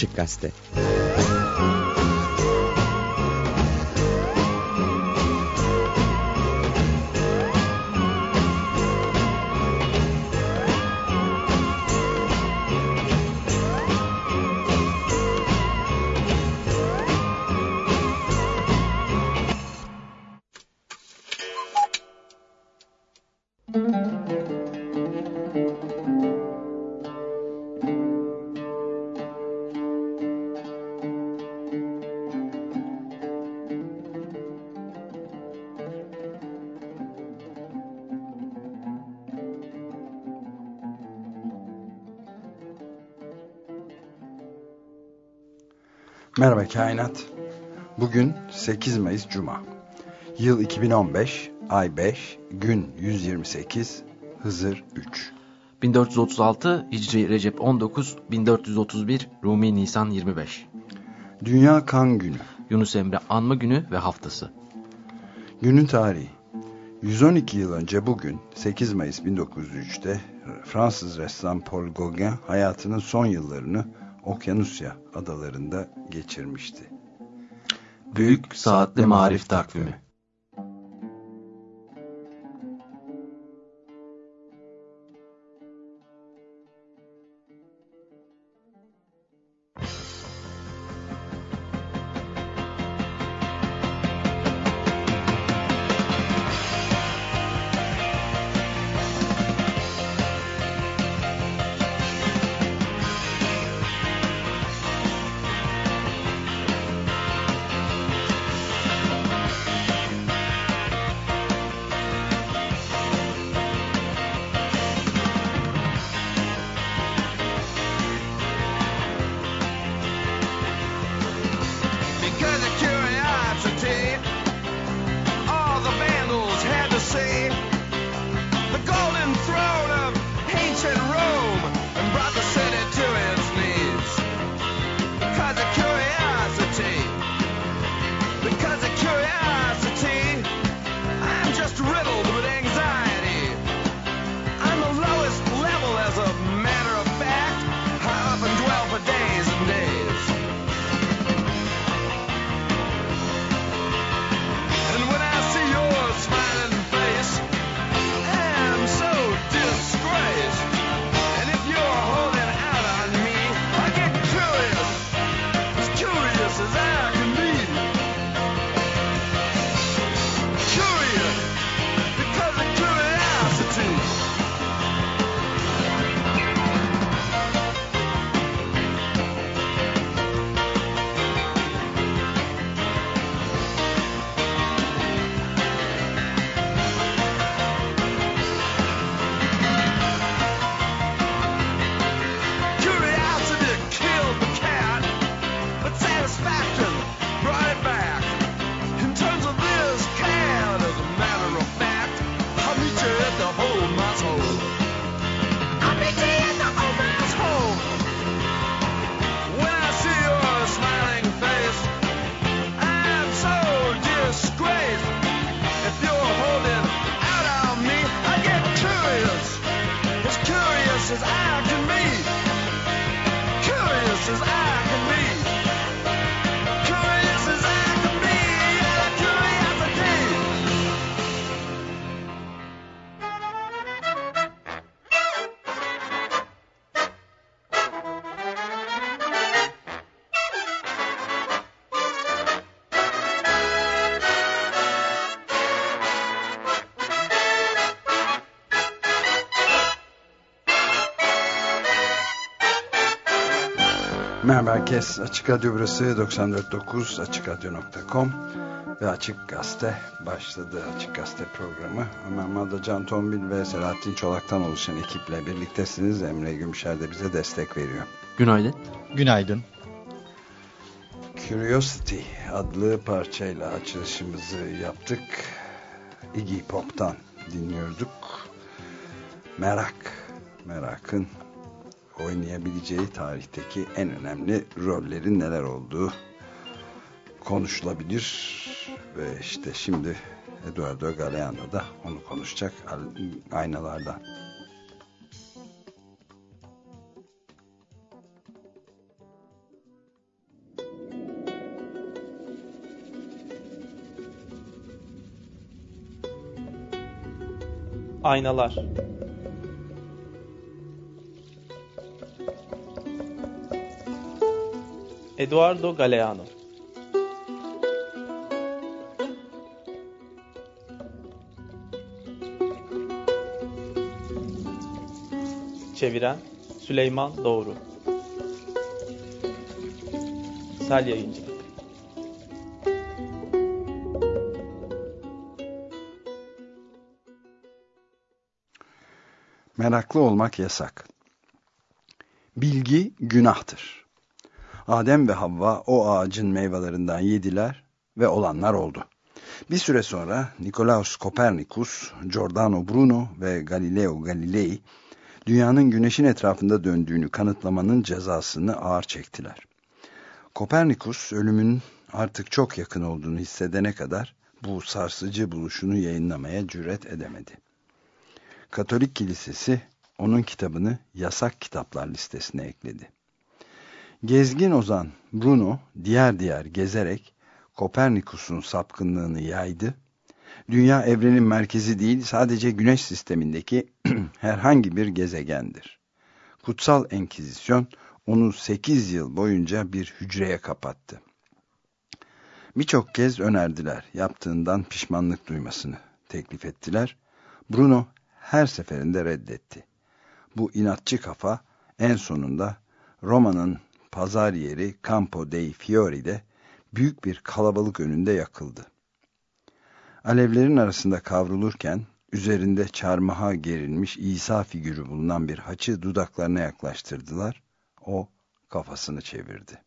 Açık Gazete Merhaba Kainat. Bugün 8 Mayıs Cuma. Yıl 2015, ay 5, gün 128, Hızır 3. 1436 Hicri Recep 19, 1431 Rumi Nisan 25. Dünya Kan Günü. Yunus Emre Anma Günü ve Haftası. Günün tarihi. 112 yıl önce bugün 8 Mayıs 1903'te Fransız ressam Paul Gauguin hayatının son yıllarını Okyanusya adalarında geçirmişti. Büyük Saatli Marif Takvimi Merhaba herkes. Açık Radyo burası 94.9 AçıkRadyo.com ve Açık Gazete başladı. Açık Gazete programı. Ömer Madra, Can Tombil ve Selahattin Çolak'tan oluşan ekiple birliktesiniz. Emre Gümüşer de bize destek veriyor. Günaydın. Günaydın. Curiosity adlı parçayla açılışımızı yaptık. Iggy Pop'tan dinliyorduk. Merak, merakın oynayabileceği tarihteki en önemli rollerin neler olduğu konuşulabilir ve işte şimdi Eduardo Galeano da onu konuşacak aynalardan. Aynalar Eduardo Galeano Çeviren Süleyman Doğru Sel Yayıncılık Meraklı olmak yasak. Bilgi günahtır. Adem ve Havva o ağacın meyvelerinden yediler ve olanlar oldu. Bir süre sonra Nikolaus Kopernikus, Giordano Bruno ve Galileo Galilei dünyanın güneşin etrafında döndüğünü kanıtlamanın cezasını ağır çektiler. Kopernikus ölümün artık çok yakın olduğunu hissedene kadar bu sarsıcı buluşunu yayınlamaya cüret edemedi. Katolik Kilisesi onun kitabını yasak kitaplar listesine ekledi. Gezgin ozan Bruno diğer diğer gezerek Kopernikus'un sapkınlığını yaydı. Dünya evrenin merkezi değil sadece güneş sistemindeki herhangi bir gezegendir. Kutsal Enkizisyon onu 8 yıl boyunca bir hücreye kapattı. Birçok kez önerdiler, yaptığından pişmanlık duymasını teklif ettiler. Bruno her seferinde reddetti. Bu inatçı kafa en sonunda Roma'nın pazar yeri Campo dei Fiori'de büyük bir kalabalık önünde yakıldı. Alevlerin arasında kavrulurken üzerinde çarmıha gerilmiş İsa figürü bulunan bir haçı dudaklarına yaklaştırdılar. O kafasını çevirdi.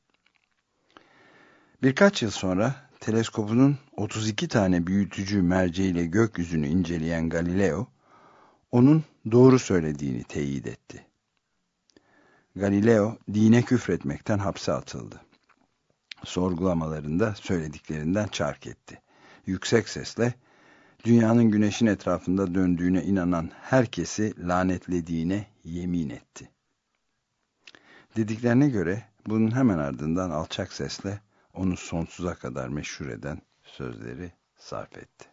Birkaç yıl sonra teleskopunun 32 tane büyütücü merceğiyle gökyüzünü inceleyen Galileo, onun doğru söylediğini teyit etti. Galileo dine küfretmekten hapse atıldı. Sorgulamalarında söylediklerinden çark etti. Yüksek sesle dünyanın güneşin etrafında döndüğüne inanan herkesi lanetlediğine yemin etti. Dediklerine göre bunun hemen ardından alçak sesle onu sonsuza kadar meşhur eden sözleri sarf etti.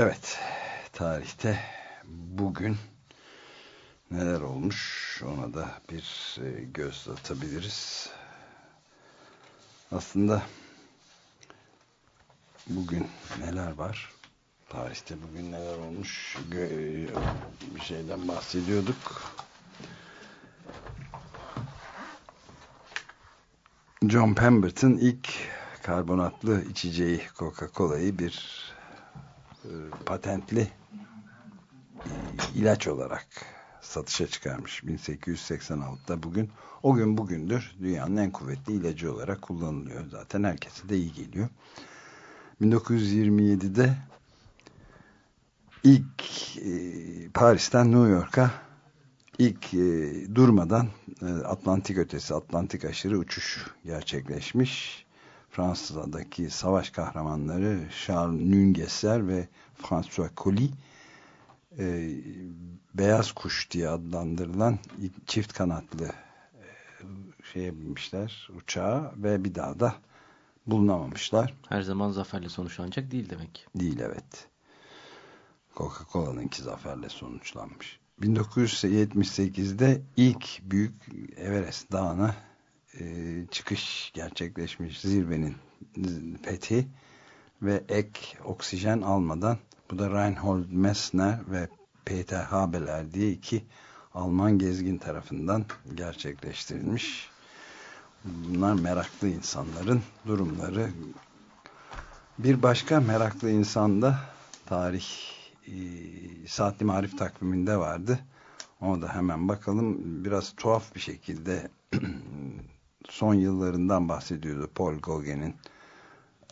Evet, tarihte bugün neler olmuş ona da bir e, göz atabiliriz. Aslında bugün neler var? Tarihte bugün neler olmuş? Bir şeyden bahsediyorduk. John Pemberton ilk karbonatlı içeceği Coca-Cola'yı bir e, patentli e, ilaç olarak satışa çıkarmış. 1886'da bugün o gün bugündür dünyanın en kuvvetli ilacı olarak kullanılıyor. Zaten herkese de iyi geliyor. 1927'de ilk e, Paris'ten New York'a ilk e, durmadan e, Atlantik ötesi Atlantik aşırı uçuş gerçekleşmiş Fransa'daki savaş kahramanları Charles Nungesser ve François Colli e, beyaz kuş diye adlandırılan çift kanatlı e, şeye binmişler uçağa ve bir daha da bulunamamışlar. Her zaman zaferle sonuçlanacak değil demek. Değil evet. Coca-Cola'nınki zaferle sonuçlanmış. 1978'de ilk büyük Everest Dağı'na e, çıkış gerçekleşmiş zirvenin fethi ve ek oksijen almadan bu da Reinhold Messner ve Peter Habeler diye iki Alman gezgin tarafından gerçekleştirilmiş. Bunlar meraklı insanların durumları. Bir başka meraklı insan da tarih e, saatli marif takviminde vardı. Ona da hemen bakalım. Biraz tuhaf bir şekilde son yıllarından bahsediyordu Paul Gauguin'in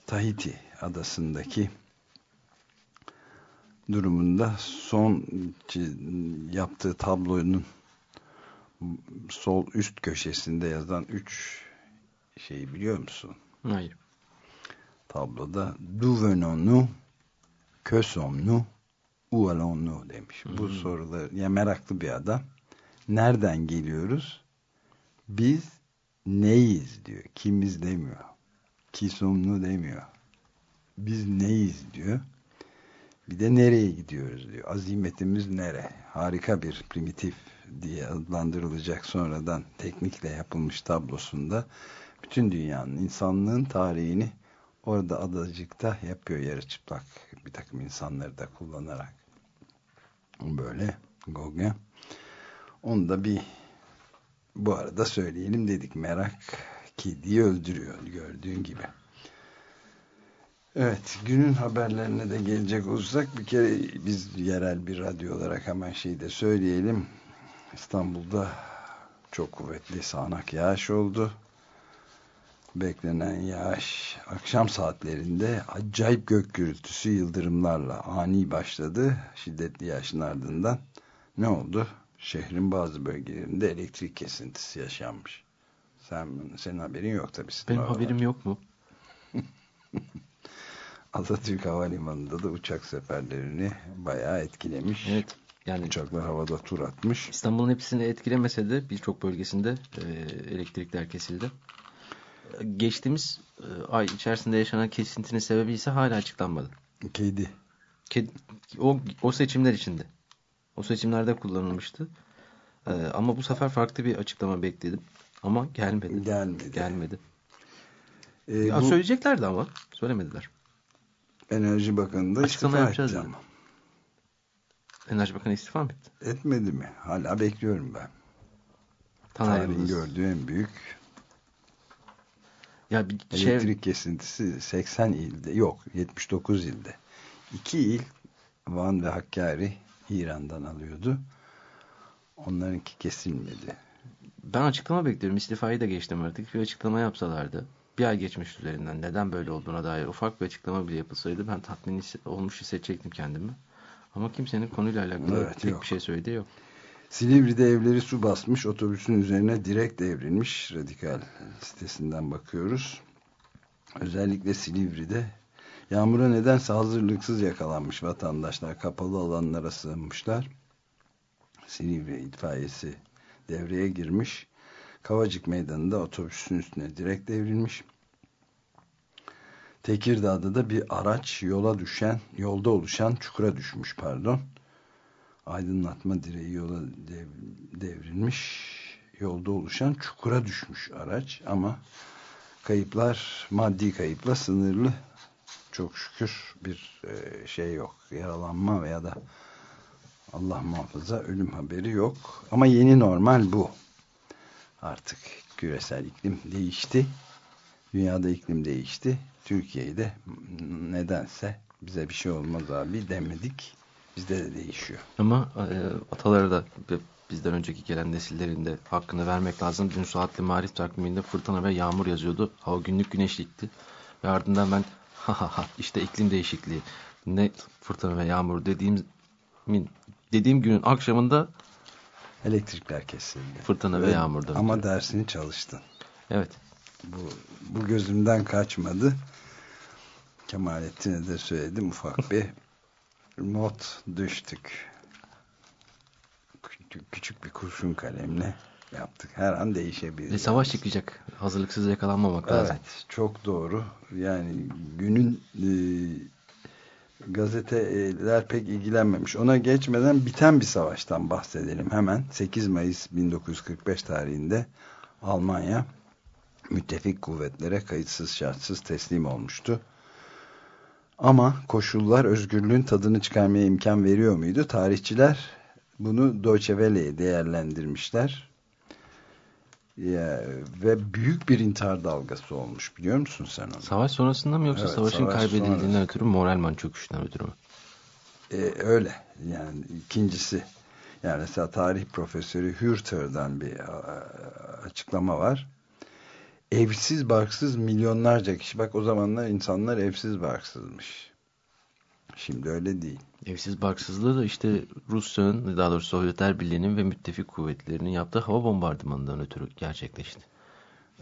Tahiti adasındaki durumunda son yaptığı tablonun sol üst köşesinde yazan üç şeyi biliyor musun? Hayır. Tabloda Du venons-nous, que sommes-nous, où allons-nous demiş. Hmm. Bu sorular, ya meraklı bir adam. Nereden geliyoruz? Biz neyiz diyor. Kimiz demiyor. Ki somnu demiyor. Biz neyiz diyor. Bir de nereye gidiyoruz diyor. Azimetimiz nere? Harika bir primitif diye adlandırılacak sonradan teknikle yapılmış tablosunda bütün dünyanın, insanlığın tarihini orada adacıkta yapıyor yarı çıplak bir takım insanları da kullanarak. Böyle Gauguin. Onu da bir bu arada söyleyelim dedik. Merak kediyi öldürüyor gördüğün gibi. Evet, günün haberlerine de gelecek olursak bir kere biz yerel bir radyo olarak hemen şeyi de söyleyelim. İstanbul'da çok kuvvetli sağanak yağış oldu. Beklenen yağış akşam saatlerinde acayip gök gürültüsü yıldırımlarla ani başladı. Şiddetli yağışın ardından ne oldu? Şehrin bazı bölgelerinde elektrik kesintisi yaşanmış. Sen, senin haberin yok tabii. Benim haberim yok mu? Atatürk Havalimanı'nda da uçak seferlerini bayağı etkilemiş. Evet. Yani uçaklar havada tur atmış. İstanbul'un hepsini etkilemese de birçok bölgesinde e, elektrikler kesildi. Geçtiğimiz e, ay içerisinde yaşanan kesintinin sebebi ise hala açıklanmadı. Kedi. Kedi o, o seçimler içinde. O seçimlerde kullanılmıştı. E, ama bu sefer farklı bir açıklama bekledim. Ama gelmedi. Gelmedi. Gelmedi. Ee, ya bu... Söyleyeceklerdi ama söylemediler. Enerji Bakanı da Açıklama yapacağız etti ama. Enerji Bakanı istifa mı etti? Etmedi mi? Hala bekliyorum ben. Tarihin gördüğü en büyük ya bir elektrik şey... kesintisi 80 ilde yok 79 ilde. İki il Van ve Hakkari İran'dan alıyordu. Onlarınki kesilmedi. Ben açıklama bekliyorum. İstifayı da geçtim artık. Bir açıklama yapsalardı bir ay geçmiş üzerinden neden böyle olduğuna dair ufak bir açıklama bile yapılsaydı ben tatmin olmuş hissedecektim kendimi. Ama kimsenin konuyla alakalı evet, tek yok. bir şey söylediği yok. Silivri'de evleri su basmış, otobüsün üzerine direkt devrilmiş. Radikal sitesinden bakıyoruz. Özellikle Silivri'de yağmura nedense hazırlıksız yakalanmış vatandaşlar. Kapalı alanlara sığınmışlar. Silivri itfaiyesi devreye girmiş. Kavacık Meydanı'nda otobüsün üstüne direkt devrilmiş. Tekirdağ'da da bir araç yola düşen, yolda oluşan çukura düşmüş pardon. Aydınlatma direği yola dev, devrilmiş. Yolda oluşan çukura düşmüş araç ama kayıplar maddi kayıpla sınırlı. Çok şükür bir e, şey yok. Yaralanma veya da Allah muhafaza ölüm haberi yok. Ama yeni normal bu artık küresel iklim değişti. Dünyada iklim değişti. Türkiye'de nedense bize bir şey olmaz abi demedik. Bizde de değişiyor. Ama e, ataları da bizden önceki gelen nesillerin de hakkını vermek lazım. Dün saatli marif takviminde fırtına ve yağmur yazıyordu. Hava günlük güneşlikti. Ve ardından ben işte iklim değişikliği ne fırtına ve yağmur dediğim dediğim günün akşamında Elektrikler kesildi. Fırtına ve, ve yağmurdan. Ama dersini çalıştın. Evet. Bu, bu gözümden kaçmadı. Kemalettin'e de söyledim ufak bir not düştük. Küçük, küçük bir kurşun kalemle yaptık. Her an değişebilir. Ve savaş çıkacak. Hazırlıksız yakalanmamak evet, lazım. Evet. Çok doğru. Yani günün e, gazeteler pek ilgilenmemiş. Ona geçmeden biten bir savaştan bahsedelim hemen. 8 Mayıs 1945 tarihinde Almanya müttefik kuvvetlere kayıtsız şartsız teslim olmuştu. Ama koşullar özgürlüğün tadını çıkarmaya imkan veriyor muydu? Tarihçiler bunu Deutsche Welle'ye değerlendirmişler. Ya, ve büyük bir intihar dalgası olmuş biliyor musun sen onu? Savaş sonrasında mı yoksa evet, savaşın savaş kaybedildiğinden sonrası. ötürü moralman çöküşünden ötürü mü? Ee, öyle yani ikincisi yani mesela tarih profesörü Hürter'dan bir açıklama var. evsiz barksız milyonlarca kişi. Bak o zamanlar insanlar evsiz barksızmış. Şimdi öyle değil. Evsiz barksızlığı da işte Rusya'nın daha doğrusu Sovyetler Birliği'nin ve müttefik kuvvetlerinin yaptığı hava bombardımanından ötürü gerçekleşti.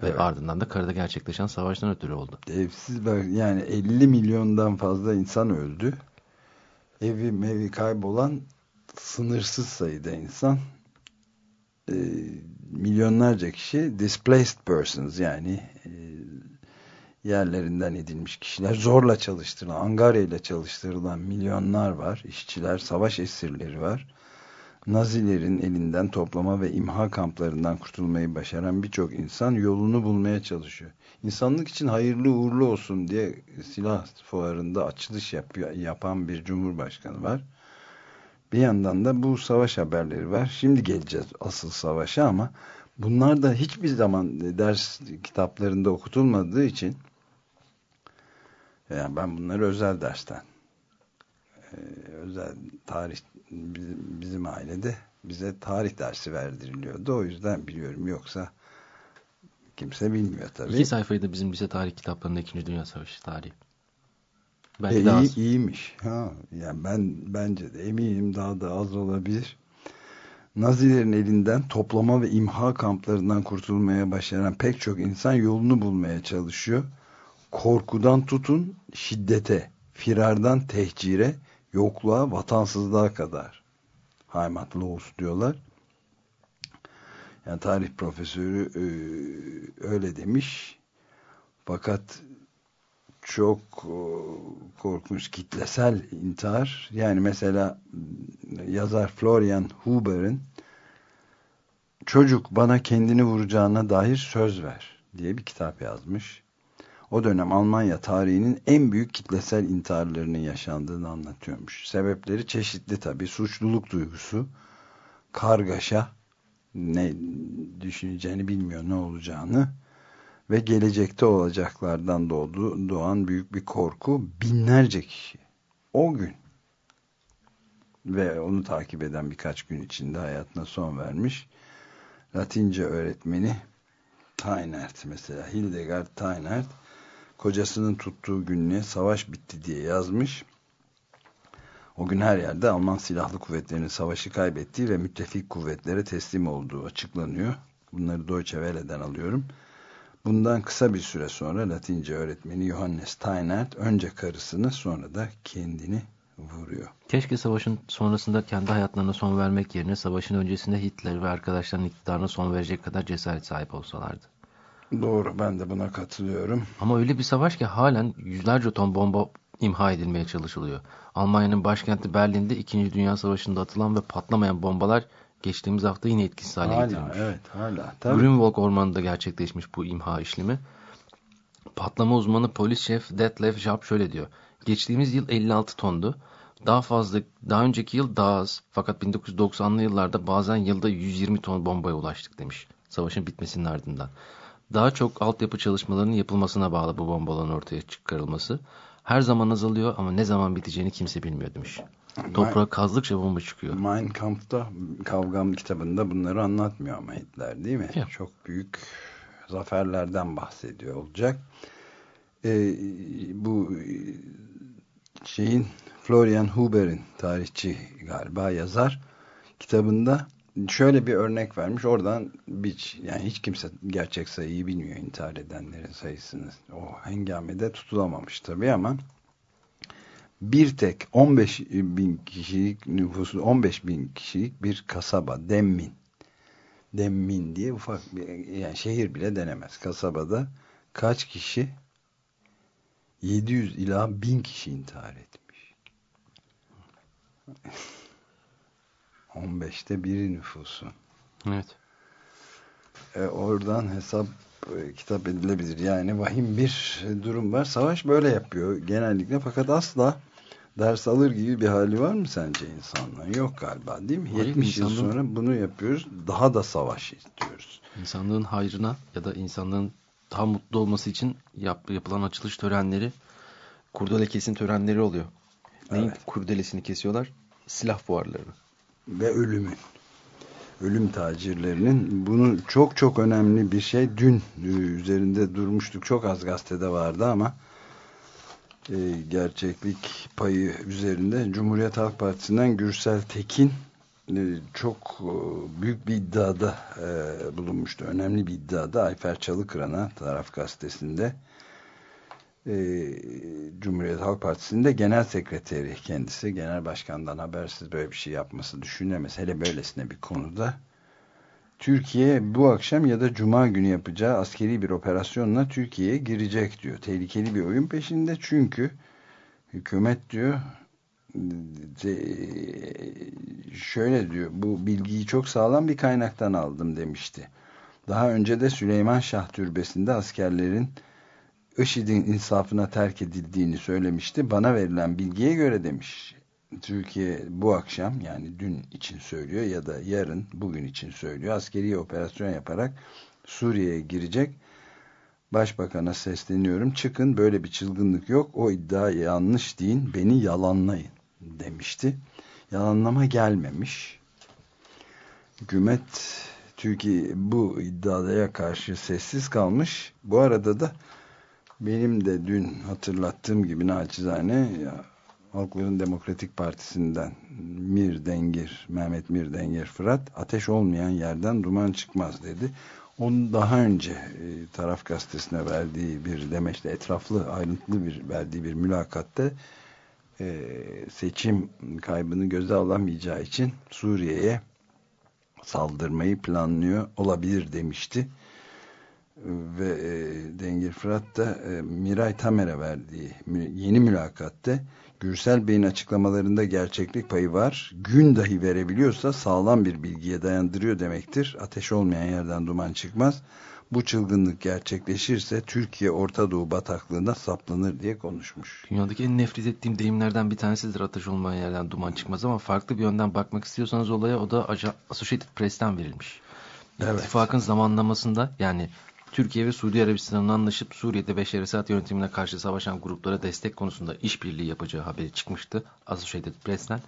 Ve Evet. ardından da karada gerçekleşen savaştan ötürü oldu. Evsiz bark yani 50 milyondan fazla insan öldü. Evi mevi kaybolan sınırsız sayıda insan. Ee, milyonlarca kişi displaced persons yani e, yerlerinden edilmiş kişiler zorla çalıştırılan, Angarya ile çalıştırılan milyonlar var. İşçiler, savaş esirleri var. Nazilerin elinden toplama ve imha kamplarından kurtulmayı başaran birçok insan yolunu bulmaya çalışıyor. İnsanlık için hayırlı uğurlu olsun diye silah fuarında açılış yapıyor, yapan bir cumhurbaşkanı var. Bir yandan da bu savaş haberleri var. Şimdi geleceğiz asıl savaşa ama bunlar da hiçbir zaman ders kitaplarında okutulmadığı için yani ben bunları özel dersten e, özel tarih bizim, ailede bize tarih dersi verdiriliyordu. O yüzden biliyorum. Yoksa kimse bilmiyor tabii. İki sayfayı da bizim lise tarih kitaplarında 2. Dünya Savaşı tarihi. Belki E, daha iyi, az. iyiymiş. Ha, yani ben bence de eminim daha da az olabilir. Nazilerin elinden toplama ve imha kamplarından kurtulmaya başaran pek çok insan yolunu bulmaya çalışıyor. Korkudan tutun şiddete, firardan tehcire, yokluğa, vatansızlığa kadar. Heimatlos diyorlar. Yani tarih profesörü e, öyle demiş. Fakat çok e, korkunç kitlesel intihar. Yani mesela yazar Florian Huber'in çocuk bana kendini vuracağına dair söz ver diye bir kitap yazmış. O dönem Almanya tarihinin en büyük kitlesel intiharlarının yaşandığını anlatıyormuş. Sebepleri çeşitli tabii. Suçluluk duygusu, kargaşa, ne düşüneceğini bilmiyor ne olacağını ve gelecekte olacaklardan doğdu, doğan büyük bir korku binlerce kişi o gün ve onu takip eden birkaç gün içinde hayatına son vermiş Latince öğretmeni Tainert mesela Hildegard Tainert kocasının tuttuğu gününe savaş bitti diye yazmış o gün her yerde Alman Silahlı Kuvvetleri'nin savaşı kaybettiği ve müttefik kuvvetlere teslim olduğu açıklanıyor bunları Deutsche Welle'den alıyorum Bundan kısa bir süre sonra Latince öğretmeni Johannes Teinert önce karısını sonra da kendini vuruyor. Keşke savaşın sonrasında kendi hayatlarına son vermek yerine savaşın öncesinde Hitler ve arkadaşlarının iktidarına son verecek kadar cesaret sahip olsalardı. Doğru ben de buna katılıyorum. Ama öyle bir savaş ki halen yüzlerce ton bomba imha edilmeye çalışılıyor. Almanya'nın başkenti Berlin'de 2. Dünya Savaşı'nda atılan ve patlamayan bombalar geçtiğimiz hafta yine etkisiz hale Hala getirilmiş. evet hala. Tabii. Grünwald Ormanı'nda gerçekleşmiş bu imha işlemi. Patlama uzmanı polis şef Detlef Jaap şöyle diyor. Geçtiğimiz yıl 56 tondu. Daha fazla, daha önceki yıl daha az. Fakat 1990'lı yıllarda bazen yılda 120 ton bombaya ulaştık demiş. Savaşın bitmesinin ardından. Daha çok altyapı çalışmalarının yapılmasına bağlı bu bombaların ortaya çıkarılması. Her zaman azalıyor ama ne zaman biteceğini kimse bilmiyor demiş. Toprağa kazdıkça bomba çıkıyor. Mein Kampf'ta Kavgam kitabında bunları anlatmıyor ama Hitler değil mi? Ya. Çok büyük zaferlerden bahsediyor olacak. Ee, bu şeyin Florian Huber'in tarihçi galiba yazar kitabında şöyle bir örnek vermiş. Oradan bir, yani hiç kimse gerçek sayıyı bilmiyor intihar edenlerin sayısını. O hengamede tutulamamış tabii ama bir tek 15 bin kişilik nüfusu 15 bin kişilik bir kasaba Demmin Demmin diye ufak bir yani şehir bile denemez kasabada kaç kişi 700 ila 1000 kişi intihar etmiş 15'te biri nüfusu Evet. e, oradan hesap e, kitap edilebilir. Yani vahim bir durum var. Savaş böyle yapıyor genellikle fakat asla ders alır gibi bir hali var mı sence insanların? Yok galiba değil mi? Hayır, 70 yıl sonra bunu yapıyoruz. Daha da savaş istiyoruz. İnsanlığın hayrına ya da insanlığın daha mutlu olması için yap, yapılan açılış törenleri kurdele kesim törenleri oluyor. Neyin Evet. kurdelesini kesiyorlar? Silah fuarları. Ve ölümün. ölüm tacirlerinin bunu çok çok önemli bir şey. Dün e, üzerinde durmuştuk. Çok az gazetede vardı ama e, gerçeklik payı üzerinde Cumhuriyet Halk Partisi'nden Gürsel Tekin e, çok e, büyük bir iddiada e, bulunmuştu. Önemli bir iddiada Ayfer Çalıkıran'a taraf gazetesinde e, Cumhuriyet Halk Partisi'nde genel sekreteri kendisi genel başkandan habersiz böyle bir şey yapması düşünülemez. Hele böylesine bir konuda Türkiye bu akşam ya da cuma günü yapacağı askeri bir operasyonla Türkiye'ye girecek diyor. Tehlikeli bir oyun peşinde çünkü hükümet diyor şöyle diyor bu bilgiyi çok sağlam bir kaynaktan aldım demişti. Daha önce de Süleyman Şah Türbesi'nde askerlerin IŞİD'in insafına terk edildiğini söylemişti. Bana verilen bilgiye göre demiş. Türkiye bu akşam yani dün için söylüyor ya da yarın bugün için söylüyor. Askeri operasyon yaparak Suriye'ye girecek. Başbakan'a sesleniyorum. Çıkın böyle bir çılgınlık yok. O iddia yanlış deyin. Beni yalanlayın demişti. Yalanlama gelmemiş. Hükümet Türkiye bu iddiaya karşı sessiz kalmış. Bu arada da benim de dün hatırlattığım gibi naçizane ya, Halkların Demokratik Partisi'nden Mir Dengir, Mehmet Mir Dengir Fırat ateş olmayan yerden duman çıkmaz dedi. Onun daha önce e, taraf gazetesine verdiği bir demeçle etraflı ayrıntılı bir verdiği bir mülakatte e, seçim kaybını göze alamayacağı için Suriye'ye saldırmayı planlıyor olabilir demişti ve e, Dengir Fırat da e, Miray Tamer'e verdiği yeni mülakatte Gürsel Bey'in açıklamalarında gerçeklik payı var. Gün dahi verebiliyorsa sağlam bir bilgiye dayandırıyor demektir. Ateş olmayan yerden duman çıkmaz. Bu çılgınlık gerçekleşirse Türkiye Orta Doğu bataklığına saplanır diye konuşmuş. Dünyadaki en nefret ettiğim deyimlerden bir tanesidir ateş olmayan yerden duman çıkmaz ama farklı bir yönden bakmak istiyorsanız olaya o da Associated Press'ten verilmiş. Evet. İttifakın zamanlamasında yani Türkiye ve Suudi Arabistan'ın anlaşıp Suriye'de Beşer Esad yönetimine karşı savaşan gruplara destek konusunda işbirliği yapacağı haberi çıkmıştı Associated Press'ten.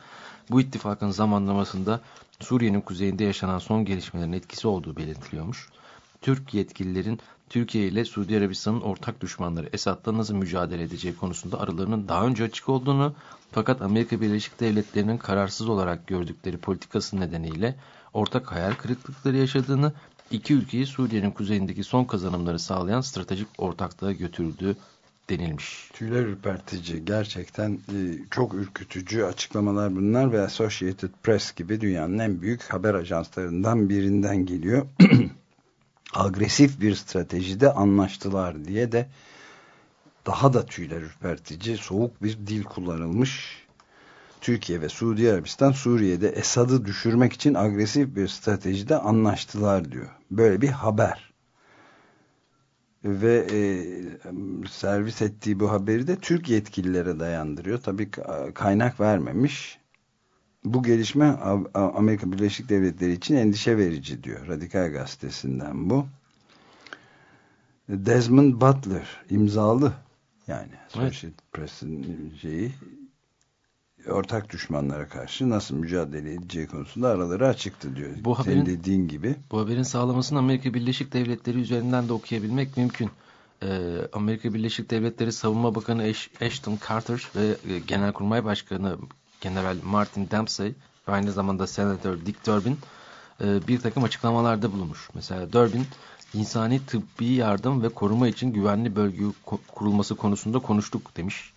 Bu ittifakın zamanlamasında Suriye'nin kuzeyinde yaşanan son gelişmelerin etkisi olduğu belirtiliyormuş. Türk yetkililerin Türkiye ile Suudi Arabistan'ın ortak düşmanları Esad'la nasıl mücadele edeceği konusunda aralarının daha önce açık olduğunu fakat Amerika Birleşik Devletleri'nin kararsız olarak gördükleri politikası nedeniyle ortak hayal kırıklıkları yaşadığını iki ülkeyi Suriye'nin kuzeyindeki son kazanımları sağlayan stratejik ortaklığa götürdüğü denilmiş. Tüyler ürpertici, gerçekten e, çok ürkütücü açıklamalar bunlar ve Associated Press gibi dünyanın en büyük haber ajanslarından birinden geliyor. Agresif bir stratejide anlaştılar diye de daha da tüyler ürpertici, soğuk bir dil kullanılmış Türkiye ve Suudi Arabistan Suriye'de Esad'ı düşürmek için agresif bir stratejide anlaştılar diyor. Böyle bir haber. Ve e, servis ettiği bu haberi de Türk yetkililere dayandırıyor. Tabii kaynak vermemiş. Bu gelişme Amerika Birleşik Devletleri için endişe verici diyor. Radikal Gazetesi'nden bu. Desmond Butler imzalı yani Associated evet. Press'in şeyi ortak düşmanlara karşı nasıl mücadele edeceği konusunda araları açıktı diyor. Bu haberin, Senin dediğin gibi. Bu haberin sağlamasını Amerika Birleşik Devletleri üzerinden de okuyabilmek mümkün. Ee, Amerika Birleşik Devletleri Savunma Bakanı Ashton Carter ve e, Genelkurmay Başkanı General Martin Dempsey ve aynı zamanda Senatör Dick Durbin e, bir takım açıklamalarda bulunmuş. Mesela Durbin insani tıbbi yardım ve koruma için güvenli bölge kurulması konusunda konuştuk demiş.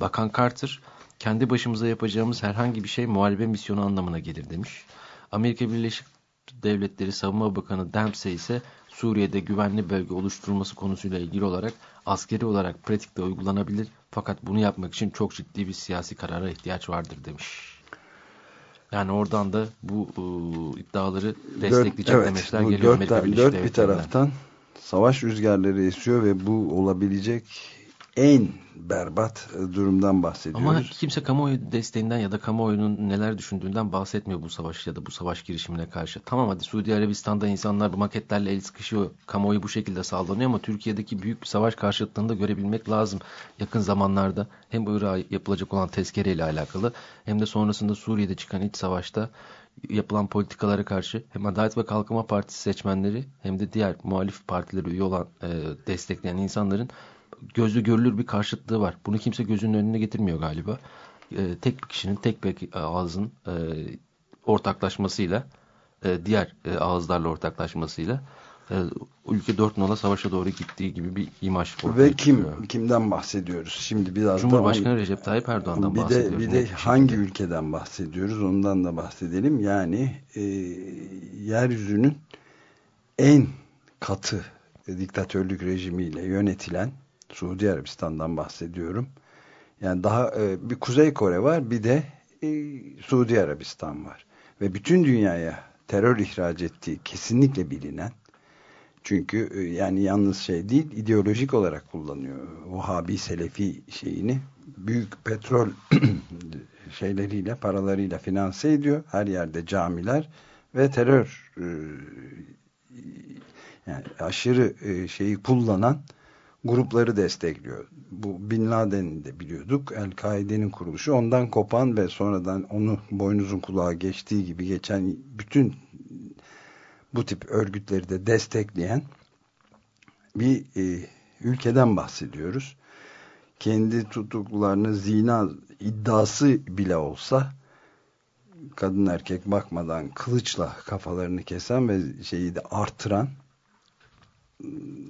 Bakan Carter kendi başımıza yapacağımız herhangi bir şey muhalebe misyonu anlamına gelir demiş. Amerika Birleşik Devletleri Savunma Bakanı Dempsey ise Suriye'de güvenli bölge oluşturulması konusuyla ilgili olarak askeri olarak pratikte uygulanabilir fakat bunu yapmak için çok ciddi bir siyasi karara ihtiyaç vardır demiş. Yani oradan da bu e, iddiaları destekleyecek dört, evet, demeçler geliyor dört, dört bir taraftan savaş rüzgarları esiyor ve bu olabilecek en berbat durumdan bahsediyoruz. Ama kimse kamuoyu desteğinden ya da kamuoyunun neler düşündüğünden bahsetmiyor bu savaş ya da bu savaş girişimine karşı. Tamam hadi Suudi Arabistan'da insanlar bu maketlerle el sıkışıyor. Kamuoyu bu şekilde sağlanıyor ama Türkiye'deki büyük bir savaş karşıtlığını da görebilmek lazım. Yakın zamanlarda hem Irak'a yapılacak olan tezkereyle alakalı hem de sonrasında Suriye'de çıkan iç savaşta yapılan politikalara karşı hem Adalet ve Kalkınma Partisi seçmenleri hem de diğer muhalif partileri üye olan e, destekleyen insanların gözlü görülür bir karşıtlığı var. Bunu kimse gözünün önüne getirmiyor galiba. E, tek bir kişinin, tek bir ağzın e, ortaklaşmasıyla, e, diğer e, ağızlarla ortaklaşmasıyla e, ülke dört nala savaşa doğru gittiği gibi bir imaj Ve kim çıkıyor. kimden bahsediyoruz? Şimdi biraz Cumhurbaşkanı da, Recep Tayyip Erdoğan'dan bir bahsediyoruz. De, bir de hangi ülkeden bahsediyoruz? Ondan da bahsedelim. Yani e, yeryüzünün en katı diktatörlük rejimiyle yönetilen Suudi Arabistan'dan bahsediyorum. Yani daha e, bir Kuzey Kore var bir de e, Suudi Arabistan var. Ve bütün dünyaya terör ihraç ettiği kesinlikle bilinen çünkü e, yani yalnız şey değil ideolojik olarak kullanıyor. Vahabi Selefi şeyini büyük petrol şeyleriyle paralarıyla finanse ediyor. Her yerde camiler ve terör e, yani aşırı e, şeyi kullanan grupları destekliyor. Bu Bin Laden'i de biliyorduk. El-Kaide'nin kuruluşu ondan kopan ve sonradan onu boynuzun kulağa geçtiği gibi geçen bütün bu tip örgütleri de destekleyen bir e, ülkeden bahsediyoruz. Kendi tutuklularını zina iddiası bile olsa kadın erkek bakmadan kılıçla kafalarını kesen ve şeyi de artıran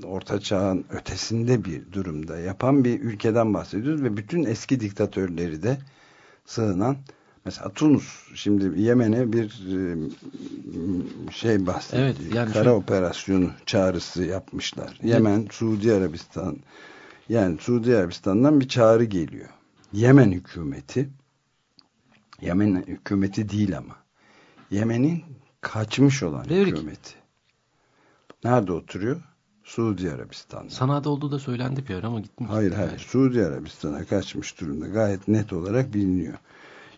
orta çağın ötesinde bir durumda yapan bir ülkeden bahsediyoruz ve bütün eski diktatörleri de sığınan mesela Tunus şimdi Yemen'e bir e, şey bahsediyor. Evet, yani Kara şu... operasyonu çağrısı yapmışlar. Evet. Yemen, Suudi Arabistan yani Suudi Arabistan'dan bir çağrı geliyor. Yemen hükümeti Yemen hükümeti değil ama Yemen'in kaçmış olan Devrik. hükümeti. Nerede oturuyor? Suudi Arabistan'da. Sanada olduğu da söylendi bir ara ama gitmiş. Hayır hayır. Suudi Arabistan'a kaçmış durumda. Gayet net olarak biliniyor.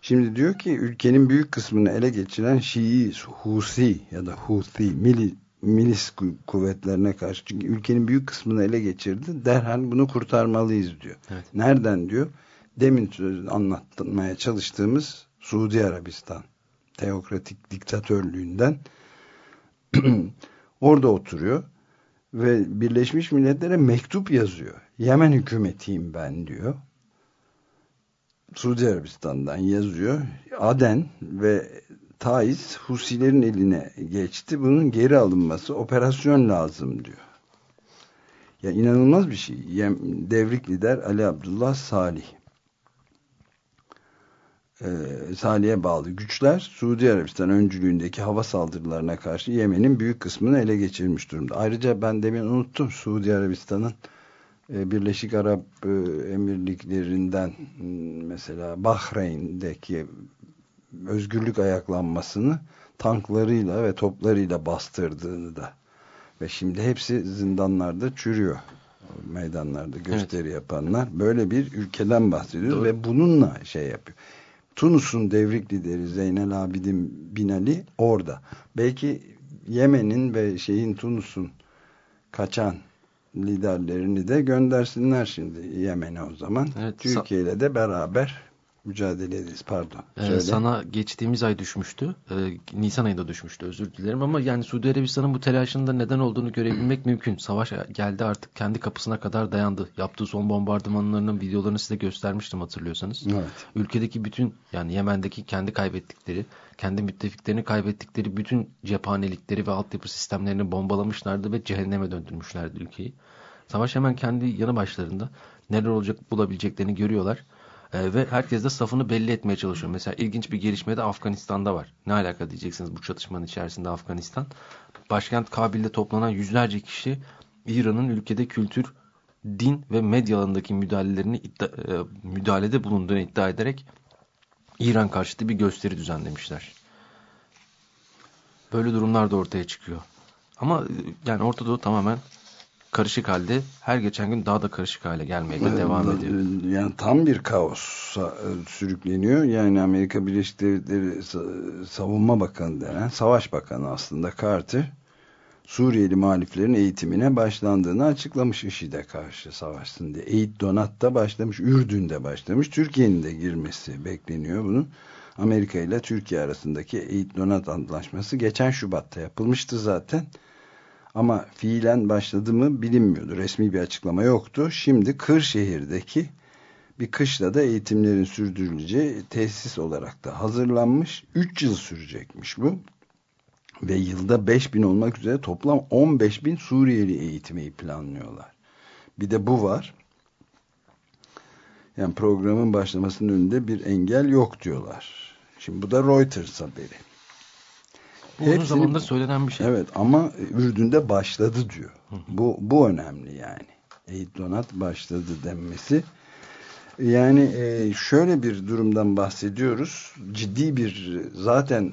Şimdi diyor ki ülkenin büyük kısmını ele geçiren Şii, Husi ya da Huthi mili, milis kuvvetlerine karşı çünkü ülkenin büyük kısmını ele geçirdi. Derhal bunu kurtarmalıyız diyor. Evet. Nereden diyor? Demin anlatmaya çalıştığımız Suudi Arabistan teokratik diktatörlüğünden orada oturuyor ve Birleşmiş Milletler'e mektup yazıyor. Yemen hükümetiyim ben diyor. Suudi Arabistan'dan yazıyor. Aden ve Taiz Husilerin eline geçti. Bunun geri alınması operasyon lazım diyor. Ya inanılmaz bir şey. Devrik lider Ali Abdullah Salih e, Salih'e bağlı güçler Suudi Arabistan öncülüğündeki hava saldırılarına karşı Yemen'in büyük kısmını ele geçirmiş durumda. Ayrıca ben demin unuttum Suudi Arabistan'ın e, Birleşik Arap e, Emirlikleri'nden mesela Bahreyn'deki özgürlük ayaklanmasını tanklarıyla ve toplarıyla bastırdığını da ve şimdi hepsi zindanlarda çürüyor meydanlarda gösteri evet. yapanlar böyle bir ülkeden bahsediyoruz Doğru. ve bununla şey yapıyor. Tunus'un devrik lideri Zeynel Abidin Binali orada. Belki Yemen'in ve şeyin Tunus'un kaçan liderlerini de göndersinler şimdi Yemen'e o zaman. Evet, Türkiye ile de beraber mücadele ederiz. Pardon. Ee, sana geçtiğimiz ay düşmüştü. Ee, Nisan ayında düşmüştü özür dilerim ama yani Suudi Arabistan'ın bu telaşında neden olduğunu görebilmek mümkün. Savaş geldi artık kendi kapısına kadar dayandı. Yaptığı son bombardımanlarının videolarını size göstermiştim hatırlıyorsanız. Evet. Ülkedeki bütün yani Yemen'deki kendi kaybettikleri, kendi müttefiklerini kaybettikleri bütün cephanelikleri ve altyapı sistemlerini bombalamışlardı ve cehenneme döndürmüşlerdi ülkeyi. Savaş hemen kendi yanı başlarında neler olacak bulabileceklerini görüyorlar e, ve herkes de safını belli etmeye çalışıyor. Mesela ilginç bir gelişme de Afganistan'da var. Ne alaka diyeceksiniz bu çatışmanın içerisinde Afganistan. Başkent Kabil'de toplanan yüzlerce kişi İran'ın ülkede kültür, din ve medya alanındaki müdahalelerini iddia, e, müdahalede bulunduğunu iddia ederek İran karşıtı bir gösteri düzenlemişler. Böyle durumlar da ortaya çıkıyor. Ama e, yani Orta Doğu tamamen karışık halde her geçen gün daha da karışık hale gelmeye de devam ediyor. Yani tam bir kaos sürükleniyor. Yani Amerika Birleşik Devletleri Savunma Bakanı denen Savaş Bakanı aslında Carter Suriyeli muhaliflerin eğitimine başlandığını açıklamış IŞİD'e karşı savaşsın diye. Eğit Donat'ta başlamış, Ürdün'de başlamış. Türkiye'nin de girmesi bekleniyor bunun. Amerika ile Türkiye arasındaki Eğit Donat Antlaşması geçen Şubat'ta yapılmıştı zaten. Ama fiilen başladı mı bilinmiyordu. Resmi bir açıklama yoktu. Şimdi Kırşehir'deki bir kışla da eğitimlerin sürdürüleceği tesis olarak da hazırlanmış. 3 yıl sürecekmiş bu. Ve yılda 5 bin olmak üzere toplam 15 bin Suriyeli eğitmeyi planlıyorlar. Bir de bu var. Yani programın başlamasının önünde bir engel yok diyorlar. Şimdi bu da Reuters haberi. Bu uzun Hepsini, zamanda söylenen bir şey. Evet ama Ürdün'de başladı diyor. Bu, bu önemli yani. Eğit Donat başladı denmesi. Yani e, şöyle bir durumdan bahsediyoruz. Ciddi bir zaten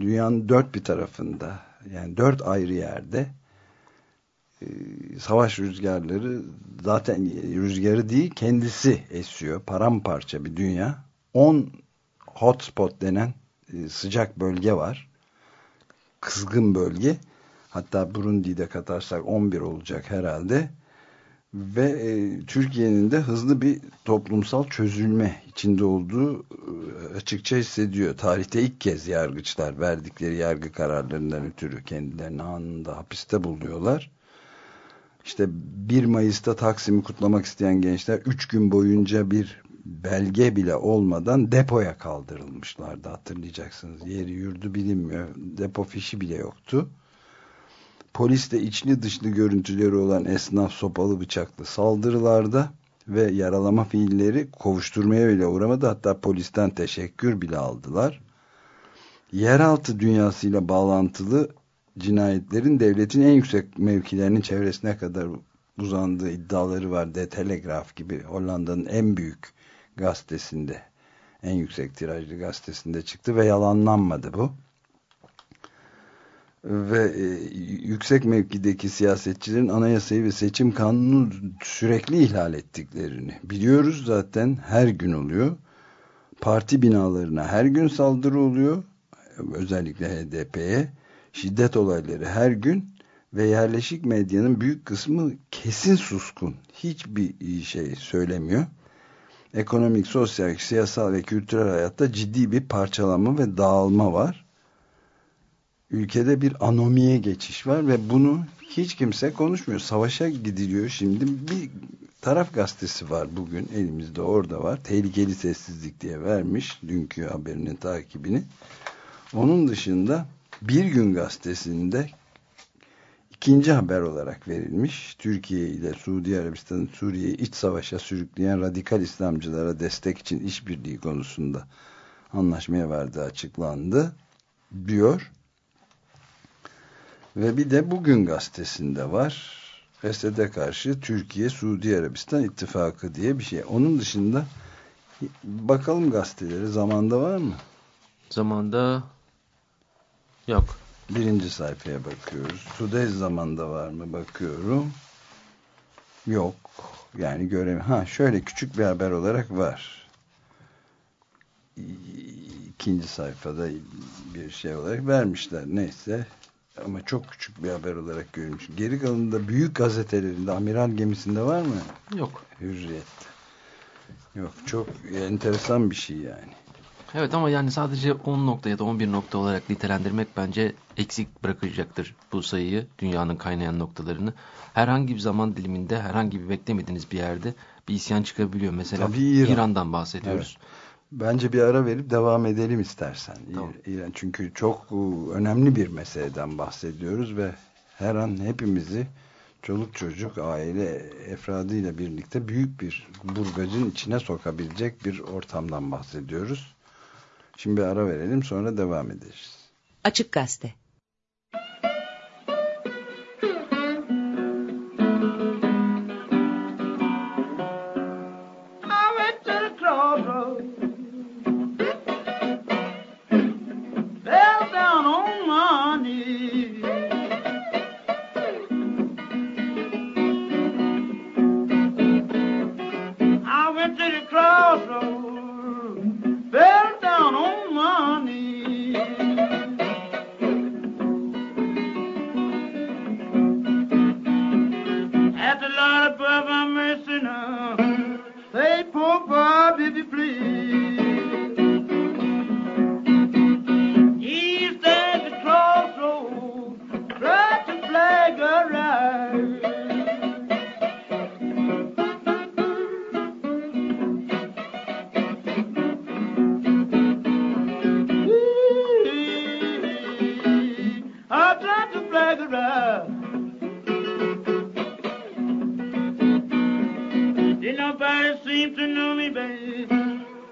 dünyanın dört bir tarafında yani dört ayrı yerde e, savaş rüzgarları zaten rüzgarı değil kendisi esiyor. Paramparça bir dünya. 10 hotspot denen e, sıcak bölge var. Kızgın bölge. Hatta Burundi'de katarsak 11 olacak herhalde ve e, Türkiye'nin de hızlı bir toplumsal çözülme içinde olduğu e, açıkça hissediyor. Tarihte ilk kez yargıçlar verdikleri yargı kararlarından ötürü kendilerini anında hapiste buluyorlar. İşte 1 Mayıs'ta Taksim'i kutlamak isteyen gençler 3 gün boyunca bir belge bile olmadan depoya kaldırılmışlardı hatırlayacaksınız. Yeri yurdu bilinmiyor. Depo fişi bile yoktu. Poliste içli dışlı görüntüleri olan esnaf sopalı bıçaklı saldırılarda ve yaralama fiilleri kovuşturmaya bile uğramadı. Hatta polisten teşekkür bile aldılar. Yeraltı dünyasıyla bağlantılı cinayetlerin devletin en yüksek mevkilerinin çevresine kadar uzandığı iddiaları var. De Telegraf gibi Hollanda'nın en büyük gazetesinde en yüksek tirajlı gazetesinde çıktı ve yalanlanmadı bu ve e, yüksek mevkideki siyasetçilerin anayasayı ve seçim kanunu sürekli ihlal ettiklerini biliyoruz zaten her gün oluyor. Parti binalarına her gün saldırı oluyor. Özellikle HDP'ye şiddet olayları her gün ve yerleşik medyanın büyük kısmı kesin suskun. Hiçbir şey söylemiyor. Ekonomik, sosyal, siyasal ve kültürel hayatta ciddi bir parçalanma ve dağılma var ülkede bir anomiye geçiş var ve bunu hiç kimse konuşmuyor. Savaşa gidiliyor şimdi. Bir taraf gazetesi var bugün elimizde orada var. Tehlikeli sessizlik diye vermiş dünkü haberinin takibini. Onun dışında Bir Gün gazetesinde ikinci haber olarak verilmiş. Türkiye ile Suudi Arabistan'ın Suriye'yi iç savaşa sürükleyen radikal İslamcılara destek için işbirliği konusunda anlaşmaya verdiği açıklandı diyor. Ve bir de Bugün gazetesinde var. Esed'e karşı Türkiye Suudi Arabistan ittifakı diye bir şey. Onun dışında bakalım gazeteleri zamanda var mı? Zamanda yok. Birinci sayfaya bakıyoruz. Today zamanda var mı bakıyorum. Yok. Yani göremiyorum. Ha şöyle küçük bir haber olarak var. İkinci sayfada bir şey olarak vermişler. Neyse ama çok küçük bir haber olarak görmüş. Geri kalanında büyük gazetelerinde amiral gemisinde var mı? Yok. Hürriyet. Yok çok enteresan bir şey yani. Evet ama yani sadece 10 nokta ya da 11 nokta olarak nitelendirmek bence eksik bırakacaktır bu sayıyı, dünyanın kaynayan noktalarını. Herhangi bir zaman diliminde, herhangi bir beklemediğiniz bir yerde bir isyan çıkabiliyor. Mesela Tabii İran. İran'dan bahsediyoruz. Evet. Bence bir ara verip devam edelim istersen. Tamam. İran çünkü çok önemli bir meseleden bahsediyoruz ve her an hepimizi çoluk çocuk, aile efradıyla birlikte büyük bir burgacın içine sokabilecek bir ortamdan bahsediyoruz. Şimdi bir ara verelim sonra devam ederiz. Açık Gazete Did nobody seem to know me, babe?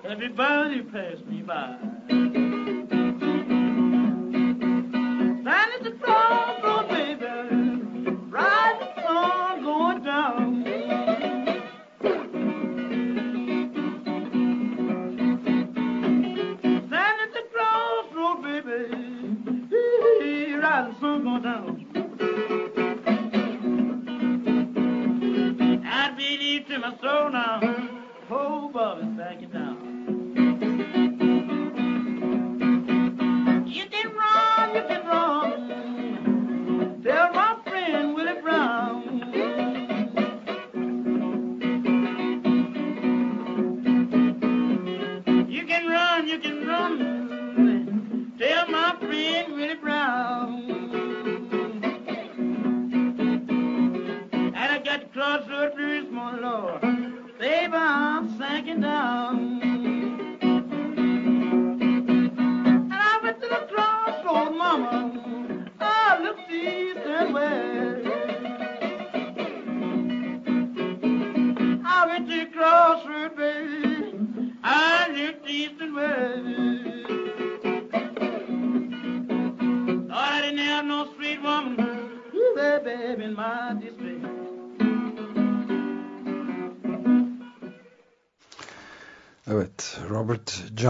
Everybody passed me by.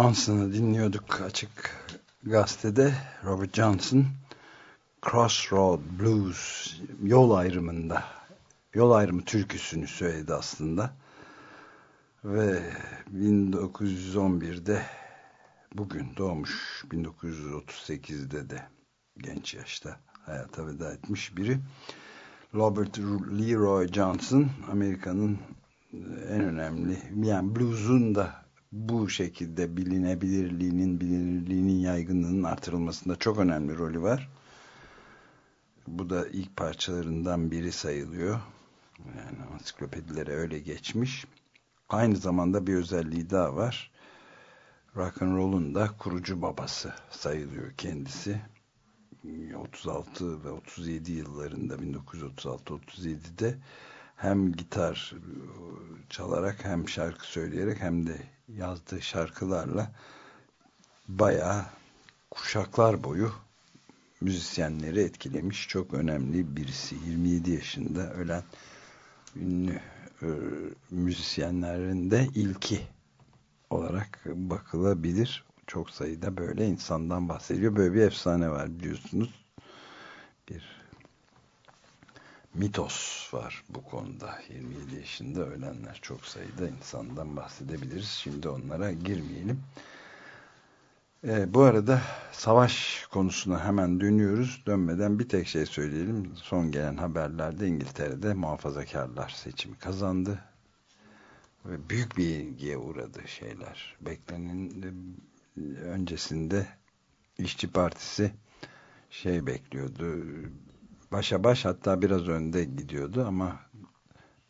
Johnson'ı dinliyorduk açık gazetede. Robert Johnson, Crossroad Blues, yol ayrımında, yol ayrımı türküsünü söyledi aslında. Ve 1911'de bugün doğmuş, 1938'de de genç yaşta hayata veda etmiş biri. Robert Leroy Johnson, Amerika'nın en önemli, yani blues'un da bu şekilde bilinebilirliğinin, bilinirliğinin yaygınlığının artırılmasında çok önemli rolü var. Bu da ilk parçalarından biri sayılıyor. Yani ansiklopedilere öyle geçmiş. Aynı zamanda bir özelliği daha var. Rock and Roll'un da kurucu babası sayılıyor kendisi. 36 ve 37 yıllarında 1936-37'de hem gitar çalarak hem şarkı söyleyerek hem de yazdığı şarkılarla bayağı kuşaklar boyu müzisyenleri etkilemiş çok önemli birisi. 27 yaşında ölen ünlü e, müzisyenlerin de ilki olarak bakılabilir. Çok sayıda böyle insandan bahsediyor. Böyle bir efsane var biliyorsunuz bir mitos var bu konuda. 27 yaşında ölenler çok sayıda insandan bahsedebiliriz. Şimdi onlara girmeyelim. Ee, bu arada savaş konusuna hemen dönüyoruz. Dönmeden bir tek şey söyleyelim. Son gelen haberlerde İngiltere'de muhafazakarlar seçimi kazandı. Ve büyük bir ilgiye uğradı şeyler. Beklenin öncesinde İşçi Partisi şey bekliyordu başa baş hatta biraz önde gidiyordu ama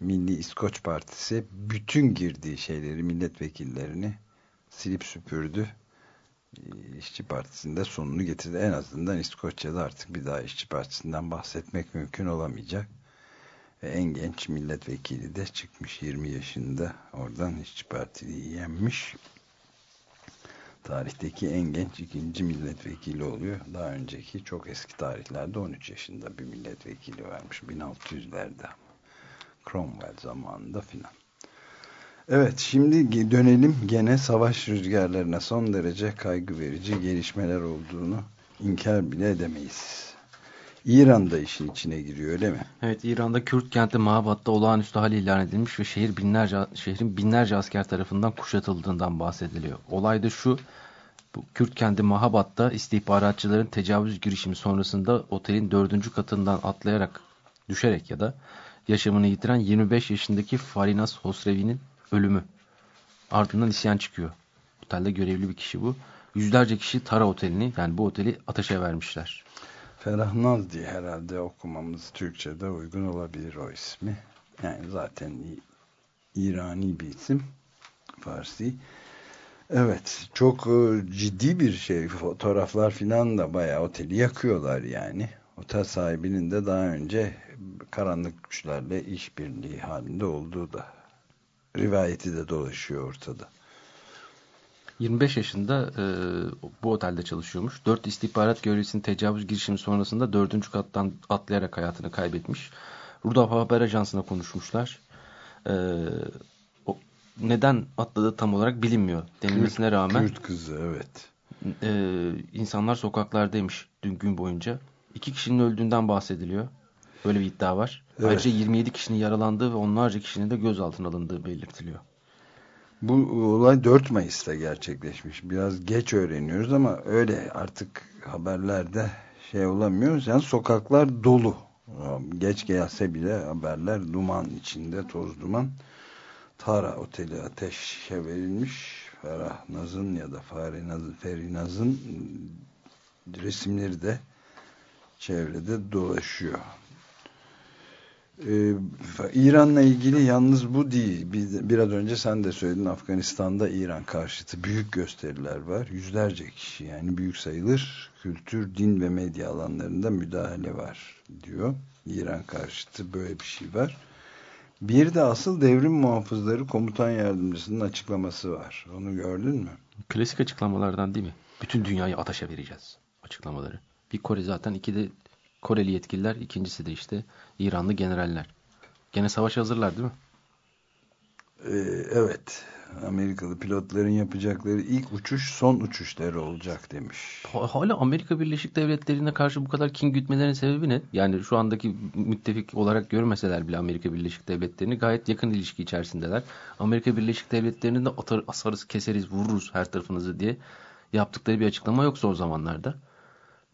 Milli İskoç Partisi bütün girdiği şeyleri milletvekillerini silip süpürdü. İşçi Partisi'nde sonunu getirdi. En azından İskoçya'da artık bir daha İşçi Partisi'nden bahsetmek mümkün olamayacak. Ve en genç milletvekili de çıkmış 20 yaşında. Oradan İşçi Parti'yi yenmiş tarihteki en genç ikinci milletvekili oluyor. Daha önceki çok eski tarihlerde 13 yaşında bir milletvekili varmış. 1600'lerde Cromwell zamanında filan. Evet şimdi dönelim gene savaş rüzgarlarına son derece kaygı verici gelişmeler olduğunu inkar bile edemeyiz. İran'da işin içine giriyor öyle mi? Evet İran'da Kürt kenti Mahabat'ta olağanüstü hal ilan edilmiş ve şehir binlerce, şehrin binlerce asker tarafından kuşatıldığından bahsediliyor. Olay da şu bu Kürt kenti Mahabat'ta istihbaratçıların tecavüz girişimi sonrasında otelin dördüncü katından atlayarak düşerek ya da yaşamını yitiren 25 yaşındaki Farinas Hosrevi'nin ölümü. Ardından isyan çıkıyor. Otelde görevli bir kişi bu. Yüzlerce kişi Tara Oteli'ni yani bu oteli ateşe vermişler. Ferahnaz diye herhalde okumamız Türkçe'de uygun olabilir o ismi. Yani zaten İrani bir isim. Farsi. Evet çok ciddi bir şey. Fotoğraflar filan da bayağı oteli yakıyorlar yani. otel sahibinin de daha önce karanlık güçlerle işbirliği halinde olduğu da rivayeti de dolaşıyor ortada. 25 yaşında e, bu otelde çalışıyormuş. 4 istihbarat görevlisinin tecavüz girişimi sonrasında 4. kattan atlayarak hayatını kaybetmiş. Rudolf Haber Ajansı'na konuşmuşlar. E, o, neden atladığı tam olarak bilinmiyor denilmesine rağmen Kürt kızı evet. e, insanlar sokaklardaymış dün gün boyunca. İki kişinin öldüğünden bahsediliyor. Böyle bir iddia var. Evet. Ayrıca 27 kişinin yaralandığı ve onlarca kişinin de gözaltına alındığı belirtiliyor. Bu olay 4 Mayıs'ta gerçekleşmiş. Biraz geç öğreniyoruz ama öyle artık haberlerde şey olamıyoruz. Yani sokaklar dolu. Geç gelse bile haberler duman içinde, toz duman. Tara Oteli ateşe verilmiş. Ferah Naz'ın ya da Fahri Feri Naz'ın resimleri de çevrede dolaşıyor. Ee, İran'la ilgili yalnız bu değil. Bir, biraz önce sen de söyledin Afganistan'da İran karşıtı büyük gösteriler var. Yüzlerce kişi yani büyük sayılır. Kültür, din ve medya alanlarında müdahale var diyor. İran karşıtı böyle bir şey var. Bir de asıl devrim muhafızları komutan yardımcısının açıklaması var. Onu gördün mü? Klasik açıklamalardan değil mi? Bütün dünyayı ateşe vereceğiz açıklamaları. Bir Kore zaten, iki de Koreli yetkililer, ikincisi de işte İranlı generaller. Gene savaş hazırlar değil mi? Ee, evet. Amerikalı pilotların yapacakları ilk uçuş son uçuşları olacak demiş. Ha- Hala Amerika Birleşik Devletleri'ne karşı bu kadar kin gütmelerinin sebebi ne? Yani şu andaki müttefik olarak görmeseler bile Amerika Birleşik Devletleri'ni gayet yakın ilişki içerisindeler. Amerika Birleşik Devletleri'nin de atar, asarız, keseriz, vururuz her tarafınızı diye yaptıkları bir açıklama yoksa o zamanlarda.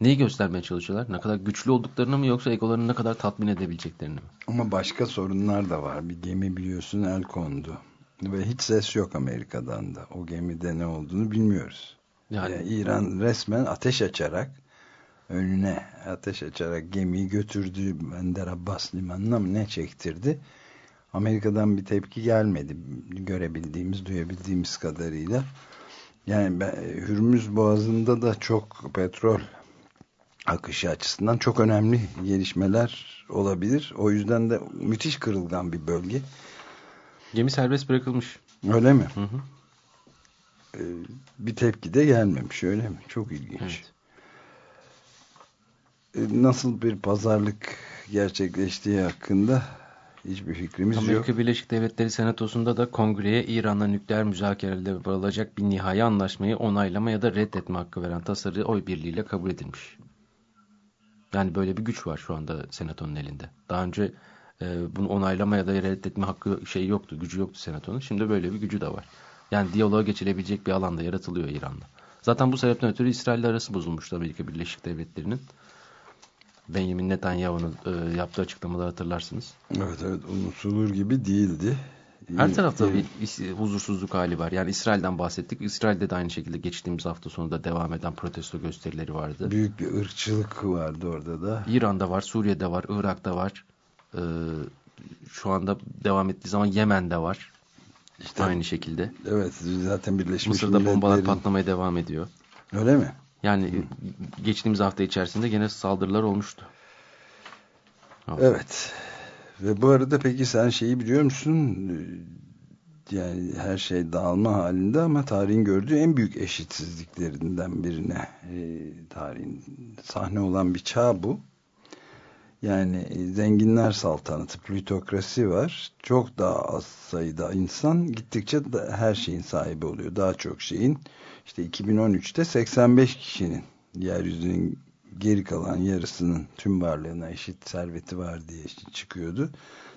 Neyi göstermeye çalışıyorlar? Ne kadar güçlü olduklarını mı yoksa egolarını ne kadar tatmin edebileceklerini mi? Ama başka sorunlar da var. Bir gemi biliyorsun el kondu. Ve hiç ses yok Amerika'dan da. O gemide ne olduğunu bilmiyoruz. Yani, Yani İran resmen ateş açarak önüne ateş açarak gemiyi götürdü Bender Abbas limanına mı ne çektirdi. Amerika'dan bir tepki gelmedi. Görebildiğimiz, duyabildiğimiz kadarıyla. Yani ben, Hürmüz Boğazı'nda da çok petrol akışı açısından çok önemli gelişmeler olabilir. O yüzden de müthiş kırılgan bir bölge. gemi serbest bırakılmış. Öyle mi? Hı hı. Ee, bir tepki de gelmemiş öyle mi? Çok ilginç. Evet. Ee, Nasıl bir pazarlık gerçekleştiği hakkında hiçbir fikrimiz yok. Amerika Birleşik Devletleri Senatosu'nda da kongreye İran'la nükleer müzakerelerde varılacak bir nihai anlaşmayı onaylama ya da reddetme hakkı veren tasarı oy birliğiyle kabul edilmiş. Yani böyle bir güç var şu anda senatonun elinde. Daha önce e, bunu onaylama ya da reddetme hakkı şey yoktu, gücü yoktu senatonun. Şimdi böyle bir gücü de var. Yani diyaloğa geçilebilecek bir alanda yaratılıyor İran'da. Zaten bu sebepten ötürü İsrail'le arası bozulmuştu Amerika Birleşik Devletleri'nin. Benjamin Netanyahu'nun e, yaptığı açıklamaları hatırlarsınız. Evet evet unutulur gibi değildi. Her tarafta Evet. bir huzursuzluk hali var. Yani İsrail'den bahsettik. İsrail'de de aynı şekilde geçtiğimiz hafta sonunda devam eden protesto gösterileri vardı. Büyük bir ırkçılık vardı orada da. İran'da var, Suriye'de var, Irak'ta var. Ee, şu anda devam ettiği zaman Yemen'de var. İşte Aynı şekilde. Evet zaten Birleşmiş Mısır'da bombalar patlamaya devam ediyor. Öyle mi? Yani geçtiğimiz hafta içerisinde gene saldırılar olmuştu. Evet. Ve bu arada peki sen şeyi biliyor musun? Yani her şey dağılma halinde ama tarihin gördüğü en büyük eşitsizliklerinden birine e, tarihin sahne olan bir çağ bu. Yani e, zenginler saltanatı, plutokrasi var. Çok daha az sayıda insan gittikçe da her şeyin sahibi oluyor. Daha çok şeyin. İşte 2013'te 85 kişinin yeryüzünün geri kalan yarısının tüm varlığına eşit serveti var diye çıkıyordu.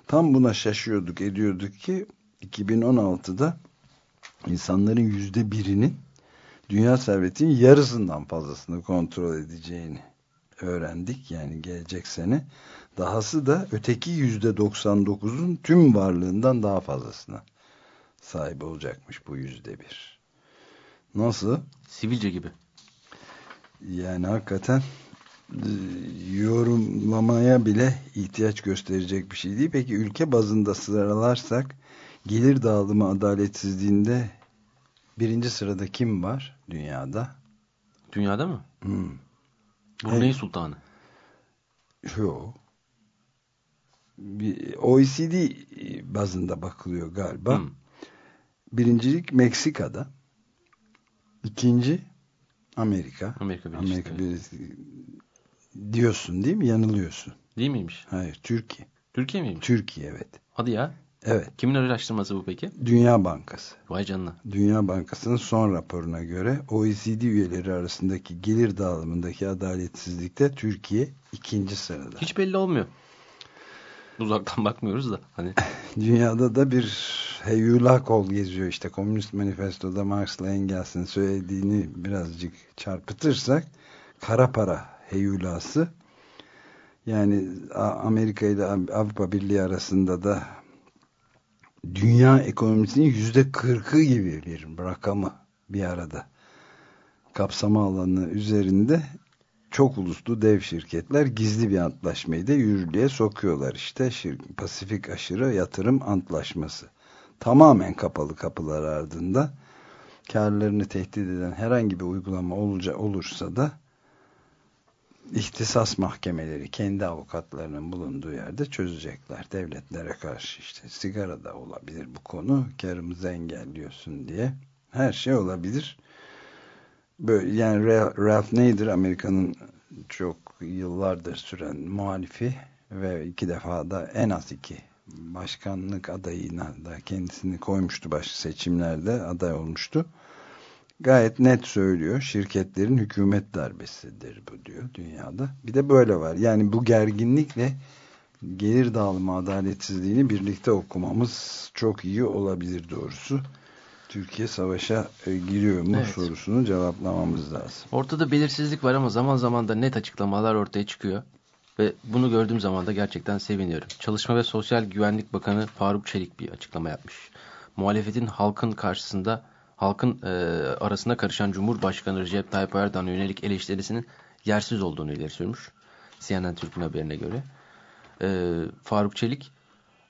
Tam buna şaşıyorduk ediyorduk ki 2016'da insanların yüzde birinin dünya servetinin yarısından fazlasını kontrol edeceğini öğrendik. Yani gelecek sene. Dahası da öteki yüzde 99'un tüm varlığından daha fazlasına sahip olacakmış bu yüzde bir. Nasıl? Sivilce gibi. Yani hakikaten yorumlamaya bile ihtiyaç gösterecek bir şey değil. Peki ülke bazında sıralarsak gelir dağılımı adaletsizliğinde birinci sırada kim var dünyada? Dünyada mı? Hmm. Brunei Sultanı. Yo. Bir OECD bazında bakılıyor galiba. Hmm. Birincilik Meksika'da. İkinci Amerika. Amerika Birleşik Amerika. Birleşik diyorsun değil mi? Yanılıyorsun. Değil miymiş? Hayır, Türkiye. Türkiye miymiş? Türkiye evet. Hadi ya. Evet. Kimin araştırması bu peki? Dünya Bankası. Vay canına. Dünya Bankası'nın son raporuna göre OECD üyeleri arasındaki gelir dağılımındaki adaletsizlikte Türkiye ikinci sırada. Hiç belli olmuyor. Uzaktan bakmıyoruz da hani Dünyada da bir heyula kol geziyor işte Komünist Manifesto'da Marx'la Engels'in söylediğini birazcık çarpıtırsak kara para heyulası. Yani Amerika ile Avrupa Birliği arasında da dünya ekonomisinin yüzde kırkı gibi bir rakamı bir arada kapsama alanı üzerinde çok uluslu dev şirketler gizli bir antlaşmayı da yürürlüğe sokuyorlar. İşte Pasifik Aşırı Yatırım Antlaşması. Tamamen kapalı kapılar ardında karlarını tehdit eden herhangi bir uygulama olursa da ihtisas mahkemeleri kendi avukatlarının bulunduğu yerde çözecekler. Devletlere karşı işte sigara da olabilir bu konu. Karımızı engelliyorsun diye. Her şey olabilir. Böyle, yani Ra- Ralph Nader Amerika'nın çok yıllardır süren muhalifi ve iki defa da en az iki başkanlık adayına da kendisini koymuştu baş seçimlerde aday olmuştu. Gayet net söylüyor. Şirketlerin hükümet darbesidir bu diyor dünyada. Bir de böyle var. Yani bu gerginlikle gelir dağılımı adaletsizliğini birlikte okumamız çok iyi olabilir doğrusu. Türkiye savaşa e, giriyor mu Evet. sorusunu cevaplamamız lazım. ortada belirsizlik var ama zaman zaman da net açıklamalar ortaya çıkıyor. Ve bunu gördüğüm zaman da gerçekten seviniyorum. Çalışma ve Sosyal Güvenlik Bakanı Faruk Çelik bir açıklama yapmış. Muhalefetin halkın karşısında halkın e, arasına karışan Cumhurbaşkanı Recep Tayyip Erdoğan'a yönelik eleştirisinin yersiz olduğunu ileri sürmüş. CNN Türk'ün haberine göre. E, Faruk Çelik,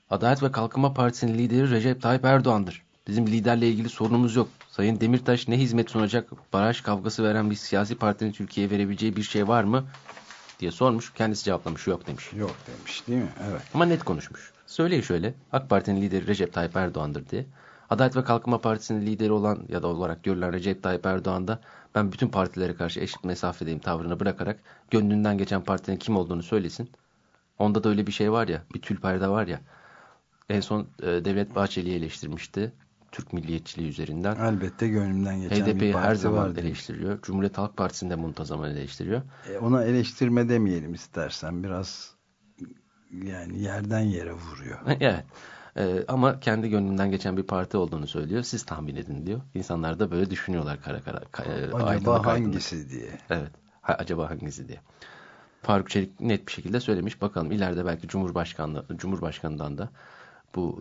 Adalet ve Kalkınma Partisi'nin lideri Recep Tayyip Erdoğan'dır. Bizim liderle ilgili sorunumuz yok. Sayın Demirtaş ne hizmet sunacak? Baraj kavgası veren bir siyasi partinin Türkiye'ye verebileceği bir şey var mı? diye sormuş. Kendisi cevaplamış yok demiş. Yok demiş değil mi? Evet. Ama net konuşmuş. Söyleyin şöyle. AK Parti'nin lideri Recep Tayyip Erdoğan'dır diye. Adalet ve Kalkınma Partisi'nin lideri olan ya da olarak görülen Recep Tayyip Erdoğan da ben bütün partilere karşı eşit mesafedeyim tavrını bırakarak gönlünden geçen partinin kim olduğunu söylesin. Onda da öyle bir şey var ya, bir tül perde var ya. En son e, Devlet Bahçeli'yi eleştirmişti. Türk milliyetçiliği üzerinden. Elbette gönlümden geçen bir HDP'yi parti her zaman var demiş. eleştiriyor. Cumhuriyet Halk Partisi'ni de muntazaman eleştiriyor. E, ona eleştirme demeyelim istersen. Biraz yani yerden yere vuruyor. evet. Ee, ama kendi gönlünden geçen bir parti olduğunu söylüyor. Siz tahmin edin diyor. İnsanlar da böyle düşünüyorlar kara kara. ka- e, aydınlık Acaba aydınlık. hangisi diye. Evet. Ha, acaba hangisi diye. Faruk Çelik net bir şekilde söylemiş. Bakalım ileride belki Cumhurbaşkanlığı, Cumhurbaşkanından da bu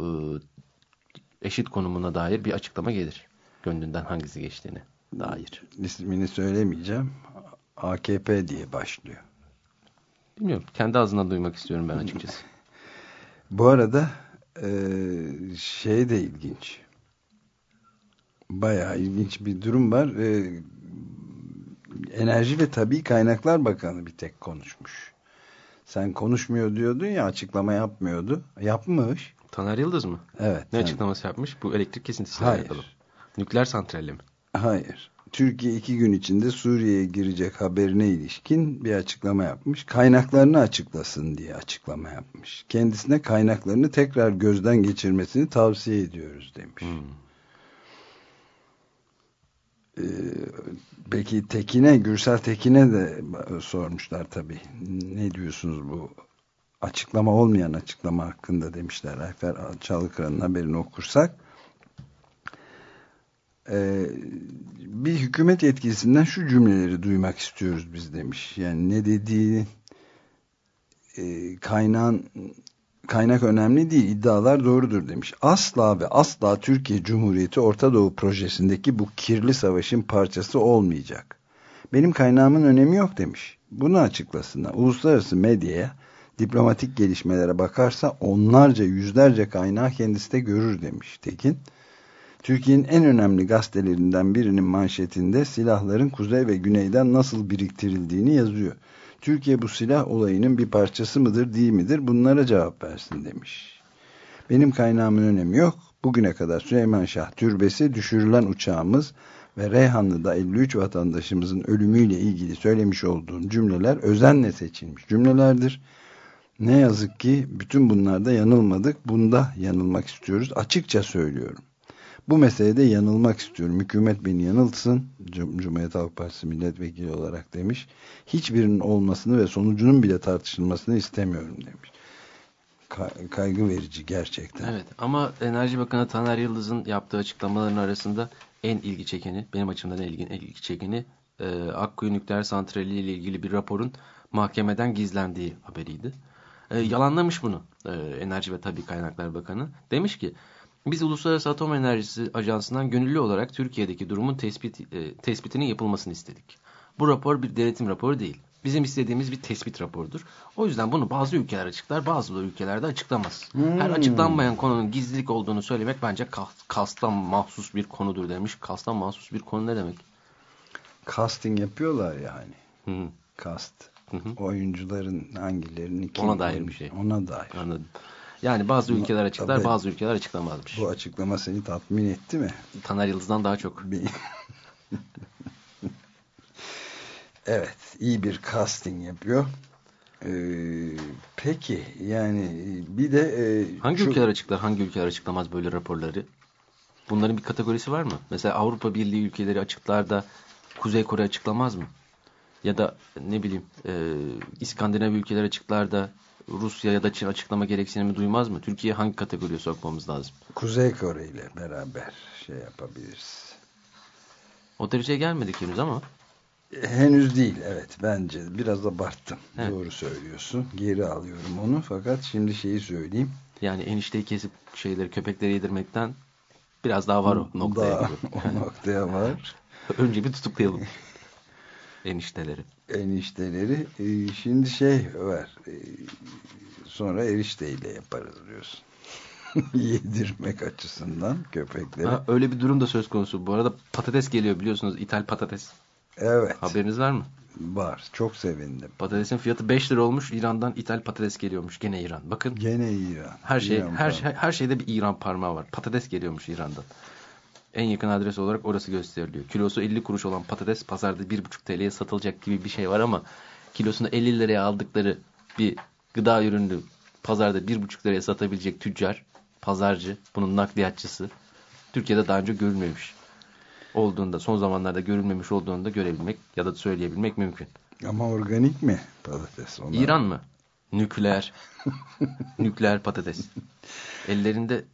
e, eşit konumuna dair bir açıklama gelir. Gönlünden hangisi geçtiğine dair. İsmini söylemeyeceğim. AKP diye başlıyor. Bilmiyorum. Kendi ağzından duymak istiyorum ben açıkçası. Bu arada e, şey de ilginç. Bayağı ilginç bir durum var. E, Enerji ve Tabii Kaynaklar Bakanı bir tek konuşmuş. Sen konuşmuyor diyordun ya açıklama yapmıyordu. Yapmış. Taner Yıldız mı? Evet. Ne yani- açıklaması yapmış? Bu elektrik kesintisiyle Hayır. alakalı. Nükleer santralle mi? Hayır. Türkiye iki gün içinde Suriye'ye girecek haberine ilişkin bir açıklama yapmış. Kaynaklarını açıklasın diye açıklama yapmış. Kendisine kaynaklarını tekrar gözden geçirmesini tavsiye ediyoruz demiş. Hmm. Ee, peki Tekin'e, Gürsel Tekin'e de sormuşlar tabii. Ne diyorsunuz bu açıklama olmayan açıklama hakkında demişler. Ayfer Çalıkıran'ın haberini okursak. Ee, bir hükümet yetkilisinden şu cümleleri duymak istiyoruz biz demiş. Yani ne dediği e, kaynağın kaynak önemli değil iddialar doğrudur demiş. Asla ve asla Türkiye Cumhuriyeti Orta Doğu projesindeki bu kirli savaşın parçası olmayacak. Benim kaynağımın önemi yok demiş. Bunu açıklasınlar. Uluslararası medyaya diplomatik gelişmelere bakarsa onlarca yüzlerce kaynağı kendisi de görür demiş Tekin. Türkiye'nin en önemli gazetelerinden birinin manşetinde silahların kuzey ve güneyden nasıl biriktirildiğini yazıyor. Türkiye bu silah olayının bir parçası mıdır değil midir bunlara cevap versin demiş. Benim kaynağımın önemi yok. Bugüne kadar Süleyman Şah Türbesi düşürülen uçağımız ve Reyhanlı'da 53 vatandaşımızın ölümüyle ilgili söylemiş olduğum cümleler özenle seçilmiş cümlelerdir. Ne yazık ki bütün bunlarda yanılmadık. Bunda yanılmak istiyoruz. Açıkça söylüyorum. Bu meselede yanılmak istiyorum. Hükümet beni yanıltsın. Cum Cumhuriyet Halk Partisi milletvekili olarak demiş. Hiçbirinin olmasını ve sonucunun bile tartışılmasını istemiyorum demiş. Ka kaygı verici gerçekten. Evet ama Enerji Bakanı Taner Yıldız'ın yaptığı açıklamaların arasında en ilgi çekeni, benim açımdan en ilgi, en ilgi çekeni e, Akkuyu Nükleer Santrali ile ilgili bir raporun mahkemeden gizlendiği haberiydi. E, yalanlamış bunu e, Enerji ve Tabi Kaynaklar Bakanı. Demiş ki biz Uluslararası Atom Enerjisi Ajansı'ndan gönüllü olarak Türkiye'deki durumun tespit, e, tespitinin yapılmasını istedik. Bu rapor bir denetim raporu değil. Bizim istediğimiz bir tespit raporudur. O yüzden bunu bazı ülkeler açıklar, bazı ülkelerde açıklamaz. Hmm. Her açıklanmayan konunun gizlilik olduğunu söylemek bence kastan mahsus bir konudur demiş. Kastan mahsus bir konu ne demek? Casting yapıyorlar yani. Hı. Cast. Hı hı. Oyuncuların hangilerini kim Ona dair bir şey. Ona dair. Anladım. Yani bazı Ama- ülkeler açıklar, tabii. bazı ülkeler açıklamazmış. Bu açıklama seni tatmin etti mi? Taner Yıldız'dan daha çok. Evet, iyi bir casting yapıyor. Ee, peki, yani bir de e, Hangi şu- ülkeler açıklar, hangi ülkeler açıklamaz böyle raporları? Bunların bir kategorisi var mı? Mesela Avrupa Birliği ülkeleri açıklar da Kuzey Kore açıklamaz mı? Ya da ne bileyim e, İskandinav ülkeleri açıklar da Rusya ya da Çin açıklama gereksinimi duymaz mı? Türkiye hangi kategoriye sokmamız lazım? Kuzey Kore ile beraber şey yapabiliriz. O dereceye gelmedik henüz ama Henüz değil, evet bence biraz abarttım. Evet. Doğru söylüyorsun. Geri alıyorum onu. Fakat şimdi şeyi söyleyeyim. yani enişteyi kesip şeyleri köpekleri yedirmekten biraz daha var o noktaya Daha o noktaya var. Önce bir tutuklayalım enişteleri. enişteleri. Ee, şimdi şey var. Ee, sonra erişteyle yaparız diyorsun. Yedirmek açısından köpekleri. Ha, öyle bir durum da söz konusu. Bu arada patates geliyor biliyorsunuz. İthal patates. Evet. Haberiniz var mı? Var. Çok sevindim. Patatesin fiyatı 5 lira olmuş. İran'dan ithal patates geliyormuş. Gene İran. Bakın Gene İran. her şey İran her şey her şeyde bir İran parmağı var. Patates geliyormuş İran'dan. En yakın adres olarak orası gösteriliyor. Kilosu 50 kuruş olan patates pazarda 1,5 TL'ye satılacak gibi bir şey var ama kilosunu 50 liraya aldıkları bir gıda ürünü pazarda 1,5 liraya satabilecek tüccar, pazarcı, bunun nakliyatçısı Türkiye'de daha önce görülmemiş olduğunda, son zamanlarda görülmemiş olduğunda görebilmek ya da söyleyebilmek mümkün. Ama organik mi patates? Onlar... İran mı? Nükleer. Nükleer patates. Ellerinde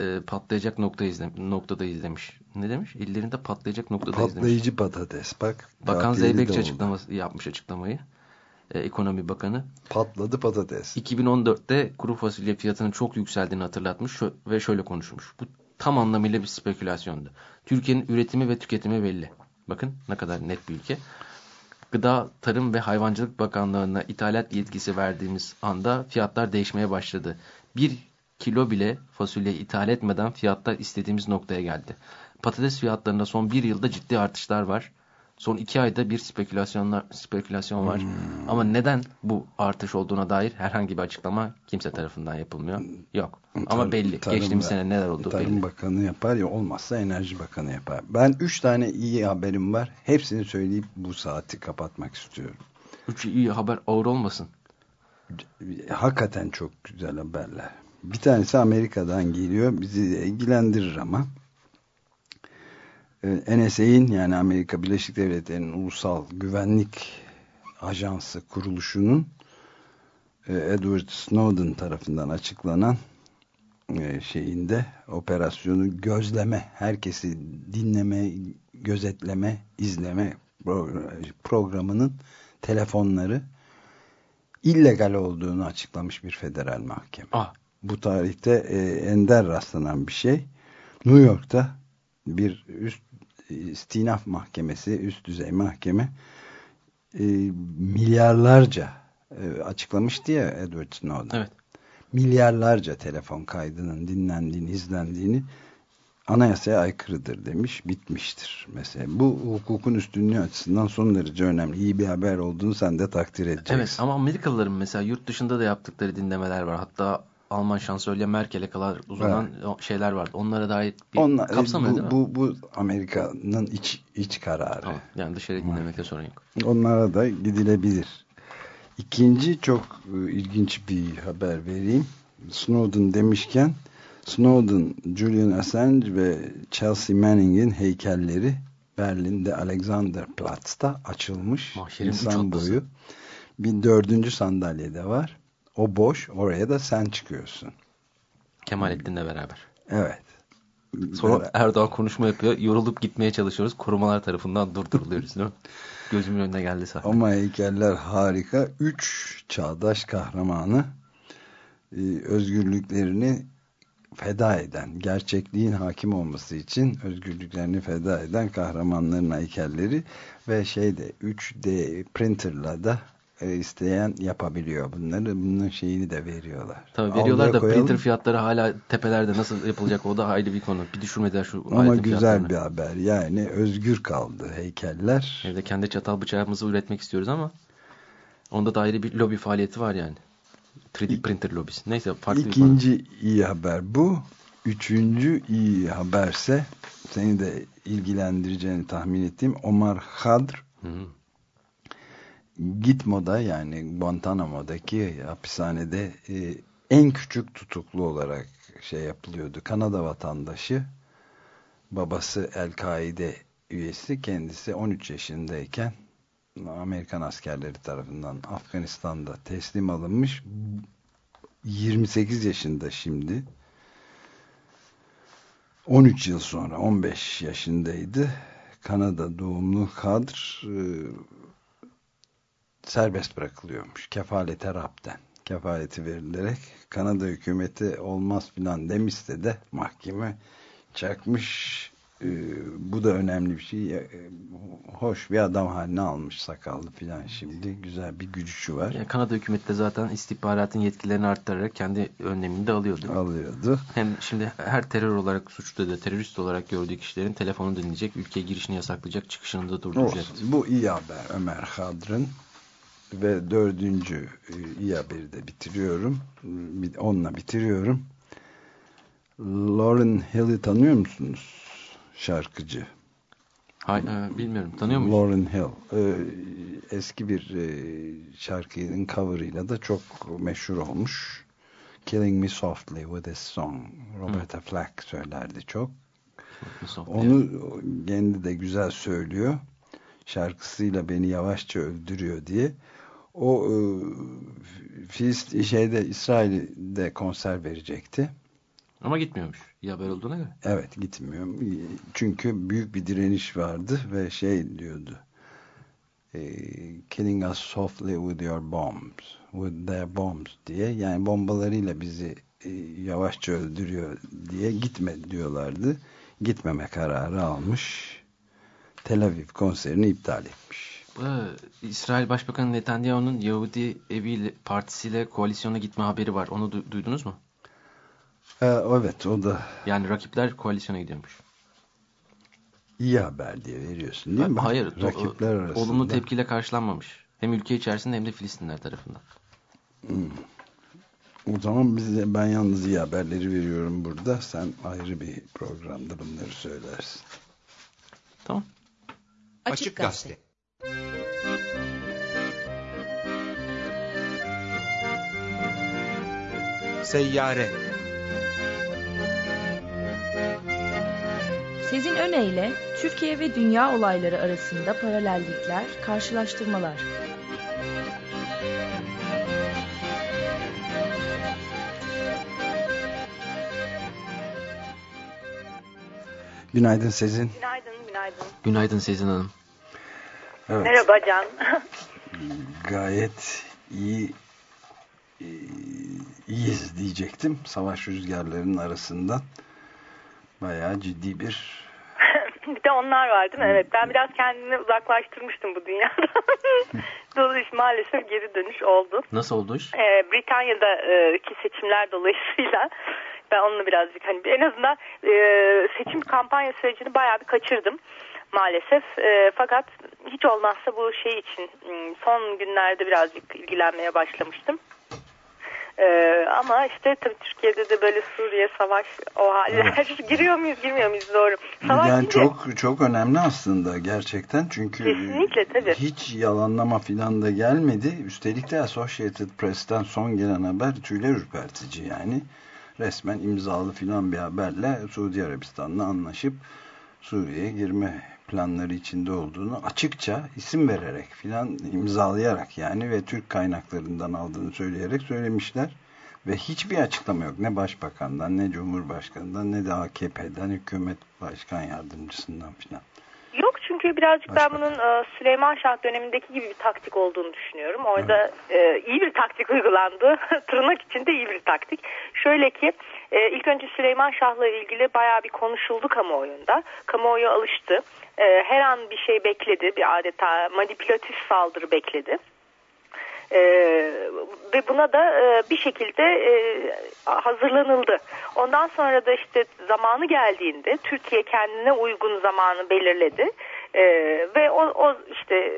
e, patlayacak nokta izle, noktada izlemiş. Ne demiş? Ellerinde patlayacak noktada izlemiş. Patlayıcı patates. Bak. Bakan Zeybekçi açıklaması yapmış açıklamayı. E, Ekonomi Bakanı. Patladı patates. 2014'te kuru fasulye fiyatının çok yükseldiğini hatırlatmış ve şöyle konuşmuş. Bu tam anlamıyla bir spekülasyondu. Türkiye'nin üretimi ve tüketimi belli. Bakın ne kadar net bir ülke. Gıda, Tarım ve Hayvancılık Bakanlığı'na ithalat yetkisi verdiğimiz anda fiyatlar değişmeye başladı. Bir kilo bile fasulye ithal etmeden fiyatlar istediğimiz noktaya geldi. Patates fiyatlarında son bir yılda ciddi artışlar var. Son iki ayda bir spekülasyonlar, spekülasyon var. Ama neden bu artış olduğuna dair herhangi bir açıklama kimse tarafından yapılmıyor. Yok. Ama Tarım- belli. Tarım Geçtiğimiz sene neler oldu Tarım belli. Bakanı yapar ya olmazsa Enerji Bakanı yapar. Ben üç tane iyi haberim var. Hepsini söyleyip bu saati kapatmak istiyorum. Üç iyi haber ağır olmasın. Hakikaten çok güzel haberler. Bir tanesi Amerika'dan geliyor. Bizi ilgilendirir ama. Ee, NSA'in yani Amerika Birleşik Devletleri'nin ulusal güvenlik ajansı kuruluşunun e, Edward Snowden tarafından açıklanan e, şeyinde operasyonu gözleme, herkesi dinleme, gözetleme, izleme progr- programının telefonları illegal olduğunu açıklamış bir federal mahkeme. Ah, Bu tarihte e, ender rastlanan bir şey. New York'ta bir üst istinaf mahkemesi, üst düzey mahkeme e, milyarlarca e, açıklamıştı ya Edward Snowden. evet. Milyarlarca telefon kaydının dinlendiğini, izlendiğini anayasaya aykırıdır demiş bitmiştir mesela. Bu hukukun üstünlüğü açısından son derece önemli. İyi bir haber olduğunu sen de takdir edeceksin. Evet ama Amerikalıların mesela yurt dışında da yaptıkları dinlemeler var. Hatta Alman şansölye Merkel'e kadar uzanan o şeyler vardı. Onlara dair bir Onlar, kapsamıyor bu, değil mi? bu, bu Amerika'nın iç, iç kararı. Tamam. Yani dışarı dinlemekte sorun yok. Onlara da gidilebilir. İkinci çok e, ilginç bir haber vereyim. Snowden demişken Snowden, Julian Assange ve Chelsea Manning'in heykelleri Berlin'de Alexanderplatz'ta açılmış. Mahşerin İnsan boyu. Bir dördüncü sandalyede var. O boş. Oraya da sen çıkıyorsun. Kemalettin'le beraber. Evet. Sonra Erdoğan konuşma yapıyor. Yorulup gitmeye çalışıyoruz. Korumalar tarafından durduruluyoruz değil mi? Gözümün önüne geldi sahne. Ama heykeller harika. Üç çağdaş kahramanı e, özgürlüklerini feda eden, gerçekliğin hakim olması için özgürlüklerini feda eden kahramanların heykelleri ve şeyde 3D printerla da e, isteyen yapabiliyor bunları. Bunun şeyini de veriyorlar. Tabii veriyorlar da Avluya koyalım. printer fiyatları hala tepelerde nasıl yapılacak o da ayrı bir konu. Bir düşürmediler şu Ama güzel fiyatlarını. bir haber. Yani özgür kaldı heykeller. Evde kendi çatal bıçağımızı üretmek istiyoruz ama onda da ayrı bir lobi faaliyeti var yani. 3D printer lobisi. Neyse farklı bir konu. İkinci iyi haber bu. Üçüncü iyi haberse seni de ilgilendireceğini tahmin ettiğim Omar Hadr Hı. Gitmo'da yani Guantanamo'daki hapishanede e, en küçük tutuklu olarak şey yapılıyordu. Kanada vatandaşı babası El-Kaide üyesi kendisi 13 yaşındayken Amerikan askerleri tarafından Afganistan'da teslim alınmış. 28 yaşında şimdi. 13 yıl sonra 15 yaşındaydı. Kanada doğumlu kadr e, serbest bırakılıyormuş. Kefalete rapten kefaleti verilerek Kanada hükümeti olmaz filan demişse de mahkeme çakmış. Ee, bu da önemli bir şey. Ee, hoş bir adam haline almış sakallı filan şimdi. Güzel bir gücü var. Yani Kanada hükümeti de zaten istihbaratın yetkilerini arttırarak kendi önlemini de alıyordu. alıyordu. Hem şimdi her terör olarak suçlu da terörist olarak gördüğü kişilerin telefonu dinleyecek, ülkeye girişini yasaklayacak, çıkışını da durduracak. Olsun. Bu iyi haber Ömer Hadr'ın ve dördüncü e, iyi haberi de bitiriyorum. Onunla bitiriyorum. Lauren Hill'i tanıyor musunuz? Şarkıcı. Hay, e, bilmiyorum. Tanıyor muyuz? Lauren Hill. Ee, eski bir e, şarkının cover'ıyla da çok meşhur olmuş. Killing Me Softly with His Song. Roberta Flack söylerdi çok. Onu kendi de güzel söylüyor. Şarkısıyla beni yavaşça öldürüyor diye. O e, Filist şeyde İsrail'de konser verecekti. Ama gitmiyormuş. İyi haber olduğuna göre. Evet gitmiyor. Çünkü büyük bir direniş vardı ve şey diyordu. E, killing us softly with your bombs. With their bombs diye. Yani bombalarıyla bizi e, yavaşça öldürüyor diye gitme diyorlardı. Gitmeme kararı almış. Tel Aviv konserini iptal etmiş. Bu, İsrail Başbakanı Netanyahu'nun Yahudi Evi Partisi'yle koalisyona gitme haberi var. Onu du- duydunuz mu? E, evet o da Yani rakipler koalisyona gidiyormuş. iyi haber diye veriyorsun değil mi? Hayır. Rakipler arasında. Olumlu tepkiyle karşılanmamış. Hem ülke içerisinde hem de Filistinler tarafından. O zaman biz de, ben yalnız iyi haberleri veriyorum burada. Sen ayrı bir programda bunları söylersin. Tamam. Açık Gazete. Seyyare Sezin Öne Türkiye ve dünya olayları arasında paralellikler, karşılaştırmalar. Günaydın Sezin. Günaydın, günaydın. Günaydın Sezin Hanım. Evet, Merhaba Can. gayet iyi e, iyiyiz diyecektim. Savaş rüzgarlarının arasından bayağı ciddi bir bir de onlar var değil mi? Evet, ben biraz kendimi uzaklaştırmıştım bu dünyadan. Dolayısıyla maalesef geri dönüş oldu. Nasıl oldu iş? Ee, Britanya'daki seçimler dolayısıyla Ben onunla birazcık hani en azından e, seçim kampanya sürecini bayağı bir kaçırdım maalesef. E, fakat hiç olmazsa bu şey için m, son günlerde birazcık ilgilenmeye başlamıştım. Ee, ama işte tabii Türkiye'de de böyle Suriye savaş o haller giriyor muyuz girmiyor muyuz doğru. Savaş yani deyince- çok çok önemli aslında gerçekten çünkü Kesinlikle, tabii. hiç yalanlama filan da gelmedi. Üstelik de Associated Press'ten son gelen haber tüyler ürpertici yani. Resmen imzalı filan bir haberle Suudi Arabistan'la anlaşıp Suriye'ye girme planları içinde olduğunu açıkça isim vererek filan imzalayarak yani ve Türk kaynaklarından aldığını söyleyerek söylemişler. Ve hiçbir açıklama yok. Ne başbakandan, ne cumhurbaşkanından, ne de AKP'den, hükümet başkan yardımcısından filan. Yok çünkü birazcık ben Başbakan. bunun e, Süleyman Şah dönemindeki gibi bir taktik olduğunu düşünüyorum. Orada e, iyi bir taktik uygulandı. Tırnak içinde iyi bir taktik. Şöyle ki e, ilk önce Süleyman Şah'la ilgili bayağı bir konuşuldu kamuoyunda. Kamuoyu alıştı. E, her an bir şey bekledi. Bir adeta manipülatif saldırı bekledi. Ee, ve buna da e, bir şekilde e, hazırlanıldı. Ondan sonra da işte zamanı geldiğinde Türkiye kendine uygun zamanı belirledi. Ee, ve o, o işte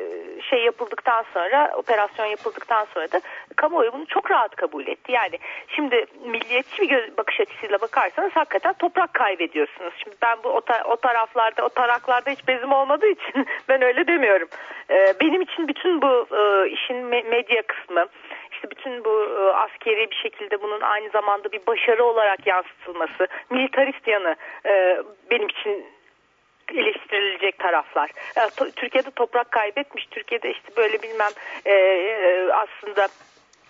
şey yapıldıktan sonra operasyon yapıldıktan sonra da kamuoyu bunu çok rahat kabul etti. Yani şimdi milliyetçi bir bakış açısıyla bakarsanız hakikaten toprak kaybediyorsunuz. Şimdi ben bu o, ta- o taraflarda o taraklarda hiç bezim olmadığı için ben öyle demiyorum. Ee, benim için bütün bu e, işin me- medya kısmı işte bütün bu e, askeri bir şekilde bunun aynı zamanda bir başarı olarak yansıtılması, militarist yanı e, benim için eleştirilecek taraflar. E, to- Türkiye'de toprak kaybetmiş, Türkiye'de işte böyle bilmem e, e, aslında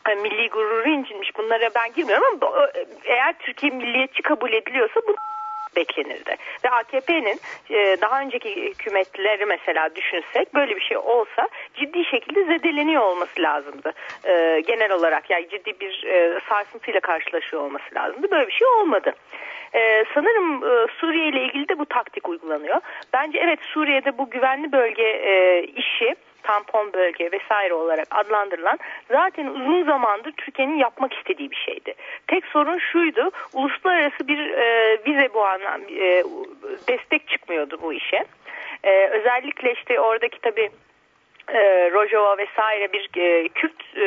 e, milli gururu incinmiş. Bunlara ben girmiyorum ama eğer Türkiye milliyetçi kabul ediliyorsa bu beklenirdi. Ve AKP'nin daha önceki hükümetleri mesela düşünsek böyle bir şey olsa ciddi şekilde zedeleniyor olması lazımdı. Genel olarak yani ciddi bir e, sarsıntıyla karşılaşıyor olması lazımdı. Böyle bir şey olmadı. E, sanırım e, Suriye ile ilgili de bu taktik uygulanıyor. Bence evet Suriye'de bu güvenli bölge e, işi tampon bölge vesaire olarak adlandırılan zaten uzun zamandır Türkiye'nin yapmak istediği bir şeydi. Tek sorun şuydu uluslararası bir e, vize bu anlam e, destek çıkmıyordu bu işe. E, özellikle işte oradaki tabii e, Rojava vesaire bir e, Kürt e,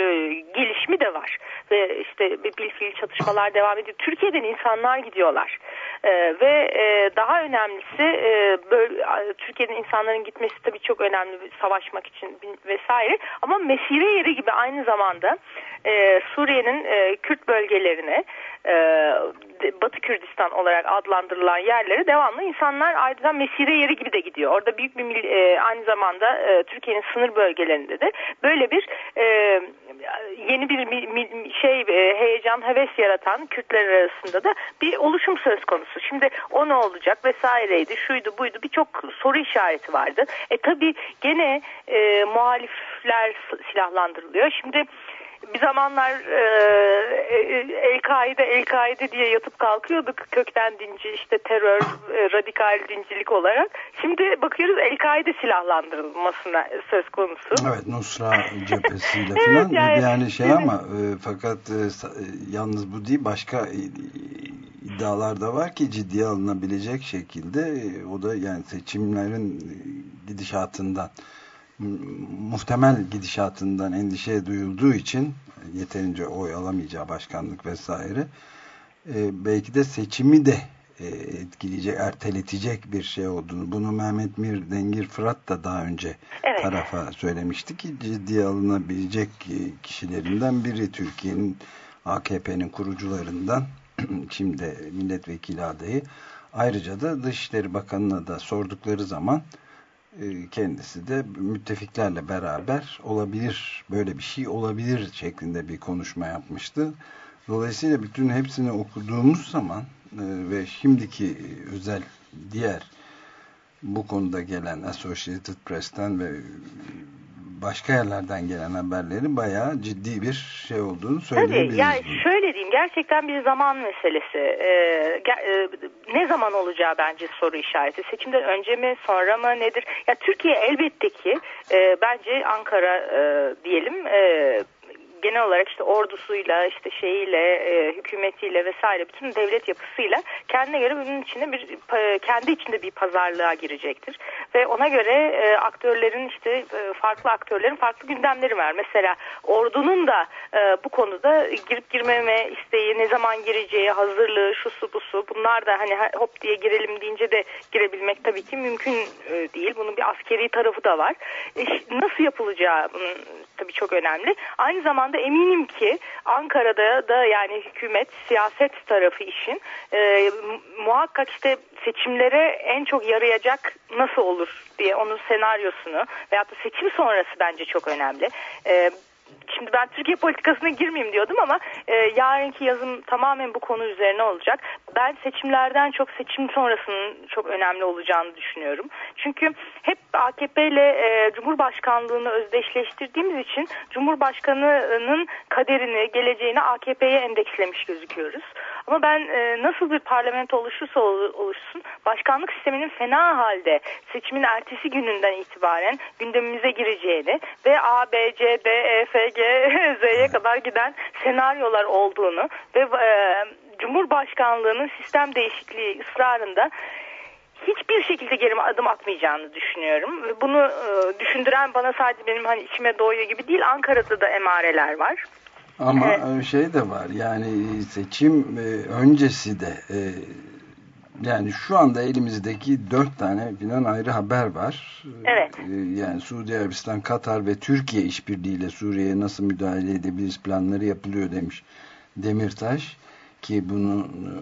gelişimi de var ve işte bir bilfiil çatışmalar devam ediyor. Türkiye'den insanlar gidiyorlar E, ve e, daha önemlisi e, böyle, Türkiye'den insanların gitmesi tabii çok önemli savaşmak için vesaire ama mesire yeri gibi aynı zamanda e, Suriye'nin e, Kürt bölgelerine e, Batı Kürdistan olarak adlandırılan yerlere devamlı insanlar ayrıca mesire yeri gibi de gidiyor. Orada büyük bir e, aynı zamanda e, Türkiye'nin sınır bölgelerinde de böyle bir e, yeni bir mi- mi- şey e, heyecan heves yaratan Kürtler arasında da bir oluşum söz konusu. Şimdi o ne olacak vesaireydi şuydu buydu birçok soru işareti vardı. E tabi gene e, muhalifler silahlandırılıyor. Şimdi bir zamanlar e, El-Kaide El-Kaide diye yatıp kalkıyorduk kökten dinci işte terör e, radikal dincilik olarak. Şimdi bakıyoruz El-Kaide silahlandırılmasına söz konusu. Evet Nusra cephesiyle Evet, falan yani- yani, şey evet. ama e, fakat e, e, yalnız bu değil başka e, iddialar da var ki ciddiye alınabilecek şekilde e, o da yani seçimlerin e, gidişatından muhtemel gidişatından endişe duyulduğu için yeterince oy alamayacağı başkanlık vesaire e, belki de seçimi de e, etkileyecek, erteletecek bir şey olduğunu. Bunu Mehmet Mir Dengir Fırat da daha önce Evet. tarafa söylemişti ki ciddiye alınabilecek e, kişilerinden biri Türkiye'nin AKP'nin kurucularından şimdi milletvekili adayı. Ayrıca da Dışişleri Bakanı'na da sordukları zaman kendisi de müttefiklerle beraber olabilir, böyle bir şey olabilir şeklinde bir konuşma yapmıştı. Dolayısıyla bütün hepsini okuduğumuz zaman e, ve şimdiki özel diğer bu konuda gelen Associated Press'ten ve başka yerlerden gelen haberleri bayağı ciddi bir şey olduğunu Tabii söyleyebiliriz. yani şöyle diyeyim gerçekten bir zaman meselesi. Ee, e, ne zaman olacağı bence soru işareti. Seçimden önce mi sonra mı nedir? Ya Türkiye elbette ki e, bence Ankara e, diyelim e, genel olarak işte ordusuyla işte şeyiyle e, hükümetiyle vesaire bütün devlet yapısıyla kendine göre bunun içinde bir pa- kendi içinde bir pazarlığa girecektir ve ona göre e, aktörlerin işte e, farklı aktörlerin farklı gündemleri var. Mesela ordunun da e, bu konuda girip girmeme isteği, ne zaman gireceği, hazırlığı, şusu busu bunlar da hani ha- hop diye girelim deyince de girebilmek tabii ki mümkün e, değil. Bunun bir askeri tarafı da var. E, nasıl yapılacağı tabii çok önemli. Aynı zamanda eminim ki Ankara'da da yani hükümet, siyaset tarafı işin e, mu- muhakkak işte seçimlere en çok yarayacak nasıl olur diye onun senaryosunu veyahut da seçim sonrası bence çok önemli. E, Şimdi ben Türkiye politikasına girmeyeyim diyordum ama e, yarınki yazım tamamen bu konu üzerine olacak. Ben seçimlerden çok seçim sonrasının çok önemli olacağını düşünüyorum. Çünkü hep AKP ile e, Cumhurbaşkanlığını özdeşleştirdiğimiz için Cumhurbaşkanı'nın kaderini, geleceğini AKP'ye endekslemiş gözüküyoruz. Ama ben e, nasıl bir parlamento oluşursa ol- oluşsun başkanlık sisteminin fena halde seçimin ertesi gününden itibaren gündemimize gireceğini ve A, B, C, D, E, F, G, Z'ye kadar giden senaryolar olduğunu ve e, Cumhurbaşkanlığının sistem değişikliği ısrarında hiçbir şekilde geri adım atmayacağını düşünüyorum. Ve bunu e, düşündüren bana sadece benim hani içime doğuyor gibi değil Ankara'da da emareler var. Ama Evet. şey de var yani seçim e, öncesi de e, yani şu anda elimizdeki dört tane filan ayrı haber var. Evet. E, yani Suudi Arabistan, Katar ve Türkiye işbirliğiyle Suriye'ye nasıl müdahale edebiliriz planları yapılıyor demiş Demirtaş ki bunun e,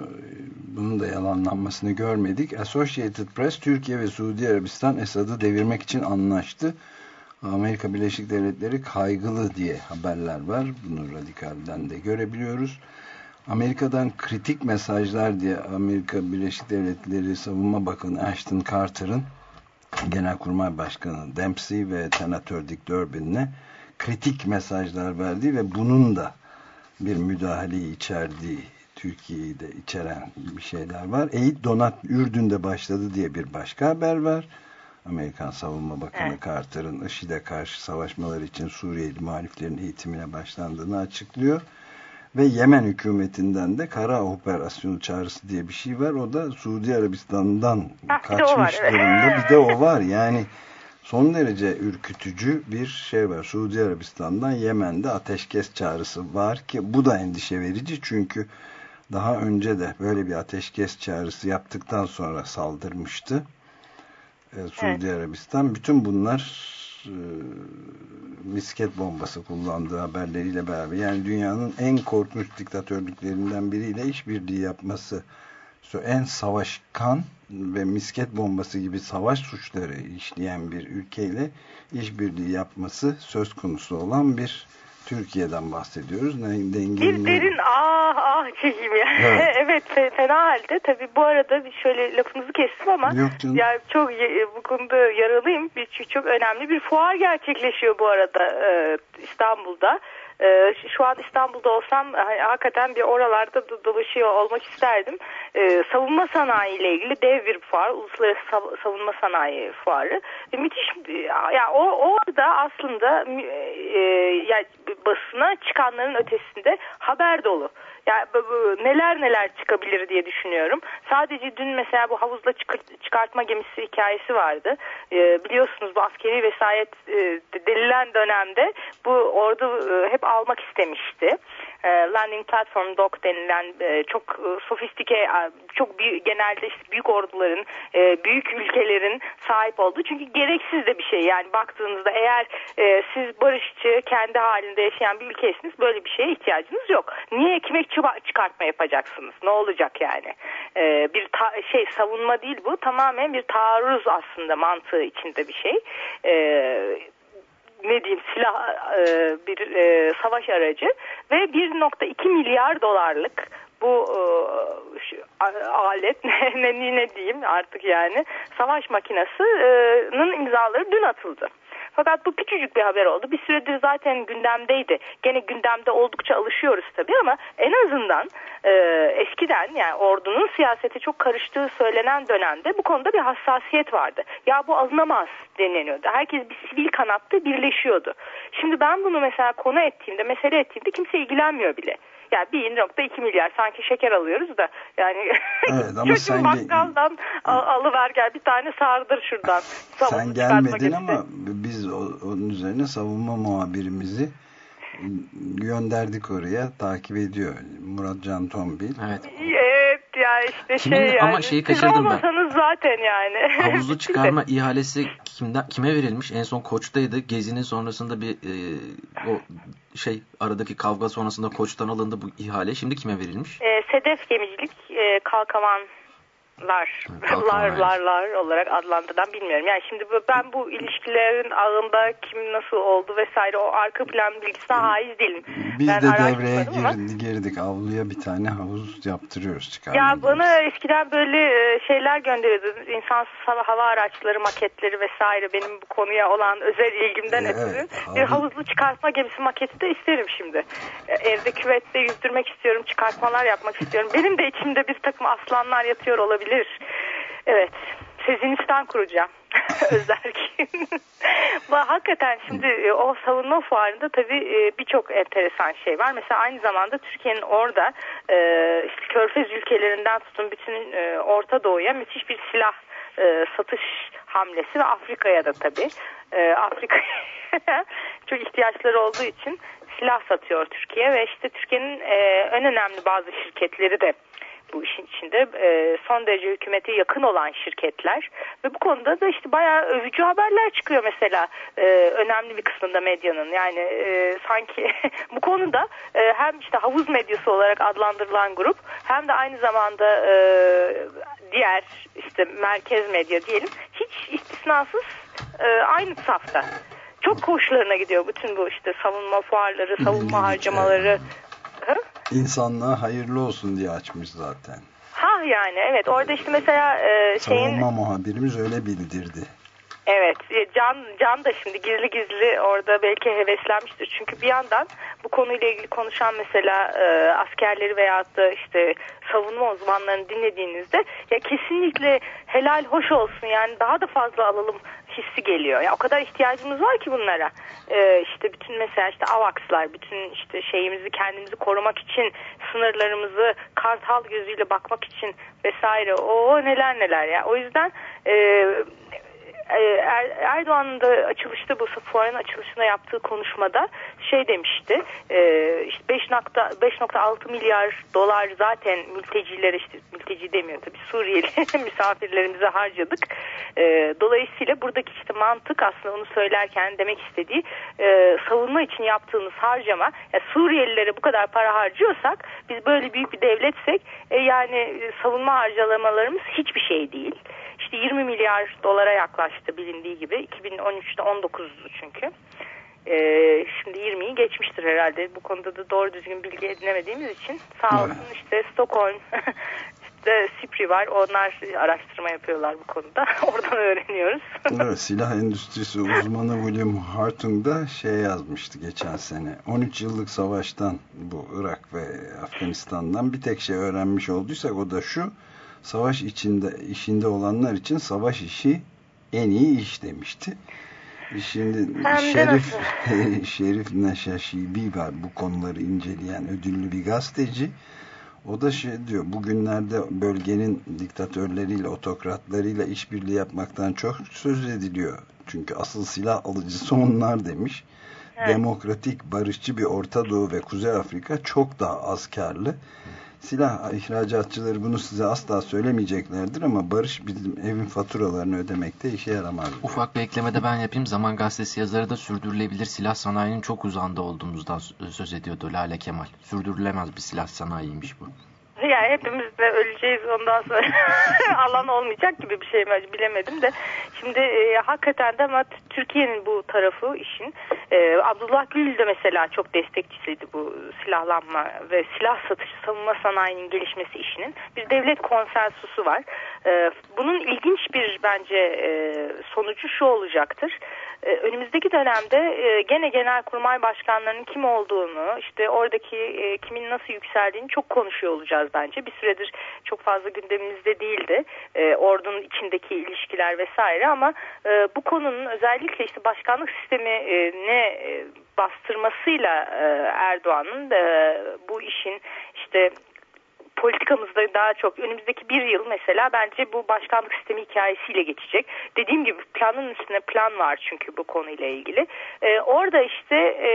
bunun da yalanlanmasını görmedik. Associated Press Türkiye ve Suudi Arabistan Esad'ı devirmek için anlaştı. Amerika Birleşik Devletleri kaygılı diye haberler var. Bunu Radikal'den de görebiliyoruz. Amerika'dan kritik mesajlar diye Amerika Birleşik Devletleri Savunma Bakanı Ashton Carter'ın Genelkurmay Başkanı Dempsey ve Senatör Dick Durbin'le kritik mesajlar verdiği ve bunun da bir müdahaleyi içerdiği Türkiye'yi de içeren bir şeyler var. Eğit Donat Ürdün'de başladı diye bir başka haber var. Amerikan Savunma Bakanı Evet. Carter'ın IŞİD'e karşı savaşmalar için Suriyeli muhaliflerin eğitimine başlandığını açıklıyor. Ve Yemen hükümetinden de kara operasyonu çağrısı diye bir şey var. O da Suudi Arabistan'dan Ha, bir kaçmış evet. durumda. Bir de o var. Yani son derece ürkütücü bir şey var. Suudi Arabistan'dan Yemen'de ateşkes çağrısı var ki bu da endişe verici çünkü daha önce de böyle bir ateşkes çağrısı yaptıktan sonra saldırmıştı. Ee, Suudi Arabistan. Bütün bunlar misket bombası kullandığı haberleriyle beraber yani dünyanın en korkunç diktatörlüklerinden biriyle işbirliği yapması en savaşkan ve misket bombası gibi savaş suçları işleyen bir ülkeyle işbirliği yapması söz konusu olan bir Türkiye'den bahsediyoruz. Ne, Bir dengenin- derin ah ah çekeyim ya. Evet. Evet, fe- fena halde. Tabii bu arada bir şöyle lafınızı kestim ama Yok canım. ya çok ye- bu konuda yaralıyım. Bir çok, çok önemli bir fuar gerçekleşiyor bu arada e, İstanbul'da. E, şu an İstanbul'da olsam ha- hakikaten bir oralarda do- dolaşıyor olmak isterdim. E, savunma sanayi ile ilgili dev bir fuar, uluslararası Sav- savunma sanayi fuarı. E, müthiş ya o orada aslında e, yani basına çıkanların ötesinde haber dolu. Yani neler neler çıkabilir diye düşünüyorum. Sadece dün mesela bu havuzla çıkart- çıkartma gemisi hikayesi vardı. Ee, biliyorsunuz bu askeri vesayet e, denilen dönemde bu ordu e, hep almak istemişti. E, landing platform dock denilen e, çok e, sofistike, e, çok büyük, genelde işte büyük orduların, büyük ülkelerin sahip olduğu. Çünkü gereksiz de bir şey. Yani baktığınızda eğer siz barışçı, kendi halinde yaşayan bir ülkeysiniz böyle bir şeye ihtiyacınız yok. Niye ekmek çıkartma yapacaksınız? Ne olacak yani? Bir şey savunma değil bu. Tamamen bir taarruz aslında mantığı içinde bir şey. Ne diyeyim silah e, bir e, savaş aracı ve 1.2 milyar dolarlık bu e, şu, alet ne, ne, ne diyeyim artık yani savaş makinasının imzaları dün atıldı. Fakat bu küçücük bir haber oldu. Bir süredir zaten gündemdeydi. Gene gündemde oldukça alışıyoruz tabii ama en azından e, eskiden yani ordunun siyasete çok karıştığı söylenen dönemde bu konuda bir hassasiyet vardı. Ya bu alınamaz deniliyordu. Herkes bir sivil kanatta birleşiyordu. Şimdi ben bunu mesela konu ettiğimde, mesele ettiğimde kimse ilgilenmiyor bile. Yani 1.2 milyar sanki şeker alıyoruz da yani Evet, ama çocuğun bakkaldan al- alıver gel bir tane sardır şuradan. Sen gelmedin ama biz onun üzerine savunma muhabirimizi gönderdik oraya takip ediyor Murat Can Tombil. Evet. Evet ya işte Kimin- şey yani. ama şeyi kaçırdım ben. olmasanız zaten yani. Havuzu çıkarma ihalesi kimden kime verilmiş? En son Koç'taydı. Gezinin sonrasında bir e, o şey aradaki kavga sonrasında Koç'tan alındı bu ihale. Şimdi kime verilmiş? E, Sedef Gemicilik e, Kalkavan, lar, lar, lar olarak adlandırılan bilmiyorum. Yani şimdi ben bu ilişkilerin ağında kim nasıl oldu vesaire o arka plan bilgisine haiz değilim. Biz Ben de devreye araştırmadım ama- girdi, girdik. Avluya bir tane havuz yaptırıyoruz çıkar. Ya bana eskiden böyle e, şeyler gönderiyordu. İnsansız hava, hava araçları, maketleri vesaire benim bu konuya olan özel ilgimden Evet, ötürü. Bir havuzlu çıkartma gemisi maketi de isterim şimdi. E, Evde küvette yüzdürmek istiyorum, çıkartmalar yapmak istiyorum. Benim de içimde bir takım aslanlar yatıyor olabilir. Evet, Sezinistan kuracağım. Özerkin. Hakikaten şimdi e, o savunma fuarında tabii e, birçok enteresan şey var. Mesela aynı zamanda Türkiye'nin orada e, işte Körfez ülkelerinden tutun bütün Orta Doğu'ya müthiş bir silah satış hamlesi ve Afrika'ya da tabii. Afrika'ya çok ihtiyaçları olduğu için silah satıyor Türkiye ve işte Türkiye'nin en önemli bazı şirketleri de bu işin içinde e, son derece hükümete yakın olan şirketler ve bu konuda da işte bayağı övücü haberler çıkıyor mesela e, önemli bir kısmında medyanın yani e, sanki bu konuda e, hem işte havuz medyası olarak adlandırılan grup hem de aynı zamanda e, diğer işte merkez medya diyelim hiç istisnasız e, aynı safta. Çok hoşlarına gidiyor bütün bu işte savunma fuarları, savunma harcamaları. Hı? İnsanlığa hayırlı olsun diye açmış zaten. Ha yani evet orada işte mesela e, şeyin Savunma muhabirimiz öyle bildirdi. evet e, Can Can da şimdi gizli gizli orada belki heveslenmiştir. Çünkü bir yandan bu konuyla ilgili konuşan mesela e, askerleri veyahut da işte savunma uzmanlarını dinlediğinizde ya kesinlikle helal hoş olsun yani daha da fazla alalım hissi geliyor. Ya o kadar ihtiyacımız var ki bunlara. Ee, işte bütün mesela işte AVAX'lar, bütün işte şeyimizi kendimizi korumak için sınırlarımızı kartal gözüyle bakmak için vesaire. O neler neler ya. O yüzden e, Erdoğan'ın da açılışta bu fuarın açılışında yaptığı konuşmada şey demişti. E, işte 5.6 milyar dolar zaten mültecilere işte mülteci demiyor tabii Suriyeli misafirlerimize harcadık. E, dolayısıyla buradaki işte mantık aslında onu söylerken demek istediği e, savunma için yaptığımız harcama ya Suriyelilere bu kadar para harcıyorsak biz böyle büyük bir devletsek e, yani e, savunma harcamalarımız hiçbir şey değil işte 20 milyar dolara yaklaştı bilindiği gibi. 2013'te 19'du çünkü. Ee, şimdi 20'yi geçmiştir herhalde. Bu konuda da doğru düzgün bilgi edinemediğimiz için sağ olsun işte Stockholm işte Sipri var. Onlar araştırma yapıyorlar bu konuda. Oradan öğreniyoruz. Evet, silah endüstrisi uzmanı William Hartung da şey yazmıştı geçen sene. 13 yıllık savaştan bu Irak ve Afganistan'dan bir tek şey öğrenmiş olduysak o da şu. Savaş içinde işinde olanlar için savaş işi en iyi iş demişti. Şimdi Hem Şerif Şerif Neşaşibi var bu konuları inceleyen ödüllü bir gazeteci. O da şey diyor bugünlerde bölgenin diktatörleriyle otokratlarıyla işbirliği yapmaktan çok söz ediliyor. Çünkü asıl silah alıcısı onlar demiş. Evet. Demokratik, barışçı bir Orta Doğu ve Kuzey Afrika çok daha az karlı. Silah ihracatçıları bunu size asla söylemeyeceklerdir ama barış bizim evin faturalarını ödemekte işe yaramaz. Ufak bir ekleme de ben yapayım. Zaman Gazetesi yazarı da sürdürülebilir silah sanayinin çok uzağında olduğumuzdan söz ediyordu Lale Kemal. Sürdürülemez bir silah sanayiymiş bu. Yani hepimiz de öleceğiz ondan sonra alan olmayacak gibi bir şey mi bilemedim de. Şimdi e, hakikaten de ama Türkiye'nin bu tarafı işin e, Abdullah Gül de mesela çok destekçisiydi bu silahlanma ve silah satışı savunma sanayinin gelişmesi işinin. Bir devlet konsensusu var. E, bunun ilginç bir bence e, sonucu şu olacaktır. E, önümüzdeki dönemde e, gene genelkurmay başkanlarının kim olduğunu, işte oradaki e, kimin nasıl yükseldiğini çok konuşuyor olacağız bence. Bir süredir çok fazla gündemimizde değildi. E, ordunun içindeki ilişkiler vesaire ama e, bu konunun özellikle işte başkanlık sistemi e, ne e, bastırmasıyla e, Erdoğan'ın e, bu işin işte politikamızda daha çok önümüzdeki bir yıl mesela bence bu başkanlık sistemi hikayesiyle geçecek. Dediğim gibi planın üstüne plan var çünkü bu konuyla ilgili. Ee, orada işte e,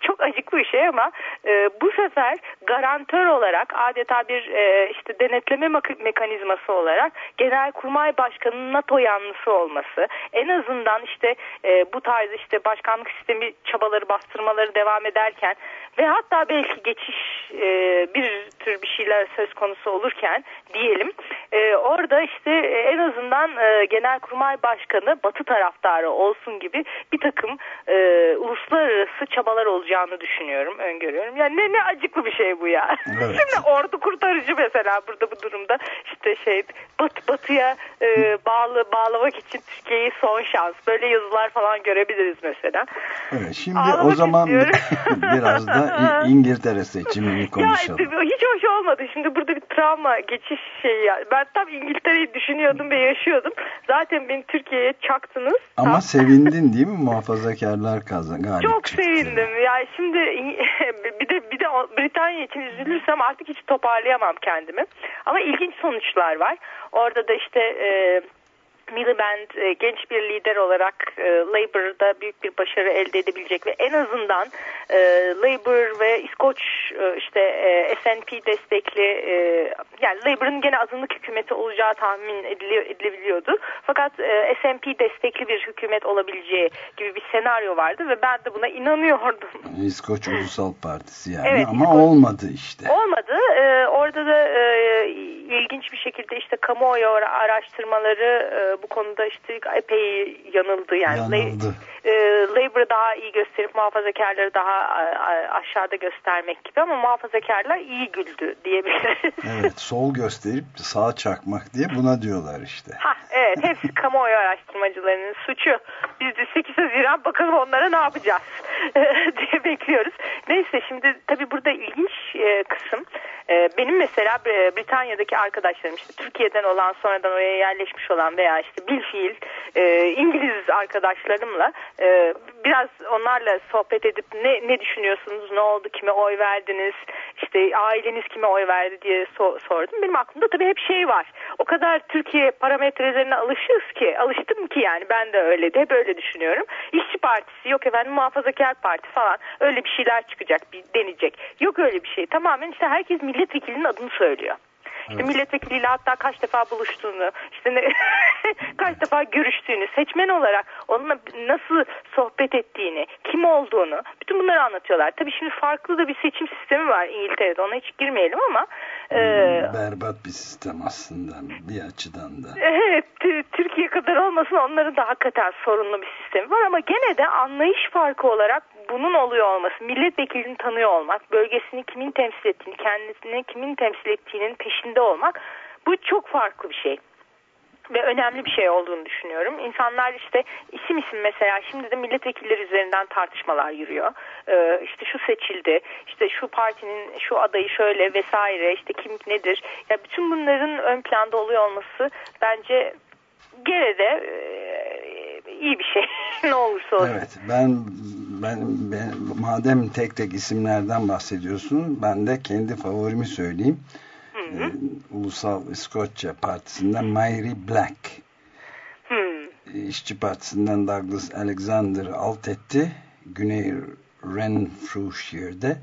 çok acıklı bir şey ama e, bu sefer garantör olarak adeta bir e, işte denetleme mekanizması olarak Genelkurmay Başkanı'nın NATO yanlısı olması en azından işte e, bu tarz işte başkanlık sistemi çabaları bastırmaları devam ederken ve hatta belki geçiş e, bir tür bir şeyler söz konusu olurken diyelim e, orada işte e, en azından e, Genelkurmay Başkanı Batı taraftarı olsun gibi bir takım e, uluslararası çabalar olacağını düşünüyorum, öngörüyorum. Yani ne ne acıklı bir şey bu ya. Evet. Şimdi ordu kurtarıcı mesela burada bu durumda işte şey bat, batıya e, bağlı bağlamak için Türkiye'yi son şans böyle yazılar falan görebiliriz mesela. Evet, şimdi Ağlamak o zaman biraz da İngiltere seçimini konuşalım. Ya hiç hoş olmadı. Şimdi burada bir travma geçiş şeyi. ya. Ben tam İngiltere'yi düşünüyordum ve yaşıyordum. Zaten beni Türkiye'ye çaktınız. Ama Tam- sevindin değil mi muhafazakarlar kazan galip çok çıktı. sevindim. Ya şimdi bir de bir de Britanya için üzülürsem artık hiç toparlayamam kendimi. Ama ilginç sonuçlar var. Orada da işte e, Miliband e, genç bir lider olarak e, Labour'da büyük bir başarı elde edebilecek ve en azından e, Labour ve İskoç e, işte e, SNP destekli e, yani Labour'ın gene azınlık hükümeti olacağı tahmin ediliyor, edilebiliyordu. Fakat e, SNP destekli bir hükümet olabileceği gibi bir senaryo vardı ve ben de buna inanıyordum. İskoç Ulusal Partisi yani Evet, ama İskoç- olmadı işte. Olmadı. Ee, orada da e, ilginç bir şekilde işte kamuoyu ara- araştırmaları e, bu konuda işte epey yanıldı. Yani Yanıldı. e, Labour'ı daha iyi gösterip muhafazakarları daha aşağıda göstermek gibi ama muhafazakarlar iyi güldü diyebiliriz. Evet sol gösterip sağ çakmak diye buna diyorlar işte. Ha, evet hepsi kamuoyu araştırmacılarının suçu. Biz de 8 Haziran bakalım onlara ne yapacağız diye bekliyoruz. Neyse şimdi tabii burada ilginç e, kısım benim mesela e, Britanya'daki arkadaşlarım işte Türkiye'den olan sonradan oraya yerleşmiş olan veya işte bilfiil e, İngiliz arkadaşlarımla e, biraz onlarla sohbet edip ne, ne düşünüyorsunuz ne oldu kime oy verdiniz işte aileniz kime oy verdi diye so- sordum. Benim aklımda tabii hep şey var. O kadar Türkiye parametrelerine alışığız ki alıştım ki yani ben de öyle de hep öyle düşünüyorum. İşçi Partisi yok efendim muhafazakar parti falan öyle bir şeyler çıkacak bir deneyecek. Yok öyle bir şey tamamen işte herkes milletvekilinin adını söylüyor. İşte milletvekiliyle hatta kaç defa buluştuğunu, işte ne, kaç defa görüştüğünü, seçmen olarak onunla nasıl sohbet ettiğini, kim olduğunu, bütün bunları anlatıyorlar. Tabii şimdi farklı da bir seçim sistemi var İngiltere'de, ona hiç girmeyelim ama e, Berbat bir sistem aslında bir açıdan da. Evet, Türkiye kadar olmasın onların da hakikaten sorunlu bir sistemi var ama gene de anlayış farkı olarak bunun oluyor olması, milletvekilini tanıyor olmak, bölgesini kimin temsil ettiğini, kendisini kimin temsil ettiğinin peşinde olmak bu çok farklı bir şey ve önemli bir şey olduğunu düşünüyorum. İnsanlar işte isim isim mesela şimdi de milletvekilleri üzerinden tartışmalar yürüyor. Ee, işte şu seçildi, işte şu partinin şu adayı şöyle vesaire, işte kim nedir. Ya bütün bunların ön planda oluyor olması bence gene de e, iyi bir şey. ne olursa olsun. Evet ben, ben, ben madem tek tek isimlerden bahsediyorsunuz ben de kendi favorimi söyleyeyim. Ee, Ulusal İskoçya Partisi'nden Mary Black. Hmm. İşçi Partisi'nden Douglas Alexander alt etti. Güney Renfrewshire'de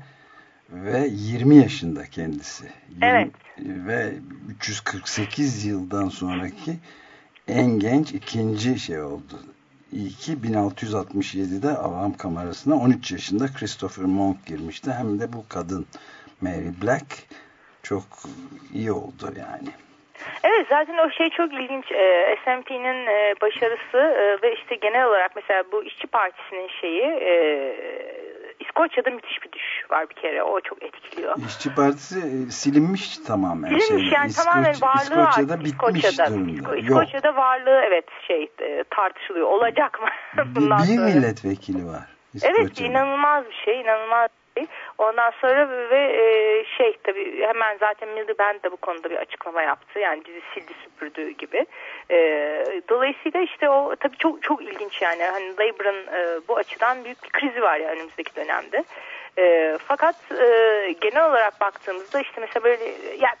ve 20 yaşında kendisi. Evet. Ve 348 yıldan sonraki en genç ikinci şey oldu. İyi ki 1667'de Avam Kamerası'na 13 yaşında Christopher Monk girmişti. Hem de bu kadın Mary Black çok iyi oldu yani. Evet zaten o şey çok ilginç. Ee, SNP'nin e, başarısı e, ve işte genel olarak mesela bu işçi partisinin şeyi e, İskoçya'da müthiş bir düş var bir kere. O çok etkiliyor. İşçi Partisi e, silinmiş tamamen. Silinmiş şeyden. yani İskoç- tamamen varlığı İskoçya'da artık bitmiş İskoçya'da. durumda. Yok. İskoçya'da varlığı evet şey e, tartışılıyor. Olacak mı? Bir, bir milletvekili var. Evet İskoçya'da. inanılmaz bir şey. inanılmaz Ondan sonra ve e, şey tabii hemen zaten Miliband da bu konuda bir açıklama yaptı. Yani bizi sildi süpürdüğü gibi. E, dolayısıyla işte o tabii çok çok ilginç yani. Hani Labour'ın e, bu açıdan büyük bir krizi var ya önümüzdeki dönemde. E, fakat e, genel olarak baktığımızda işte mesela böyle yani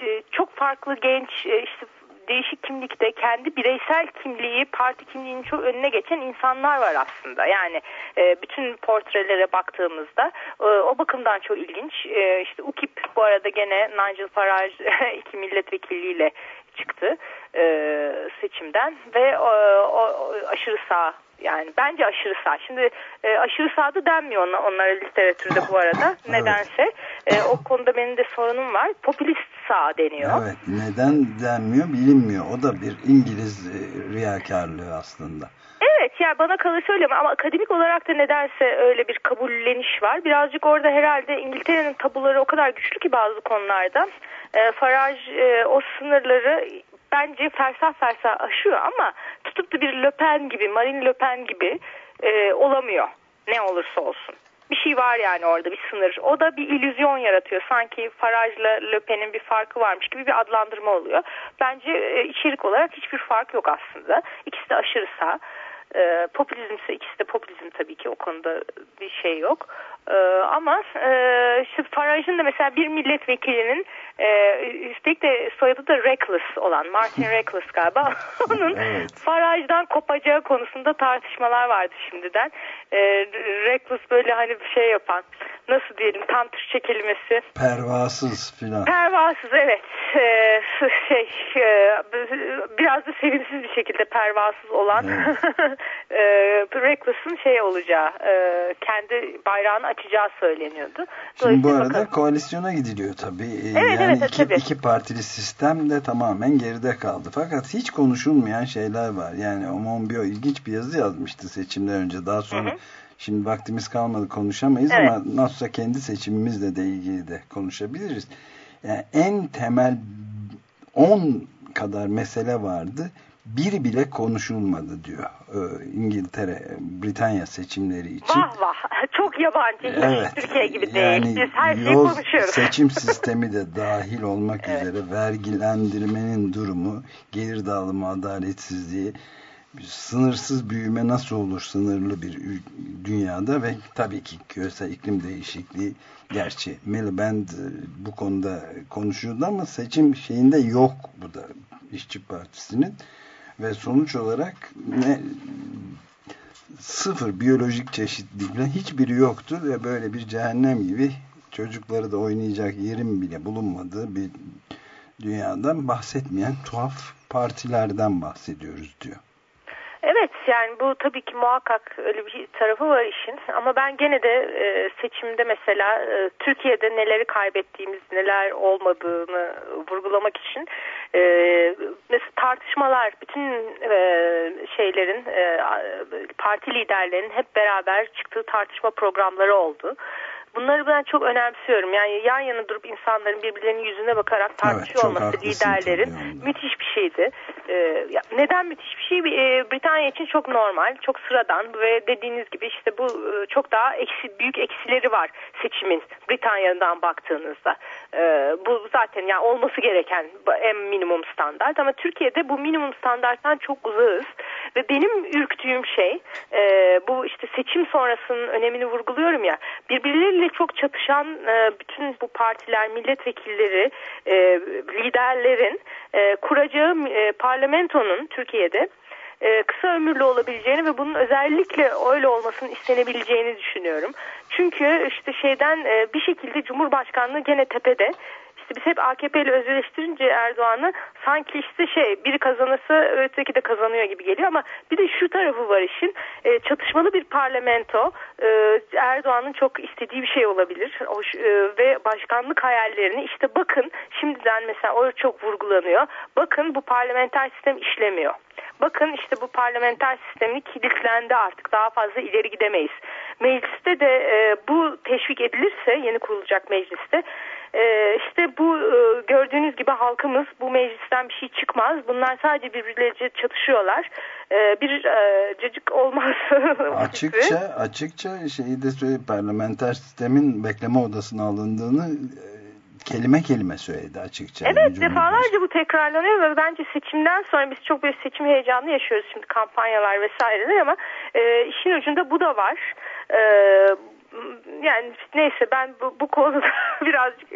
e, çok farklı genç e, işte değişik kimlikte kendi bireysel kimliği parti kimliğinin çok önüne geçen insanlar var aslında. Yani e, bütün portrelere baktığımızda e, o bakımdan çok ilginç. E, işte UKIP bu arada gene Nigel Farage iki milletvekiliyle çıktı e, seçimden ve o, o aşırı sağ yani bence aşırı sağ. Şimdi e, aşırı sağda denmiyor ona, onlara literatürde bu arada. Nedense e, o konuda benim de sorunum var. Popülist sağ deniyor. Evet neden denmiyor bilinmiyor. O da bir İngiliz e, riyakarlığı aslında. Evet yani bana kalırsa öyle ama akademik olarak da nedense öyle bir kabulleniş var. Birazcık orada herhalde İngiltere'nin tabuları o kadar güçlü ki bazı konularda. E, Farage e, o sınırları bence fersah fersah aşıyor ama tutup da bir Le Pen gibi, Marine Le Pen gibi e, olamıyor. Ne olursa olsun. Bir şey var yani orada bir sınır. O da bir illüzyon yaratıyor. Sanki Farage'la Le Pen'in bir farkı varmış gibi bir adlandırma oluyor. Bence e, içerik olarak hiçbir fark yok aslında. İkisi de aşırı sağ. E, popülizm ise ikisi de popülizm tabii ki o konuda bir şey yok. E, ama e, işte Farage'ın da mesela bir milletvekilinin e, üstelik de soyadı da Reckless olan Martin Reckless galiba onun Evet. Farage'dan kopacağı konusunda tartışmalar vardı şimdiden. E, Reckless böyle hani bir şey yapan nasıl diyelim tam Türkçe kelimesi Pervasız filan. Pervasız evet Ee, şey e, biraz da sevimsiz bir şekilde pervasız olan e, Reckless'ın şey olacağı e, kendi bayrağını açacağı söyleniyordu. Şimdi bu arada bakalım. koalisyona gidiliyor tabii. Ee, Evet, yani evet, iki, tabii. iki partili sistem de tamamen geride kaldı. Fakat hiç konuşulmayan şeyler var. Yani Omonbio ilginç bir yazı yazmıştı seçimden önce. Daha sonra Hı hı. Şimdi vaktimiz kalmadı konuşamayız Evet. ama nasılsa kendi seçimimizle de ilgili de konuşabiliriz. Yani en temel 10 kadar mesele vardı. Biri bile konuşulmadı diyor. Ee, İngiltere, Britanya seçimleri için. Vah çok yabancı Evet. Türkiye gibi değil. Yani Biz her şeyi konuşuyoruz. seçim sistemi de dahil olmak Evet. üzere vergilendirmenin durumu, gelir dağılımı adaletsizliği, sınırsız büyüme nasıl olur sınırlı bir dünyada ve tabii ki küresel iklim değişikliği gerçi Miliband e, bu konuda konuşuyordu ama seçim şeyinde yok bu da İşçi Partisi'nin ve sonuç olarak ne sıfır biyolojik çeşitlilikle hiçbiri yoktur ve böyle bir cehennem gibi çocukları da oynayacak yerin bile bulunmadığı bir dünyadan bahsetmeyen tuhaf partilerden bahsediyoruz diyor. Evet yani bu tabii ki muhakkak öyle bir tarafı var işin ama ben gene de e, seçimde mesela e, Türkiye'de neleri kaybettiğimiz neler olmadığını vurgulamak için e, mesela tartışmalar bütün e, şeylerin e, parti liderlerinin hep beraber çıktığı tartışma programları oldu. Bunları ben çok önemsiyorum. Yani yan yana durup insanların birbirlerinin yüzüne bakarak tartışıyor çok olması liderlerin müthiş bir şeydi. Ee, ya neden müthiş bir şey? Ee, Britanya için çok normal, çok sıradan ve dediğiniz gibi işte bu e, çok daha eksi, büyük eksileri var seçimin Britanya'dan baktığınızda. Ee, bu zaten yani olması gereken en minimum standart ama Türkiye'de bu minimum standarttan çok uzağız ve benim ürktüğüm şey e, bu işte seçim sonrasının önemini vurguluyorum ya birbirleriyle çok çatışan e, bütün bu partiler milletvekilleri e, liderlerin e, kuracağı e, parlamentonun Türkiye'de e, kısa ömürlü olabileceğini ve bunun özellikle öyle olmasının istenebileceğini düşünüyorum. Çünkü işte şeyden e, bir şekilde Cumhurbaşkanlığı gene tepede. İşte biz hep AKP ile özdeştirince Erdoğan'ı sanki işte şey biri kazanırsa öteki de kazanıyor gibi geliyor ama bir de şu tarafı var işin e, çatışmalı bir parlamento e, Erdoğan'ın çok istediği bir şey olabilir o, e, ve başkanlık hayallerini işte bakın şimdiden mesela o çok vurgulanıyor bakın bu parlamenter sistem işlemiyor. Bakın işte bu parlamenter sistemi kilitlendi artık daha fazla ileri gidemeyiz. Mecliste de e, bu teşvik edilirse yeni kurulacak mecliste e, işte bu e, gördüğünüz gibi halkımız bu meclisten bir şey çıkmaz. Bunlar sadece birbirleriyle çatışıyorlar. E, bir e, cacık olmaz. Açıkça açıkça şeyi de söyle parlamenter sistemin bekleme odasına alındığını e, kelime kelime söyledi açıkça. Evet defalarca bu tekrarlanıyor ve bence seçimden sonra biz çok böyle seçim heyecanı yaşıyoruz şimdi kampanyalar vesaireler ama e, işin ucunda bu da var. E, yani neyse ben bu, bu konuda birazcık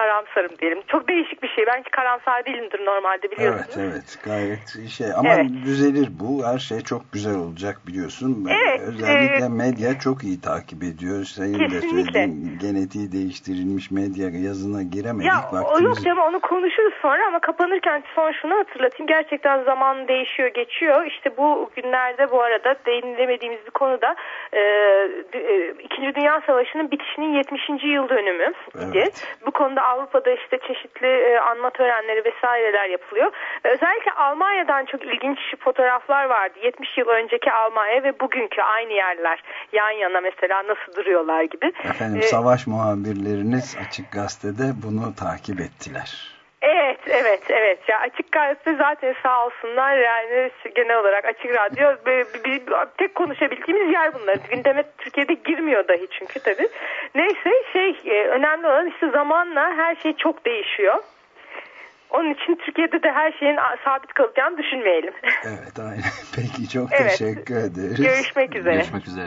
karamsarım diyelim. Çok değişik bir şey. Ben hiç karamsar değilimdir normalde biliyorsunuz. Evet evet gayet şey ama Evet. düzelir bu her şey çok güzel olacak biliyorsun. Evet, Özellikle e, medya çok iyi takip ediyor. De Kesinlikle. söylediğin genetiği değiştirilmiş medya yazına giremedik. Ya Vaktimiz- yok canım onu konuşuruz sonra ama kapanırken son şunu hatırlatayım. Gerçekten zaman değişiyor geçiyor. İşte bu günlerde bu arada değinilemediğimiz bir konuda e, e, İkinci Dünya Savaşı'nın bitişinin 70. yıl dönümü. Evet. Bu konuda Avrupa'da işte çeşitli e, anma törenleri vesaireler yapılıyor. Özellikle Almanya'dan çok ilginç fotoğraflar vardı. 70 yıl önceki Almanya ve bugünkü aynı yerler yan yana mesela nasıl duruyorlar gibi. Efendim E, savaş muhabirleriniz Açık Gazete'de bunu takip ettiler. Evet, evet, evet. Ya açık gazete zaten sağ olsunlar yani genel olarak açık radyo bir, bir- bir- tek konuşabildiğimiz yer bunlar. Gündeme Türkiye'de girmiyor dahi çünkü tabii. Neyse şey e, önemli olan işte zamanla her şey çok değişiyor. Onun için Türkiye'de de her şeyin sabit kalacağını düşünmeyelim. Evet aynen. Peki çok Evet. teşekkür ederiz. Görüşmek üzere. Görüşmek üzere.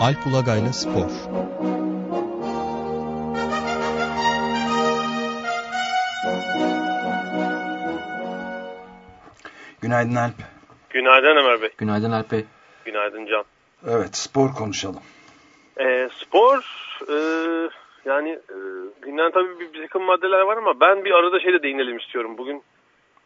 Alp Ulagay'la Spor Günaydın Alp. Günaydın Ömer Bey. Günaydın Alp Bey. Günaydın Can. Evet spor konuşalım. Ee, spor e, yani e, günden tabii bir, bir takım maddeler var ama ben bir arada şeyde değinelim istiyorum. Bugün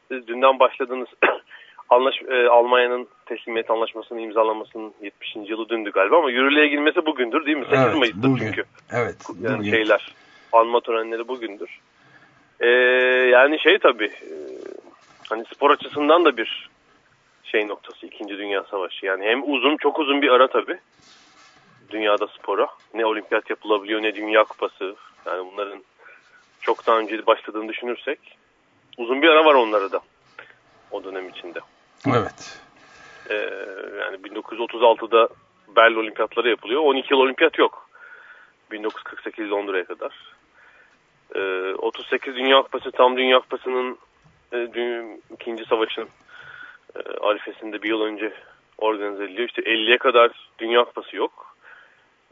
siz dünden başladığınız anlaş, e, Almanya'nın teslimiyet anlaşmasının imzalanmasının 70. yılı dündü galiba ama yürürlüğe girmesi bugündür değil mi? 8 Evet, Mayıs'tır bugün. çünkü. Evet. Yani bugün. şeyler anma törenleri bugündür. Ee, yani şey tabii e, hani spor açısından da bir şey noktası 2. Dünya Savaşı. Yani hem uzun çok uzun bir ara tabii dünyada spora. Ne olimpiyat yapılabiliyor ne dünya kupası. Yani bunların çok daha önce başladığını düşünürsek uzun bir ara var onlara da o dönem içinde. Evet. Ee, yani 1936'da Berlin Olimpiyatları yapılıyor. 12 yıl olimpiyat yok. 1948 Londra'ya kadar. Ee, 38 Dünya Kupası tam Dünya Kupası'nın e, dü- ikinci savaşın e, arifesinde bir yıl önce organize ediliyor. İşte 50'ye kadar Dünya Kupası yok.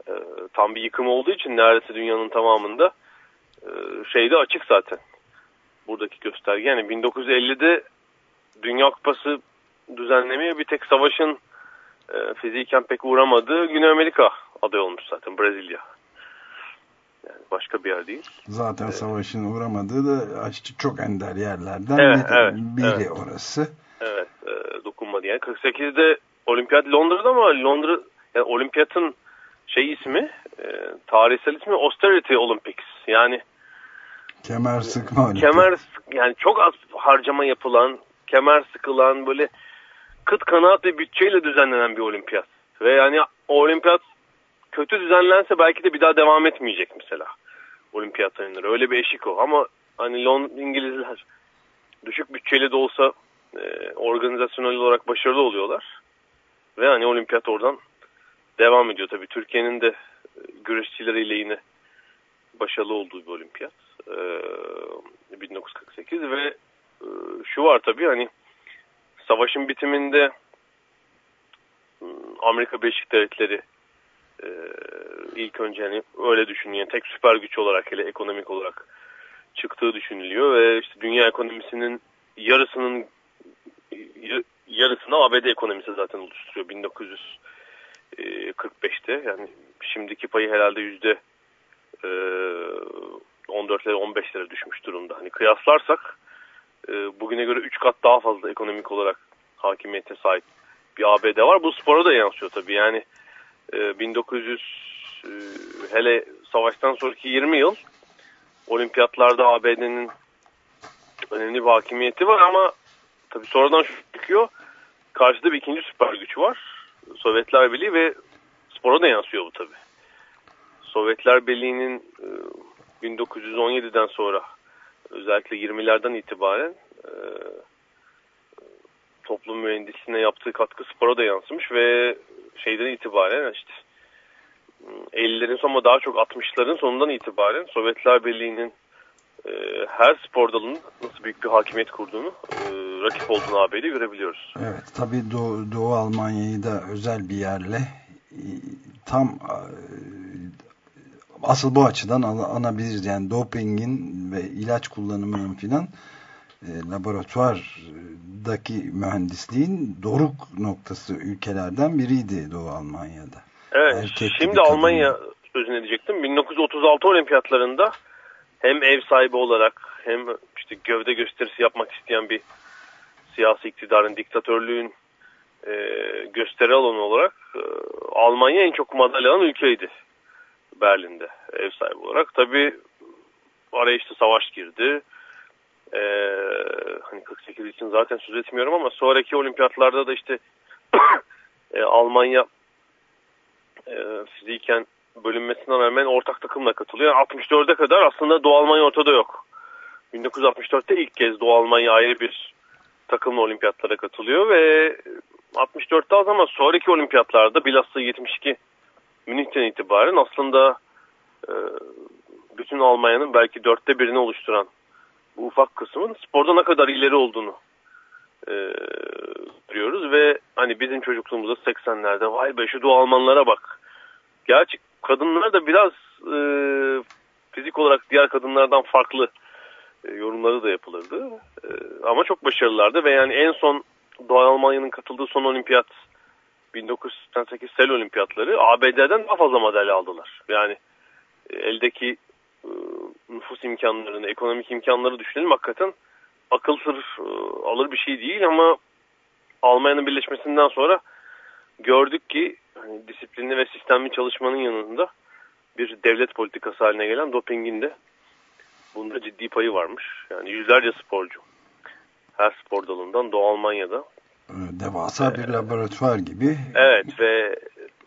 Ee, tam bir yıkım olduğu için neredeyse dünyanın tamamında e, şeyde açık zaten. Buradaki gösterge. Yani 1950'de Dünya Kupası düzenlemeye bir tek savaşın e, fiziken pek uğramadığı Güney Amerika aday olmuş zaten Brezilya. Yani başka bir yer değil. Zaten savaşın uğramadığı da çok ender yerlerden Evet, bir- evet, biri evet. orası. Evet e, dokunmadı. Yani 48'de olimpiyat Londra'da ama Londra yani olimpiyatın şey ismi e, tarihsel ismi Austerity Olympics. Yani Kemer sıkma olimpiyat. kemer sık- yani çok az harcama yapılan, kemer sıkılan böyle kıt kanaat ve bütçeyle düzenlenen bir olimpiyat. Ve yani o olimpiyat kötü düzenlense belki de bir daha devam etmeyecek mesela. Olimpiyat oyunları. Öyle bir eşik o. Ama hani Lon İngilizler düşük bütçeli de olsa e, organizasyonel olarak başarılı oluyorlar. Ve hani olimpiyat oradan devam ediyor tabii. Türkiye'nin de e, güreşçileriyle yine başarılı olduğu bir olimpiyat. E, 1948 ve e, şu var tabii hani savaşın bitiminde m, Amerika Birleşik Devletleri e, ilk önce hani öyle düşünüyor. Tek süper güç olarak hele ekonomik olarak çıktığı düşünülüyor ve işte dünya ekonomisinin yarısının yarısını ABD ekonomisi zaten oluşturuyor 1945'te. Yani şimdiki payı herhalde yüzde e, 14'lere 15'lere düşmüş durumda. Hani kıyaslarsak bugüne göre 3 kat daha fazla ekonomik olarak hakimiyete sahip bir ABD var. Bu spora da yansıyor tabii. Yani e, 1900 e, hele savaştan sonraki 20 yıl olimpiyatlarda ABD'nin önemli bir hakimiyeti var ama tabii sonradan şu çıkıyor. Karşıda bir ikinci süper güç var. Sovyetler Birliği ve spora da yansıyor bu tabii. Sovyetler Birliği'nin e, 1917'den sonra özellikle 20'lerden itibaren e, toplum mühendisliğine yaptığı katkı spora da yansımış ve şeyden itibaren işte 50'lerin sonu daha çok 60'ların sonundan itibaren Sovyetler Birliği'nin e, her spor dalının nasıl büyük bir hakimiyet kurduğunu, e, rakip olduğunu AB'de görebiliyoruz. Evet, tabii Doğu, Doğu Almanya'yı da özel bir yerle e, tam e, asıl bu açıdan ana- anabiliriz. Yani dopingin ve ilaç kullanımının filan e, laboratuvardaki mühendisliğin doruk noktası ülkelerden biriydi Doğu Almanya'da. Evet, Erkek şimdi. Almanya sözünü edecektim. 1936 olimpiyatlarında hem ev sahibi olarak hem işte gövde gösterisi yapmak isteyen bir siyasi iktidarın, diktatörlüğün e, gösteri alanı olarak e, Almanya en çok madalya alan ülkeydi Berlin'de ev sahibi olarak. Tabii araya işte savaş girdi. E, hani 48 için zaten söz etmiyorum ama sonraki olimpiyatlarda da işte e, Almanya e, fiziken bölünmesine rağmen ortak takımla katılıyor. 64'e kadar aslında Doğu Almanya ortada yok. 1964'te ilk kez Doğu Almanya ayrı bir takımla olimpiyatlara katılıyor ve 64'te az ama sonraki olimpiyatlarda bilhassa 72 Münih'ten itibaren aslında e, bütün Almanya'nın belki dörtte birini oluşturan bu ufak kısmın sporda ne kadar ileri olduğunu e, görüyoruz ve hani bizim çocukluğumuzda 80'lerde vay be şu Doğu Almanlara bak. Gerçi kadınlar da biraz e, fizik olarak diğer kadınlardan farklı e, yorumları da yapılırdı. E, ama çok başarılılardı ve yani en son Doğu Almanya'nın katıldığı son olimpiyat 1988 Sel olimpiyatları ABD'den daha fazla madalya aldılar. Yani e, eldeki e, nüfus imkanlarını, ekonomik imkanları düşünelim hakikaten akıl sır e, alır bir şey değil ama Almanya'nın birleşmesinden sonra gördük ki hani disiplinli ve sistemli çalışmanın yanında bir devlet politikası haline gelen dopingin de bunda ciddi payı varmış. Yani yüzlerce sporcu her spor dalından Doğu Almanya'da. E, Devasa bir laboratuvar gibi. Evet ve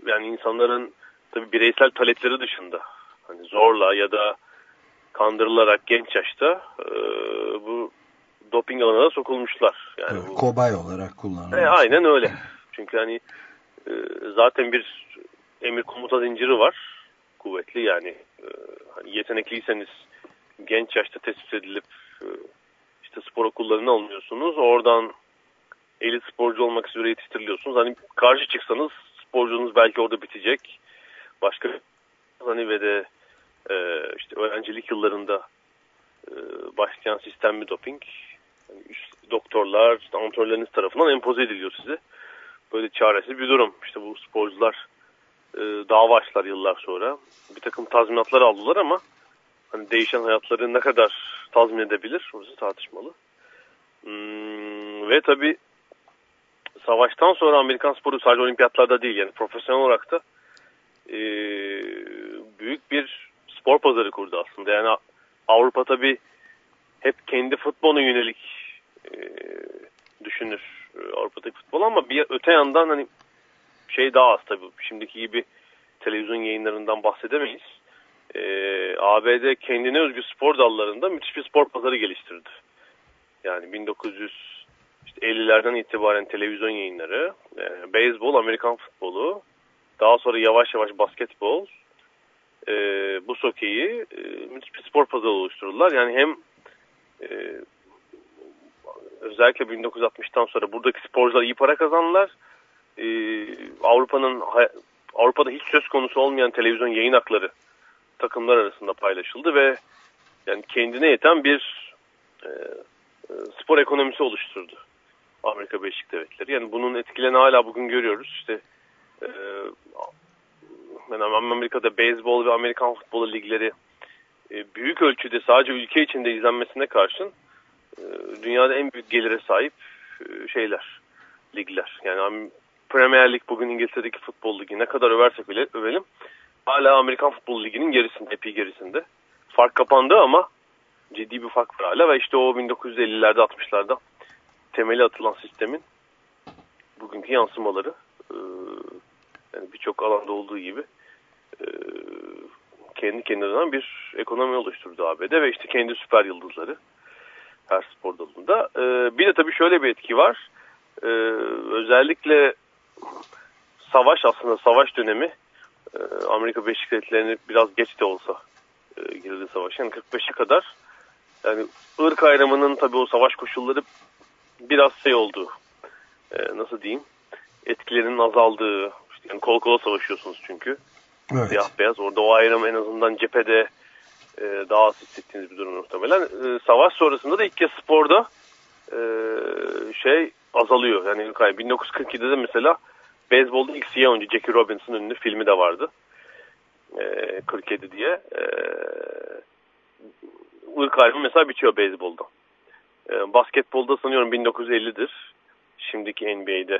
yani insanların tabii bireysel talepleri dışında hani zorla ya da kandırılarak genç yaşta e, bu doping alanına sokulmuşlar. Yani Evet, bu, Kobay olarak kullanılıyor. E, aynen öyle. Çünkü hani e, zaten bir emir komuta zinciri var. Kuvvetli yani e, hani yetenekliyseniz genç yaşta tespit edilip e, işte spor okullarına alınıyorsunuz. Oradan elit sporcu olmak üzere yetiştiriliyorsunuz. Hani karşı çıksanız sporcunuz belki orada bitecek. Başka hani ve de e, işte öğrencilik yıllarında e, başlayan sistem bir doping. Yani üst doktorlar, işte antrenörleriniz tarafından empoze ediliyor size. Böyle çaresiz bir durum. İşte bu sporcular e, dava açtılar yıllar sonra. Bir takım tazminatlar aldılar ama hani değişen hayatları ne kadar tazmin edebilir orası tartışmalı. Hmm, ve tabi savaştan sonra Amerikan sporu sadece olimpiyatlarda değil yani profesyonel olarak da e, büyük bir spor pazarı kurdu aslında. Yani Avrupa tabi hep kendi futboluna yönelik e, düşünür e, Avrupa'daki futbol ama bir öte yandan hani şey daha az tabi şimdiki gibi televizyon yayınlarından bahsedemeyiz. E, ABD kendine özgü spor dallarında müthiş bir spor pazarı geliştirdi. Yani 1950'lerden itibaren televizyon yayınları, e, beyzbol, Amerikan futbolu, daha sonra yavaş yavaş basketbol, e, bu sokeyi e, müthiş bir spor pazarı oluşturdular. Yani hem e, özellikle 1960'tan sonra buradaki sporcular iyi para kazandılar. E, Avrupa'nın Avrupa'da hiç söz konusu olmayan televizyon yayın hakları takımlar arasında paylaşıldı ve yani kendine yeten bir e, e, spor ekonomisi oluşturdu Amerika Birleşik Devletleri. Yani bunun etkilerini hala bugün görüyoruz. İşte e, yani Amerika'da beyzbol ve Amerikan futbolu ligleri e, büyük ölçüde sadece ülke içinde izlenmesine karşın e, dünyada en büyük gelire sahip e, şeyler, ligler. Yani Premier Lig bugün İngiltere'deki futbol ligi ne kadar översek bile övelim. Hala Amerikan futbol liginin gerisinde, epey gerisinde. Fark kapandı ama ciddi bir fark var hala ve işte o 1950'lerde 60'larda temeli atılan sistemin bugünkü yansımaları e, yani birçok alanda olduğu gibi e, kendi kendine bir ekonomi oluşturdu ABD ve işte kendi süper yıldızları her spor dalında. E, bir de tabii şöyle bir etki var. E, özellikle savaş aslında savaş dönemi e, Amerika Birleşik Devletleri'ni biraz geç de olsa e, girdi savaş. Yani 45'e kadar yani ırk ayrımının tabii o savaş koşulları biraz şey oldu. E, nasıl diyeyim? Etkilerinin azaldığı. İşte yani kol kola savaşıyorsunuz çünkü. Evet. Siyah beyaz. Orada o ayrım en azından cephede e, daha az hissettiğiniz bir durum muhtemelen. E, savaş sonrasında da ilk kez sporda e, şey azalıyor. Yani 1947'de de mesela beyzbolda ilk siyah oyuncu Jackie Robinson ünlü filmi de vardı. E, 47 diye. E, ırk ayrımı mesela bitiyor beyzbolda. E, basketbolda sanıyorum 1950'dir. Şimdiki NBA'de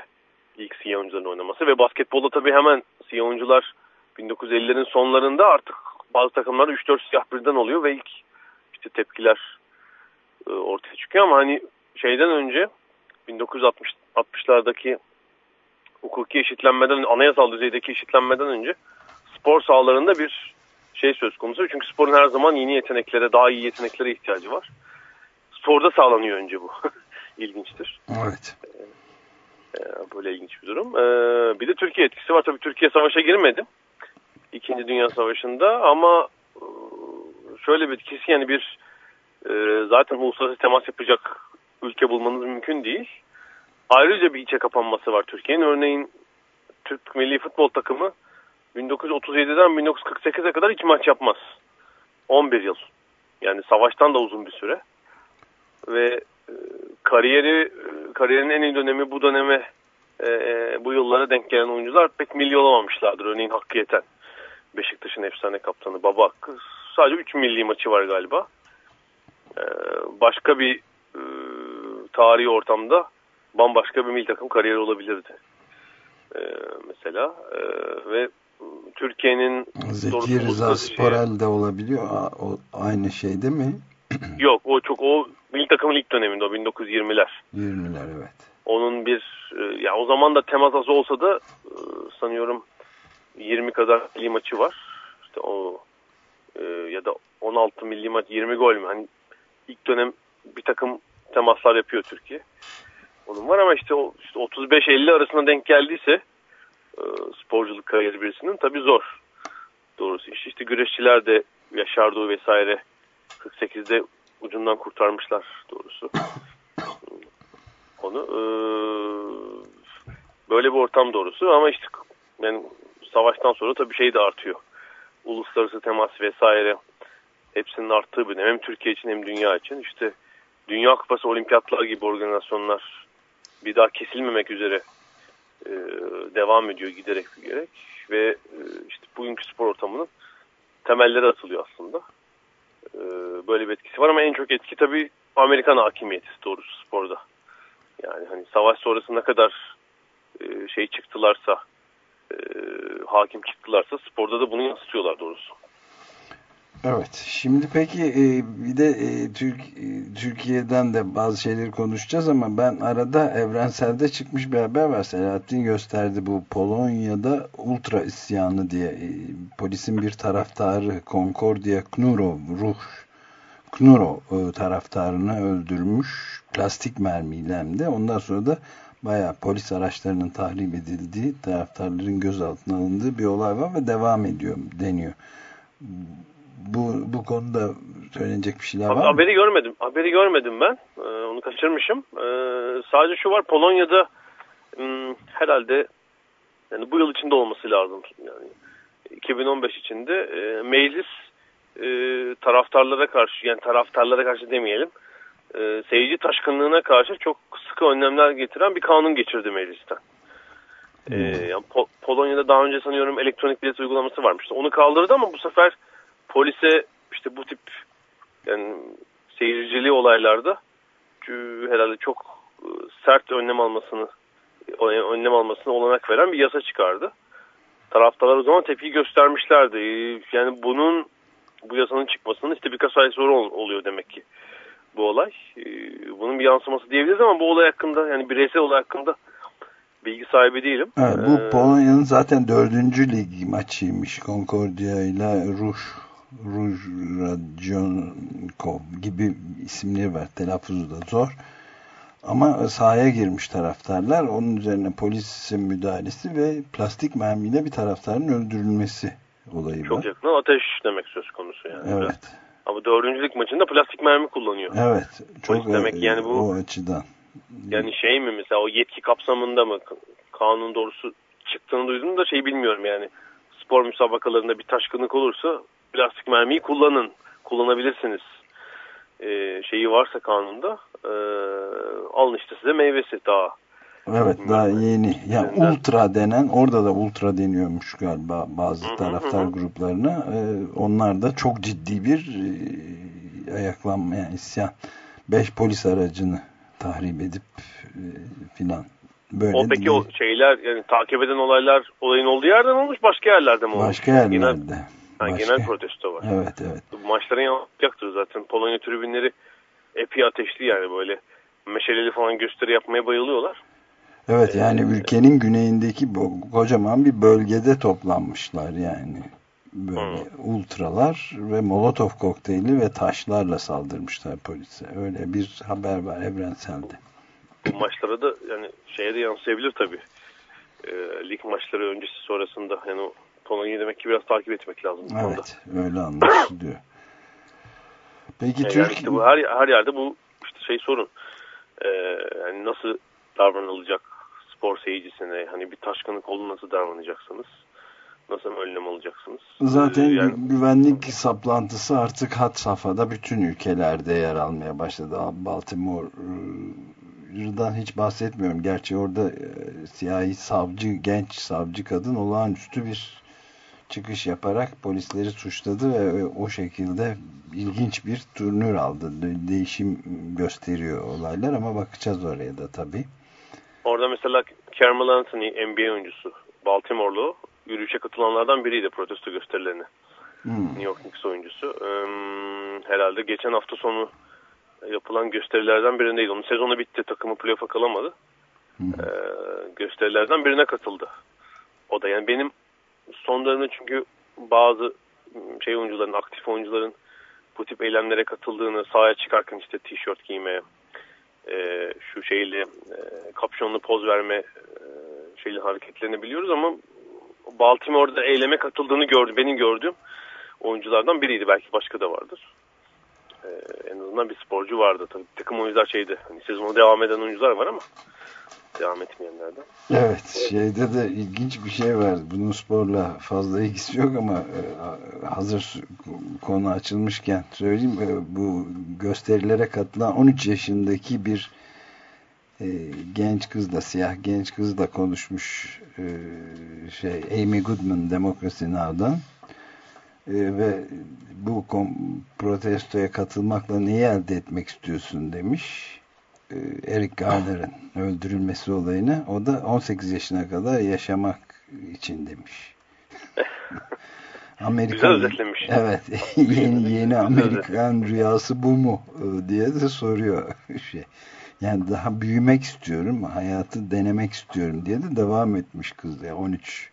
ilk siyah oyuncuların oynaması ve basketbolda tabii hemen siyah oyuncular 1950'lerin sonlarında artık bazı takımlarda 3-4 siyah birden oluyor ve ilk işte tepkiler e, ortaya çıkıyor ama hani şeyden önce 1960'lardaki hukuki eşitlenmeden anayasal düzeydeki eşitlenmeden önce spor sahalarında bir şey söz konusu. Çünkü sporun her zaman yeni yeteneklere, daha iyi yeteneklere ihtiyacı var. Sporda sağlanıyor önce bu. İlginçtir. Evet. Ee, böyle ilginç bir durum. Ee, bir de Türkiye etkisi var. Tabii Türkiye savaşa girmedi. İkinci Dünya Savaşı'nda ama e, şöyle bir etkisi yani bir e, zaten uluslararası temas yapacak ülke bulmanız mümkün değil. Ayrıca bir içe kapanması var Türkiye'nin. Örneğin Türk milli futbol takımı 1937'den 1948'e kadar hiç maç yapmaz. 11 yıl. Yani savaştan da uzun bir süre. Ve e, kariyeri kariyerin en iyi dönemi bu döneme e, bu yıllara denk gelen oyuncular pek milli olamamışlardır. Örneğin Hakkı Yeten. Beşiktaş'ın efsane kaptanı Baba Hakkı. Sadece 3 milli maçı var galiba. E, başka bir e, tarihi ortamda bambaşka bir milli takım kariyeri olabilirdi. E, mesela e, ve Türkiye'nin Zeki Rıza Sporel de olabiliyor. O, aynı şey değil mi? Yok o çok o milli takımın ilk döneminde o 1920'ler. 20'ler evet. Onun bir ya o zaman da temas az olsa da sanıyorum 20 kadar milli maçı var. İşte o ya da 16 milli maç 20 gol mü? Hani ilk dönem bir takım temaslar yapıyor Türkiye. Onun var ama işte, o, işte 35-50 arasında denk geldiyse sporculuk kariyeri birisinin tabii zor. Doğrusu iş. İşte güreşçiler de Yaşar Doğu vesaire 48'de ucundan kurtarmışlar doğrusu. Onu e, böyle bir ortam doğrusu ama işte yani savaştan sonra tabii şey de artıyor. Uluslararası temas vesaire hepsinin arttığı bir dönem. Hem Türkiye için hem dünya için. işte Dünya Kupası, Olimpiyatlar gibi organizasyonlar bir daha kesilmemek üzere e, devam ediyor giderek giderek ve e, işte bugünkü spor ortamının temelleri atılıyor aslında. E, böyle bir etkisi var ama en çok etki tabii Amerikan hakimiyeti doğrusu sporda. Yani hani savaş sonrası ne kadar e, şey çıktılarsa e, hakim çıktılarsa sporda da bunu yansıtıyorlar doğrusu. Evet. Şimdi peki e, bir de e, Türk e, Türkiye'den de bazı şeyleri konuşacağız ama ben arada evrenselde çıkmış bir haber var. Selahattin gösterdi bu Polonya'da ultra isyanı diye e, polisin bir taraftarı Concordia Knuro Ruh Knuro e, taraftarını öldürmüş plastik mermiyle hem de ondan sonra da bayağı polis araçlarının tahrip edildiği taraftarların gözaltına alındığı bir olay var ve devam ediyor deniyor bu bu konuda söylenecek bir şeyler var mı? Haberi görmedim. Haberi görmedim ben. Ee, onu kaçırmışım. Ee, sadece şu var Polonya'da hmm, herhalde yani bu yıl içinde olması lazım. Yani 2015 içinde e, meclis e, taraftarlara karşı yani taraftarlara karşı demeyelim e, seyirci taşkınlığına karşı çok sıkı önlemler getiren bir kanun geçirdi meclisten. E, yani Po- Polonya'da daha önce sanıyorum elektronik bilet uygulaması varmıştı. Onu kaldırdı ama bu sefer polise işte bu tip yani seyircili olaylarda herhalde çok e, sert önlem almasını önlem almasına olanak veren bir yasa çıkardı. Taraftarlar o zaman tepki göstermişlerdi. Yani bunun bu yasanın çıkmasının işte birkaç ay sonra ol- oluyor demek ki bu olay. Bunun bir yansıması diyebiliriz ama bu olay hakkında yani bireysel olay hakkında bilgi sahibi değilim. Evet, Ee, bu Polonya'nın zaten dördüncü lig maçıymış. Concordia ile Ruj Ruj Radyonkov gibi isimleri var. Telaffuzu da zor. Ama sahaya girmiş taraftarlar. Onun üzerine polisin müdahalesi ve plastik mermiyle bir taraftarın öldürülmesi olayı Çok var. yakın ateş demek söz konusu yani. Evet. Ama dördüncülük maçında plastik mermi kullanıyor. Evet. Polis Çok demek e, yani bu- o açıdan. Yani şey mi mesela o yetki kapsamında mı kanun doğrusu çıktığını duydum da şey bilmiyorum yani. Spor müsabakalarında bir taşkınlık olursa plastik mermiyi kullanın. Kullanabilirsiniz. Ee, şeyi varsa kanunda ee, alın işte size meyvesi daha. Evet daha yeni. Yani ultra denen orada da ultra deniyormuş galiba bazı Hı hı, taraftar hı gruplarına. Ee, onlar da çok ciddi bir e, ayaklanma yani isyan. Beş polis aracını tahrip edip e, filan. Böyle O peki değil. o şeyler yani takip eden olaylar olayın olduğu yerden olmuş başka yerlerde mi olmuş? başka yerlerde. Genel, Başka- genel protesto var. Evet evet. Maçların yansıyacaktır zaten. Polonya tribünleri epey ateşli yani böyle meşaleli falan gösteri yapmaya bayılıyorlar. Evet Ee, yani ülkenin güneyindeki kocaman bir bölgede toplanmışlar yani. Böyle ultralar ve molotof kokteyli ve taşlarla saldırmışlar polise. Öyle bir haber var evrenselde. Bu maçlara da yani şeye de yansıyabilir tabii. Ee, lig maçları öncesi sonrasında yani o Polonya'yı demek ki biraz takip etmek lazım bu konuda. Evet öyle anlaşılıyor. Peki Yani Türk işte bu her her yerde bu işte şey sorun. Ee, yani nasıl davranılacak spor seyircisine hani bir taşkınlık oldu nasıl davranacaksınız? Nasıl önlem alacaksınız? zaten Ee, yani gü- güvenlik saplantısı artık hat safhada bütün ülkelerde yer almaya başladı. Baltimore'dan hiç bahsetmiyorum. Gerçi orada e, siyahi savcı, genç savcı kadın olağanüstü bir çıkış yaparak polisleri suçladı ve o şekilde ilginç bir turnür aldı. De- değişim gösteriyor olaylar ama bakacağız oraya da tabii. Orada mesela Carmel Anthony NBA oyuncusu Baltimore'lu yürüyüşe katılanlardan biriydi protesto gösterilerine. Hmm. New York Knicks oyuncusu. Herhalde geçen hafta sonu yapılan gösterilerden birindeydi. Onun sezonu bitti. Takımı playoff'a kalamadı. Ee, gösterilerden birine katıldı. O da yani benim son dönemde çünkü bazı şey oyuncuların, aktif oyuncuların bu tip eylemlere katıldığını, sahaya çıkarken işte tişört giyme, e, şu şeyle e, kapşonlu poz verme e, şeyli hareketlerini biliyoruz ama Baltimore'da eyleme katıldığını gördü, benim gördüğüm oyunculardan biriydi. Belki başka da vardır. Ee, en azından bir sporcu vardı. Tabii takım oyuncular şeydi. Hani sezonu devam eden oyuncular var ama devam etmeyenlerden. Evet, şeyde de ilginç bir şey var. Bunun sporla fazla ilgisi yok ama e, hazır konu açılmışken söyleyeyim. E, Bu gösterilere katılan 13 yaşındaki bir e, genç kızla, siyah genç kızla konuşmuş şey Amy Goodman Democracy Now'dan ve bu protestoya katılmakla neyi elde etmek istiyorsun demiş. E, Eric Garner'ın öldürülmesi olayını o da 18 yaşına kadar yaşamak için demiş. Güzel özetlemiş. Evet. yeni yeni Amerikan rüyası bu mu e, diye de soruyor şey. Yani daha büyümek istiyorum, hayatı denemek istiyorum diye de devam etmiş kız ya 13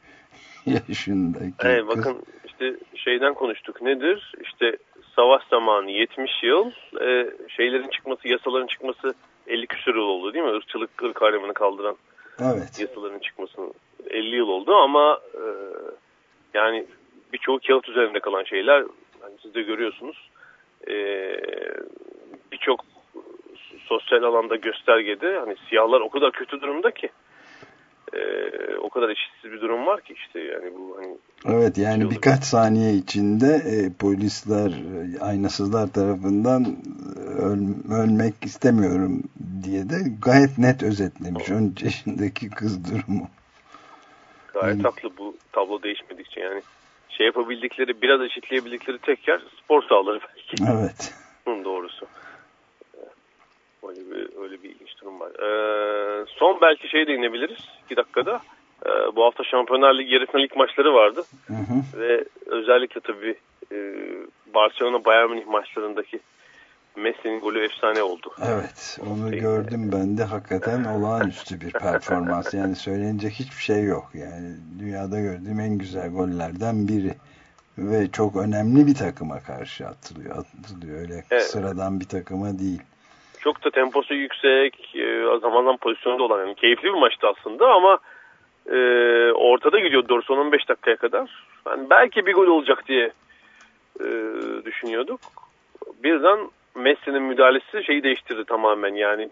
yaşındaki Evet, kız. bakın işte şeyden konuştuk. Nedir? İşte savaş zamanı 70 yıl e, şeylerin çıkması, yasaların çıkması 50 küsur yıl oldu değil mi? Irkçılık, ırk ayrımını kaldıran Evet. yasaların çıkmasını 50 yıl oldu ama e, yani birçoğu kağıt üzerinde kalan şeyler hani siz de görüyorsunuz e, birçok sosyal alanda göstergede hani siyahlar o kadar kötü durumda ki e, o kadar eşitsiz bir durum var ki işte yani bu hani Evet yani Şey olur. birkaç saniye içinde e, polisler, e, aynasızlar tarafından e, öl- ölmek istemiyorum diye de gayet net özetlemiş 13 yaşındaki kız durumu. Gayet Hmm. haklı bu tablo değişmedikçe yani şey yapabildikleri biraz eşitleyebildikleri tek yer spor sahaları belki. Evet. Hı, doğrusu. Öyle bir, öyle bir durum var. Ee, son belki şey değinebiliriz. 2 dakikada. Ee, bu hafta Şampiyonlar Ligi yarı final ilk maçları vardı. Hı hı. Ve özellikle tabii e, Barcelona Bayern Münih maçlarındaki Messi'nin golü efsane oldu. Evet, onu gördüm ben de hakikaten olağanüstü bir performans. Yani söylenecek hiçbir şey yok. Yani dünyada gördüğüm en güzel gollerden biri. Ve çok önemli bir takıma karşı atılıyor. Atılıyor öyle Evet. sıradan bir takıma değil. Çok da temposu yüksek, e, zaman zaman pozisyonda olan yani keyifli bir maçtı aslında ama e, ortada gidiyor doğru son 15 dakikaya kadar. Yani belki bir gol olacak diye e, düşünüyorduk. Birden Messi'nin müdahalesi şeyi değiştirdi tamamen yani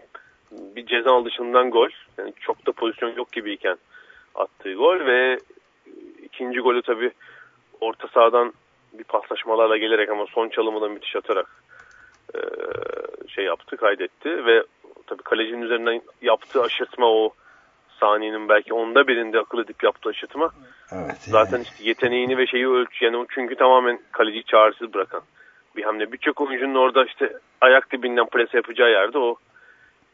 bir ceza dışından gol. Yani çok da pozisyon yok gibiyken attığı gol ve ikinci golü tabii orta sahadan bir paslaşmalarla gelerek ama son çalımı da müthiş atarak e, şey yaptı, kaydetti ve tabii kalecinin üzerinden yaptığı aşırtma o saniyenin belki onda birinde akıl edip yaptığı aşırtma Evet. zaten işte yeteneğini ve şeyi ölç yani çünkü tamamen kaleciyi çaresiz bırakan bir hamle. Birçok oyuncunun orada işte ayak dibinden prese yapacağı yerde o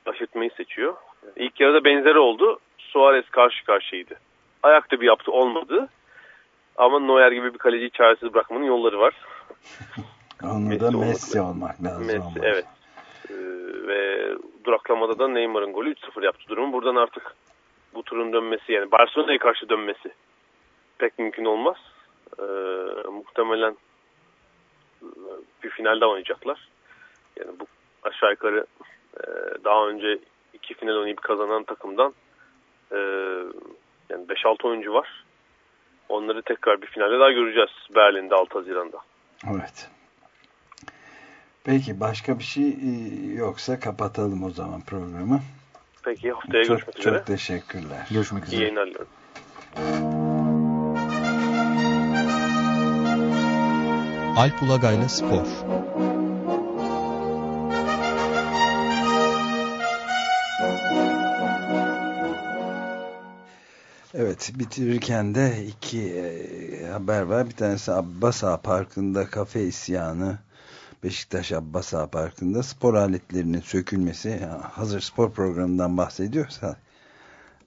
aşırtmayı seçiyor. İlk yarıda benzeri oldu. Suarez karşı karşıyaydı. Ayak dibi yaptı olmadı. Ama Neuer gibi bir kaleciyi çaresiz bırakmanın yolları var. Onu Messi da olmak Messi lazım. olmak lazım. Messi, evet. Ee, ve duraklamada da Neymar'ın golü 3-0 yaptı durumu. Buradan artık bu turun dönmesi yani Barcelona'ya karşı dönmesi pek mümkün olmaz. Ee, muhtemelen e, bir finalde oynayacaklar. Yani bu aşağı yukarı e, daha önce iki final oynayıp kazanan takımdan e, yani 5-6 oyuncu var. Onları tekrar bir finalde daha göreceğiz Berlin'de 6 Haziran'da. Evet. Peki başka bir şey e, yoksa kapatalım o zaman programı. Peki haftaya çok, görüşmek üzere. Çok teşekkürler. Görüşmek İyi üzere. yayınlar diliyorum. Alp Ulagay'la Spor. Evet bitirirken de iki e, haber var. Bir tanesi Abbas Ağa Parkı'nda kafe isyanı. Beşiktaş Abbas Ağa Parkı'nda spor aletlerinin sökülmesi. hazır spor programından bahsediyorsa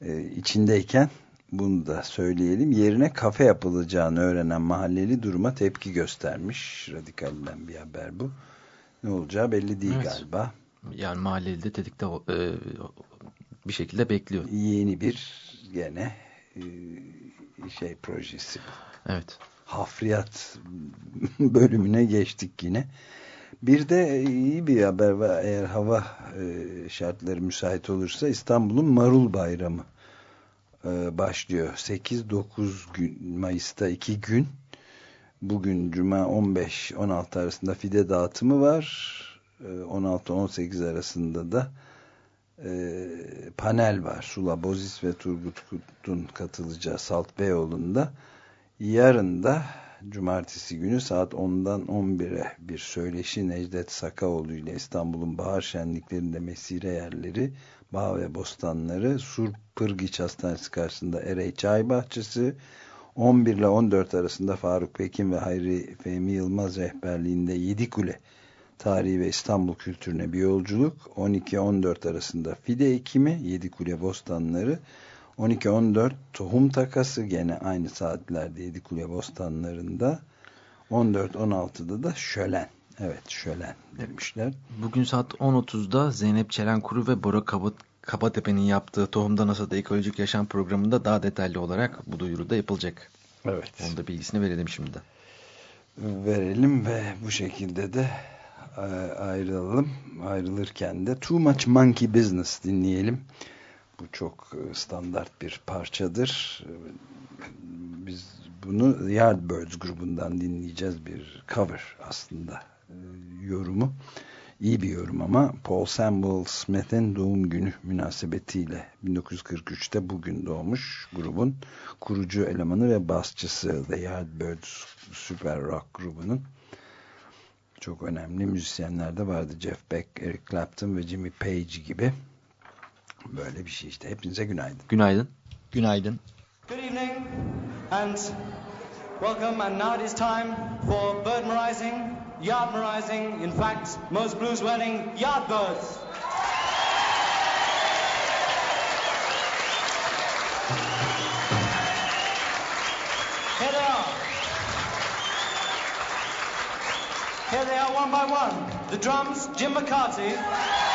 e, içindeyken bunu da söyleyelim. Yerine kafe yapılacağını öğrenen mahalleli duruma tepki göstermiş. Radikalden bir haber bu. Ne olacağı belli değil Evet. galiba. Yani mahalleli de tetikte e, bir şekilde bekliyor. Yeni bir gene e, şey projesi. Evet. hafriyat bölümüne geçtik yine. Bir de iyi bir haber var. Eğer hava e, şartları müsait olursa İstanbul'un Marul Bayramı e, başlıyor. 8-9 gün Mayıs'ta 2 gün. Bugün Cuma 15-16 arasında fide dağıtımı var. E, 16-18 arasında da e, panel var. Sula Bozis ve Turgut Kut'un katılacağı Salt Beyoğlu'nda. Yarın da cumartesi günü saat 10'dan 11'e bir söyleşi Necdet Sakaoğlu ile İstanbul'un bahar şenliklerinde mesire yerleri, bağ ve bostanları, Sur Pırgiç Hastanesi karşısında Erey Çay Bahçesi, 11 ile 14 arasında Faruk Pekin ve Hayri Fehmi Yılmaz rehberliğinde Yedikule tarihi ve İstanbul kültürüne bir yolculuk, 12-14 arasında fide ekimi, Yedikule bostanları, 12-14 tohum takası gene aynı saatlerde Yedikule bostanlarında 14-16'da da şölen. Evet şölen demişler. Bugün saat 10.30'da Zeynep Çelenkuru ve Bora Kabat Kabatepe'nin yaptığı Tohumda NASA'da Ekolojik Yaşam programında daha detaylı olarak bu duyuru da yapılacak. Evet. Onun da bilgisini verelim şimdi. Verelim ve bu şekilde de e, ayrılalım. Ayrılırken de Too Much Monkey Business dinleyelim. Bu çok e, standart bir parçadır. Biz bunu Yardbirds grubundan dinleyeceğiz bir cover aslında e, yorumu. İyi bir yorum ama Paul Samuel Smith'in doğum günü münasebetiyle 1943'te bugün doğmuş grubun kurucu elemanı ve basçısı The Yardbirds Super Rock grubunun çok önemli müzisyenler de vardı. Jeff Beck, Eric Clapton ve Jimmy Page gibi. Böyle bir şey işte. Hepinize günaydın. Günaydın. Günaydın. Good evening and welcome and now it is time for bird merizing, yard in fact most blues wedding yard birds. Here they are. Here they are one by one. The drums, Jim McCarthy.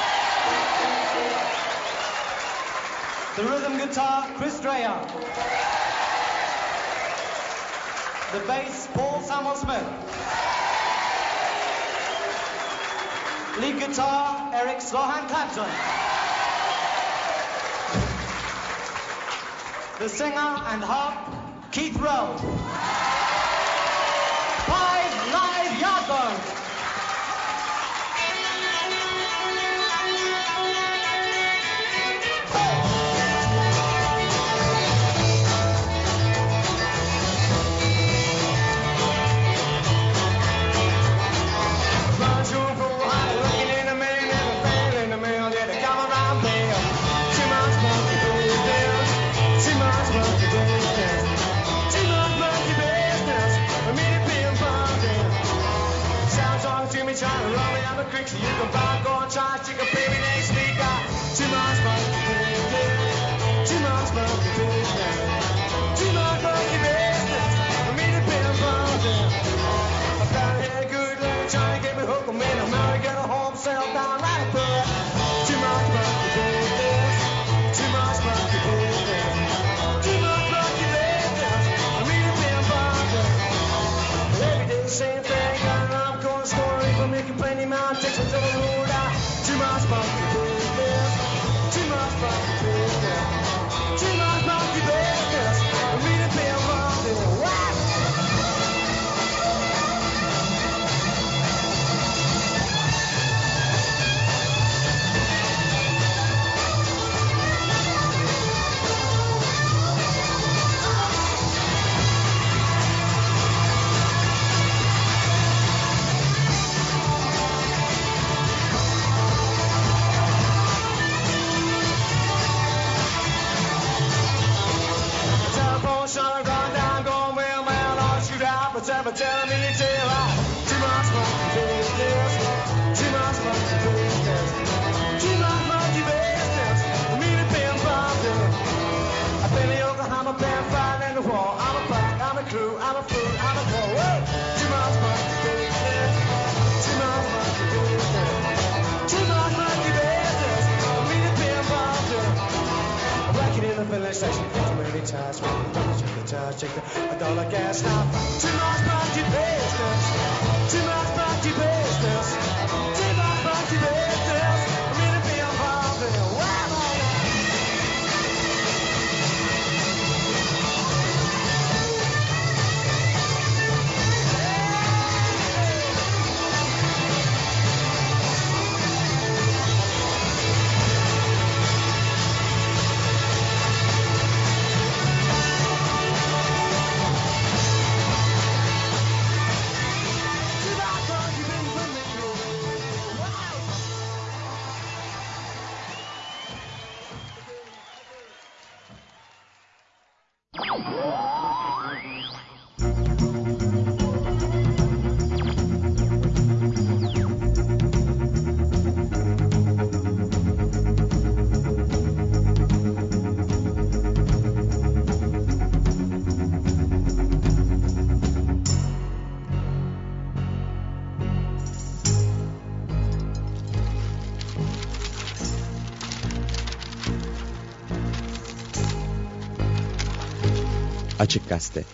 The rhythm guitar, Chris Dreyer. The bass, Paul Samuel Smith. Lead guitar, Eric Slohan Clapton. the singer and harp, Keith Rowe. Bye. Açık Gazete